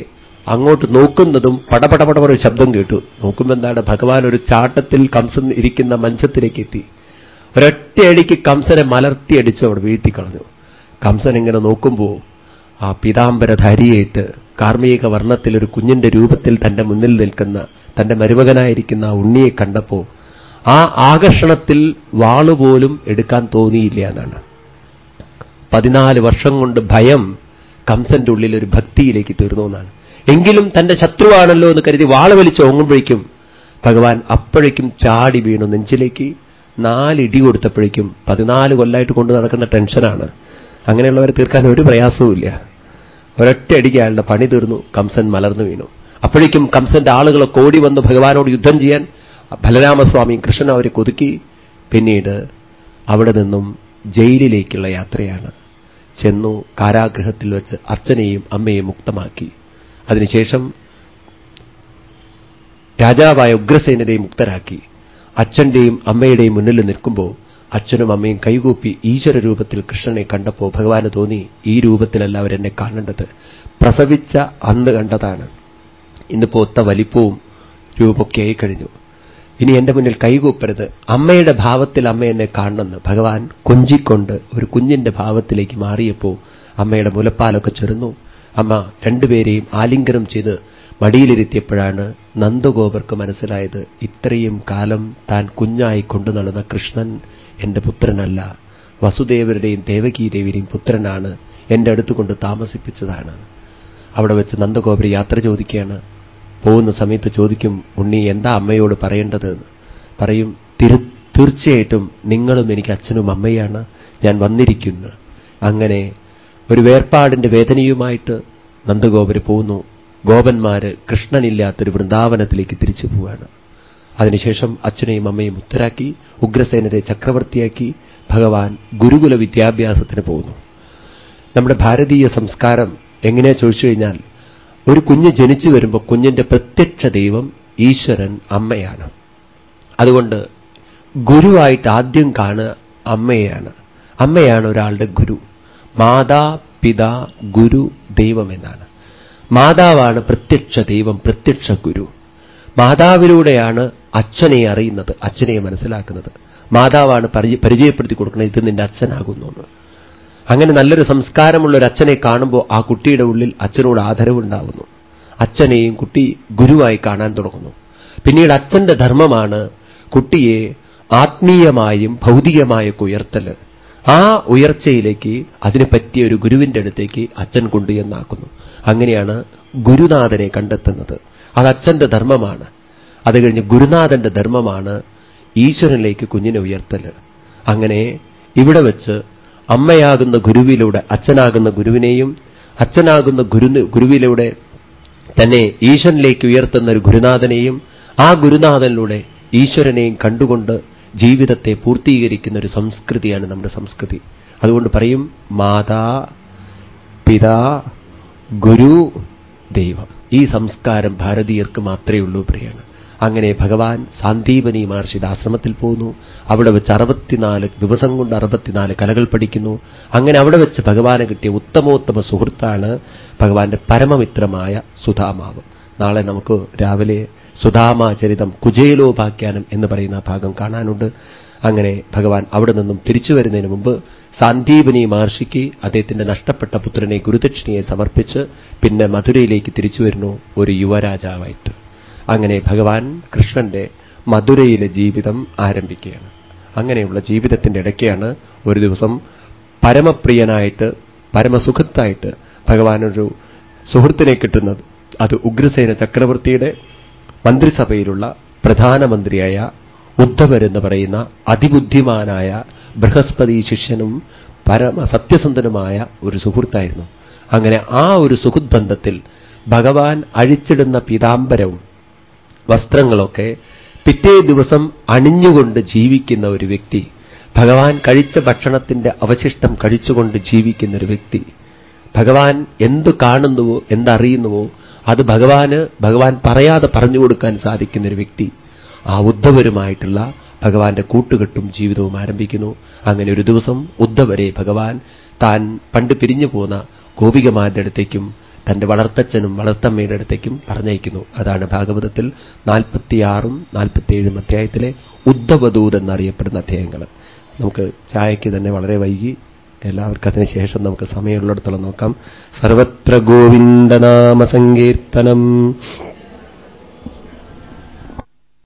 അങ്ങോട്ട് നോക്കുന്നതും പടപടപട ഒരു ശബ്ദം കേട്ടു നോക്കുമ്പോൾ എന്താണ് ഭഗവാൻ ഒരു ചാട്ടത്തിൽ കംസൻ ഇരിക്കുന്ന മഞ്ചത്തിലേക്ക് എത്തി ഒരൊറ്റയടിക്ക് കംസനെ മലർത്തിയടിച്ച് അവിടെ വീഴ്ത്തിക്കളഞ്ഞു കംസൻ ഇങ്ങനെ നോക്കുമ്പോൾ ആ പീതാംബരധാരിയായിട്ട് കാർമ്മിക വർണത്തിൽ ഒരു കുഞ്ഞിന്റെ രൂപത്തിൽ തന്റെ മുന്നിൽ നിൽക്കുന്ന തന്റെ മരുമകനായിരിക്കുന്ന ഉണ്ണിയെ കണ്ടപ്പോ ആ ആകർഷണത്തിൽ വാളുപോലും എടുക്കാൻ തോന്നിയില്ല എന്നാണ് പതിനാല് വർഷം കൊണ്ട് ഭയം കംസന്റെ ഉള്ളിൽ ഒരു ഭക്തിയിലേക്ക് തീർന്നു എന്നാണ് എങ്കിലും തന്റെ ശത്രുവാണല്ലോ എന്ന് കരുതി വാള വലിച്ച് ഓങ്ങുമ്പോഴേക്കും ഭഗവാൻ അപ്പോഴേക്കും ചാടി വീണു. നെഞ്ചിലേക്ക് നാലിടി കൊടുത്തപ്പോഴേക്കും പതിനാല് കൊല്ലായിട്ട് കൊണ്ടു നടക്കുന്ന ടെൻഷനാണ്. അങ്ങനെയുള്ളവരെ തീർക്കാൻ ഒരു പ്രയാസവുമില്ല ഒരൊറ്റ അടിക്ക് അയാളുടെ പണി തീർന്നു. കംസൻ മലർന്നു വീണു. അപ്പോഴേക്കും കംസന്റെ ആളുകളെ കോടി വന്ന് ഭഗവാനോട് യുദ്ധം ചെയ്യാൻ ബലരാമസ്വാമി കൃഷ്ണൻ അവരെ കൊതുക്കി. പിന്നീട് അവിടെ നിന്നും ജയിലിലേക്കുള്ള യാത്രയാണ്. ചെന്നു കാരാഗ്രഹത്തിൽ വെച്ച് അച്ഛനെയും അമ്മയെയും മുക്തമാക്കി. അതിനുശേഷം രാജാവായ ഉഗ്രസേനരെയും മുക്തരാക്കി അച്ഛന്റെയും അമ്മയുടെയും മുന്നിൽ നിൽക്കുമ്പോൾ അച്ഛനും അമ്മയും കൈകൂപ്പി ഈശ്വര രൂപത്തിൽ കൃഷ്ണനെ കണ്ടപ്പോൾ ഭഗവാന് തോന്നി ഈ രൂപത്തിലല്ല അവരെന്നെ കാണേണ്ടത്. പ്രസവിച്ച അന്ന് കണ്ടതാണ്. ഇന്നിപ്പോ ഒത്ത വലിപ്പവും രൂപമൊക്കെ ആയി കഴിഞ്ഞു. ഇനി എന്റെ മുന്നിൽ കൈകൂപ്പരുത്. അമ്മയുടെ ഭാവത്തിൽ അമ്മ എന്നെ കാണണമെന്ന്. ഭഗവാൻ കൊഞ്ചിക്കൊണ്ട് ഒരു കുഞ്ഞിന്റെ ഭാവത്തിലേക്ക് മാറിയപ്പോൾ അമ്മയുടെ മുലപ്പാലൊക്കെ ചെറുന്നു. അമ്മ രണ്ടുപേരെയും ആലിംഗനം ചെയ്ത് മടിയിലിരുത്തിയപ്പോഴാണ് നന്ദഗോപർക്ക് മനസ്സിലായത് ഇത്രയും കാലം താൻ കുഞ്ഞായി കൊണ്ടു നടന്ന കൃഷ്ണൻ എന്റെ പുത്രനല്ല. വസുദേവരുടെയും ദേവകീദേവിയുടെയും പുത്രനാണ് എന്റെ അടുത്തുകൊണ്ട് താമസിപ്പിച്ചതാണ്. അവിടെ വെച്ച് നന്ദഗോപർ യാത്ര ചോദിക്കുകയാണ്. പോകുന്ന സമയത്ത് ചോദിക്കും ഉണ്ണി എന്താ അമ്മയോട് പറയേണ്ടത്? പറയും തിരു തീർച്ചയായിട്ടും നിങ്ങളും എനിക്ക് അച്ഛനും അമ്മയാണ്. ഞാൻ വന്നിരിക്കുന്നു. അങ്ങനെ ഒരു വേർപ്പാടിന്റെ വേദനയുമായിട്ട് നന്ദഗോപര് പോകുന്നു. ഗോപന്മാര് കൃഷ്ണനില്ലാത്തൊരു വൃന്ദാവനത്തിലേക്ക് തിരിച്ചു പോവുകയാണ്. അതിനുശേഷം അച്ഛനെയും അമ്മയും ഉത്തരാക്കി ഉഗ്രസേനരെ ചക്രവർത്തിയാക്കി ഭഗവാൻ ഗുരുകുല വിദ്യാഭ്യാസത്തിന് പോകുന്നു. നമ്മുടെ ഭാരതീയ സംസ്കാരം എങ്ങനെ ചോദിച്ചു കഴിഞ്ഞാൽ ഒരു കുഞ്ഞ് ജനിച്ചു വരുമ്പോൾ കുഞ്ഞിന്റെ പ്രത്യക്ഷ ദൈവം ഈശ്വരൻ അമ്മയാണ്. അതുകൊണ്ട് ഗുരുവായിട്ട് ആദ്യം കാണുക അമ്മയെയാണ്. അമ്മയാണ് ഒരാളുടെ ഗുരു. മാതാ പിതാ ഗുരു ദൈവം എന്നാണ്. മാതാവാണ് പ്രത്യക്ഷ ദൈവം പ്രത്യക്ഷ ഗുരു. മാതാവിലൂടെയാണ് അച്ഛനെ അറിയുന്നത് അച്ഛനെ മനസ്സിലാക്കുന്നത്. മാതാവാണ് പരിചയപ്പെടുത്തി കൊടുക്കുന്നത് ഇത് നിന്റെ അച്ഛനാകുന്നു അങ്ങനെ നല്ലൊരു സംസ്കാരമുള്ള ഒരു അച്ഛനെ കാണുമ്പോൾ ആ കുട്ടിയുടെ ഉള്ളിൽ അച്ഛനോട് ആദരവുണ്ടാവുന്നു. അച്ഛനെയും കുട്ടി ഗുരുവായി കാണാൻ തുടങ്ങുന്നു. പിന്നീട് അച്ഛന്റെ ധർമ്മമാണ് കുട്ടിയെ ആത്മീയമായും ഭൗതികമായൊക്കെ ഉയർത്തൽ ആ ഉയർച്ചയിലേക്ക് അതിന് പറ്റിയ ഒരു ഗുരുവിന്റെ അടുത്തേക്ക് അച്ഛൻ കൊണ്ടുചെന്നാക്കുന്നു അങ്ങനെയാണ് ഗുരുനാഥനെ കണ്ടെത്തുന്നത്. അത് അച്ഛന്റെ ധർമ്മമാണ്. അത് കഴിഞ്ഞ് ഗുരുനാഥന്റെ ധർമ്മമാണ് ഈശ്വരനിലേക്ക് കുഞ്ഞിനെ ഉയർത്തൽ അങ്ങനെ ഇവിടെ വെച്ച് അമ്മയാകുന്ന ഗുരുവിലൂടെ അച്ഛനാകുന്ന ഗുരുവിനെയും അച്ഛനാകുന്ന ഗുരു ഗുരുവിലൂടെ തന്നെ ഈശ്വരനിലേക്ക് ഉയർത്തുന്ന ഒരു ഗുരുനാഥനെയും ആ ഗുരുനാഥനിലൂടെ ഈശ്വരനെയും കണ്ടുകൊണ്ട് ജീവിതത്തെ പൂർത്തീകരിക്കുന്ന ഒരു സംസ്കൃതിയാണ് നമ്മുടെ സംസ്കൃതി. അതുകൊണ്ട് പറയും മാതാ പിതാ ഗുരു ദൈവം. ഈ സംസ്കാരം ഭാരതീയർക്ക് മാത്രമേ ഉള്ളൂ പ്രിയാണ് അങ്ങനെ ഭഗവാൻ സാന്ദീപനി മഹർഷിയുടെ ആശ്രമത്തിൽ പോകുന്നു അവിടെ വെച്ച് അറുപത്തിനാല് ദിവസം കൊണ്ട് അറുപത്തിനാല് കലകൾ പഠിക്കുന്നു. അങ്ങനെ അവിടെ വെച്ച് ഭഗവാനെ കിട്ടിയ ഉത്തമോത്തമ സുഹൃത്താണ് ഭഗവാന്റെ പരമമിത്രമായ സുധാമാവ്. നാളെ നമുക്ക് രാവിലെ സുധാമാചരിതം കുജേലോപാഖ്യാനം എന്ന് പറയുന്ന ഭാഗം കാണാനുണ്ട്. അങ്ങനെ ഭഗവാൻ അവിടെ നിന്നും തിരിച്ചു വരുന്നതിന് മുമ്പ് സാന്ദീപനി മഹർഷിക്ക് അദ്ദേഹത്തിന്റെ നഷ്ടപ്പെട്ട പുത്രനെ ഗുരുദക്ഷിണിയെ സമർപ്പിച്ച് പിന്നെ മധുരയിലേക്ക് തിരിച്ചു വരുന്നു ഒരു യുവരാജാവായിട്ട്. അങ്ങനെ ഭഗവാൻ കൃഷ്ണന്റെ മധുരയിലെ ജീവിതം ആരംഭിക്കുകയാണ്. അങ്ങനെയുള്ള ജീവിതത്തിന്റെ ഇടയ്ക്കാണ് ഒരു ദിവസം പരമപ്രിയനായിട്ട് പരമസുഖത്തായിട്ട് ഭഗവാനൊരു സുഹൃത്തിനെ കിട്ടുന്നത്. അത് ഉഗ്രസേന ചക്രവർത്തിയുടെ മന്ത്രിസഭയിലുള്ള പ്രധാനമന്ത്രിയായ ഉദ്ധവരെന്ന് പറയുന്ന അതിബുദ്ധിമാനായ ബൃഹസ്പതി ശിഷ്യനും പരമ സത്യസന്ധനുമായ ഒരു സുഹൃത്തായിരുന്നു. അങ്ങനെ ആ ഒരു സുഹൃദ്ബന്ധത്തിൽ ഭഗവാൻ അഴിച്ചിടുന്ന പീതാംബരവും വസ്ത്രങ്ങളൊക്കെ പിറ്റേ ദിവസം അണിഞ്ഞുകൊണ്ട് ജീവിക്കുന്ന ഒരു വ്യക്തി ഭഗവാൻ കഴിച്ച ഭക്ഷണത്തിന്റെ അവശിഷ്ടം കഴിച്ചുകൊണ്ട് ജീവിക്കുന്ന ഒരു വ്യക്തി ഭഗവാൻ എന്തു കാണുന്നുവോ എന്തറിയുന്നുവോ അത് ഭഗവാന് ഭഗവാൻ പറയാതെ പറഞ്ഞു കൊടുക്കാൻ സാധിക്കുന്ന ഒരു വ്യക്തി. ആ ഉദ്ധവരുമായിട്ടുള്ള ഭഗവാന്റെ കൂട്ടുകെട്ടും ജീവിതവും ആരംഭിക്കുന്നു. അങ്ങനെ ഒരു ദിവസം ഉദ്ധവരെ ഭഗവാൻ താൻ പണ്ട് പിരിഞ്ഞു പോന്ന ഗോപികമാരുടെ അടുത്തേക്കും തന്റെ വളർത്തച്ഛനും വളർത്തമ്മയുടെ അടുത്തേക്കും പറഞ്ഞയക്കുന്നു. അതാണ് ഭാഗവതത്തിൽ നാൽപ്പത്തിയാറും നാൽപ്പത്തിയേഴും അധ്യായത്തിലെ ഉദ്ധവദൂത് എന്നറിയപ്പെടുന്ന അധ്യായങ്ങൾ. നമുക്ക് ചായയ്ക്ക് തന്നെ വളരെ വൈകി എല്ലാവർക്കും അതിനുശേഷം നമുക്ക് സമയമുള്ളിടത്തോളം നോക്കാം. സർവത്ര ഗോവിന്ദനാമസങ്കീർത്തനം.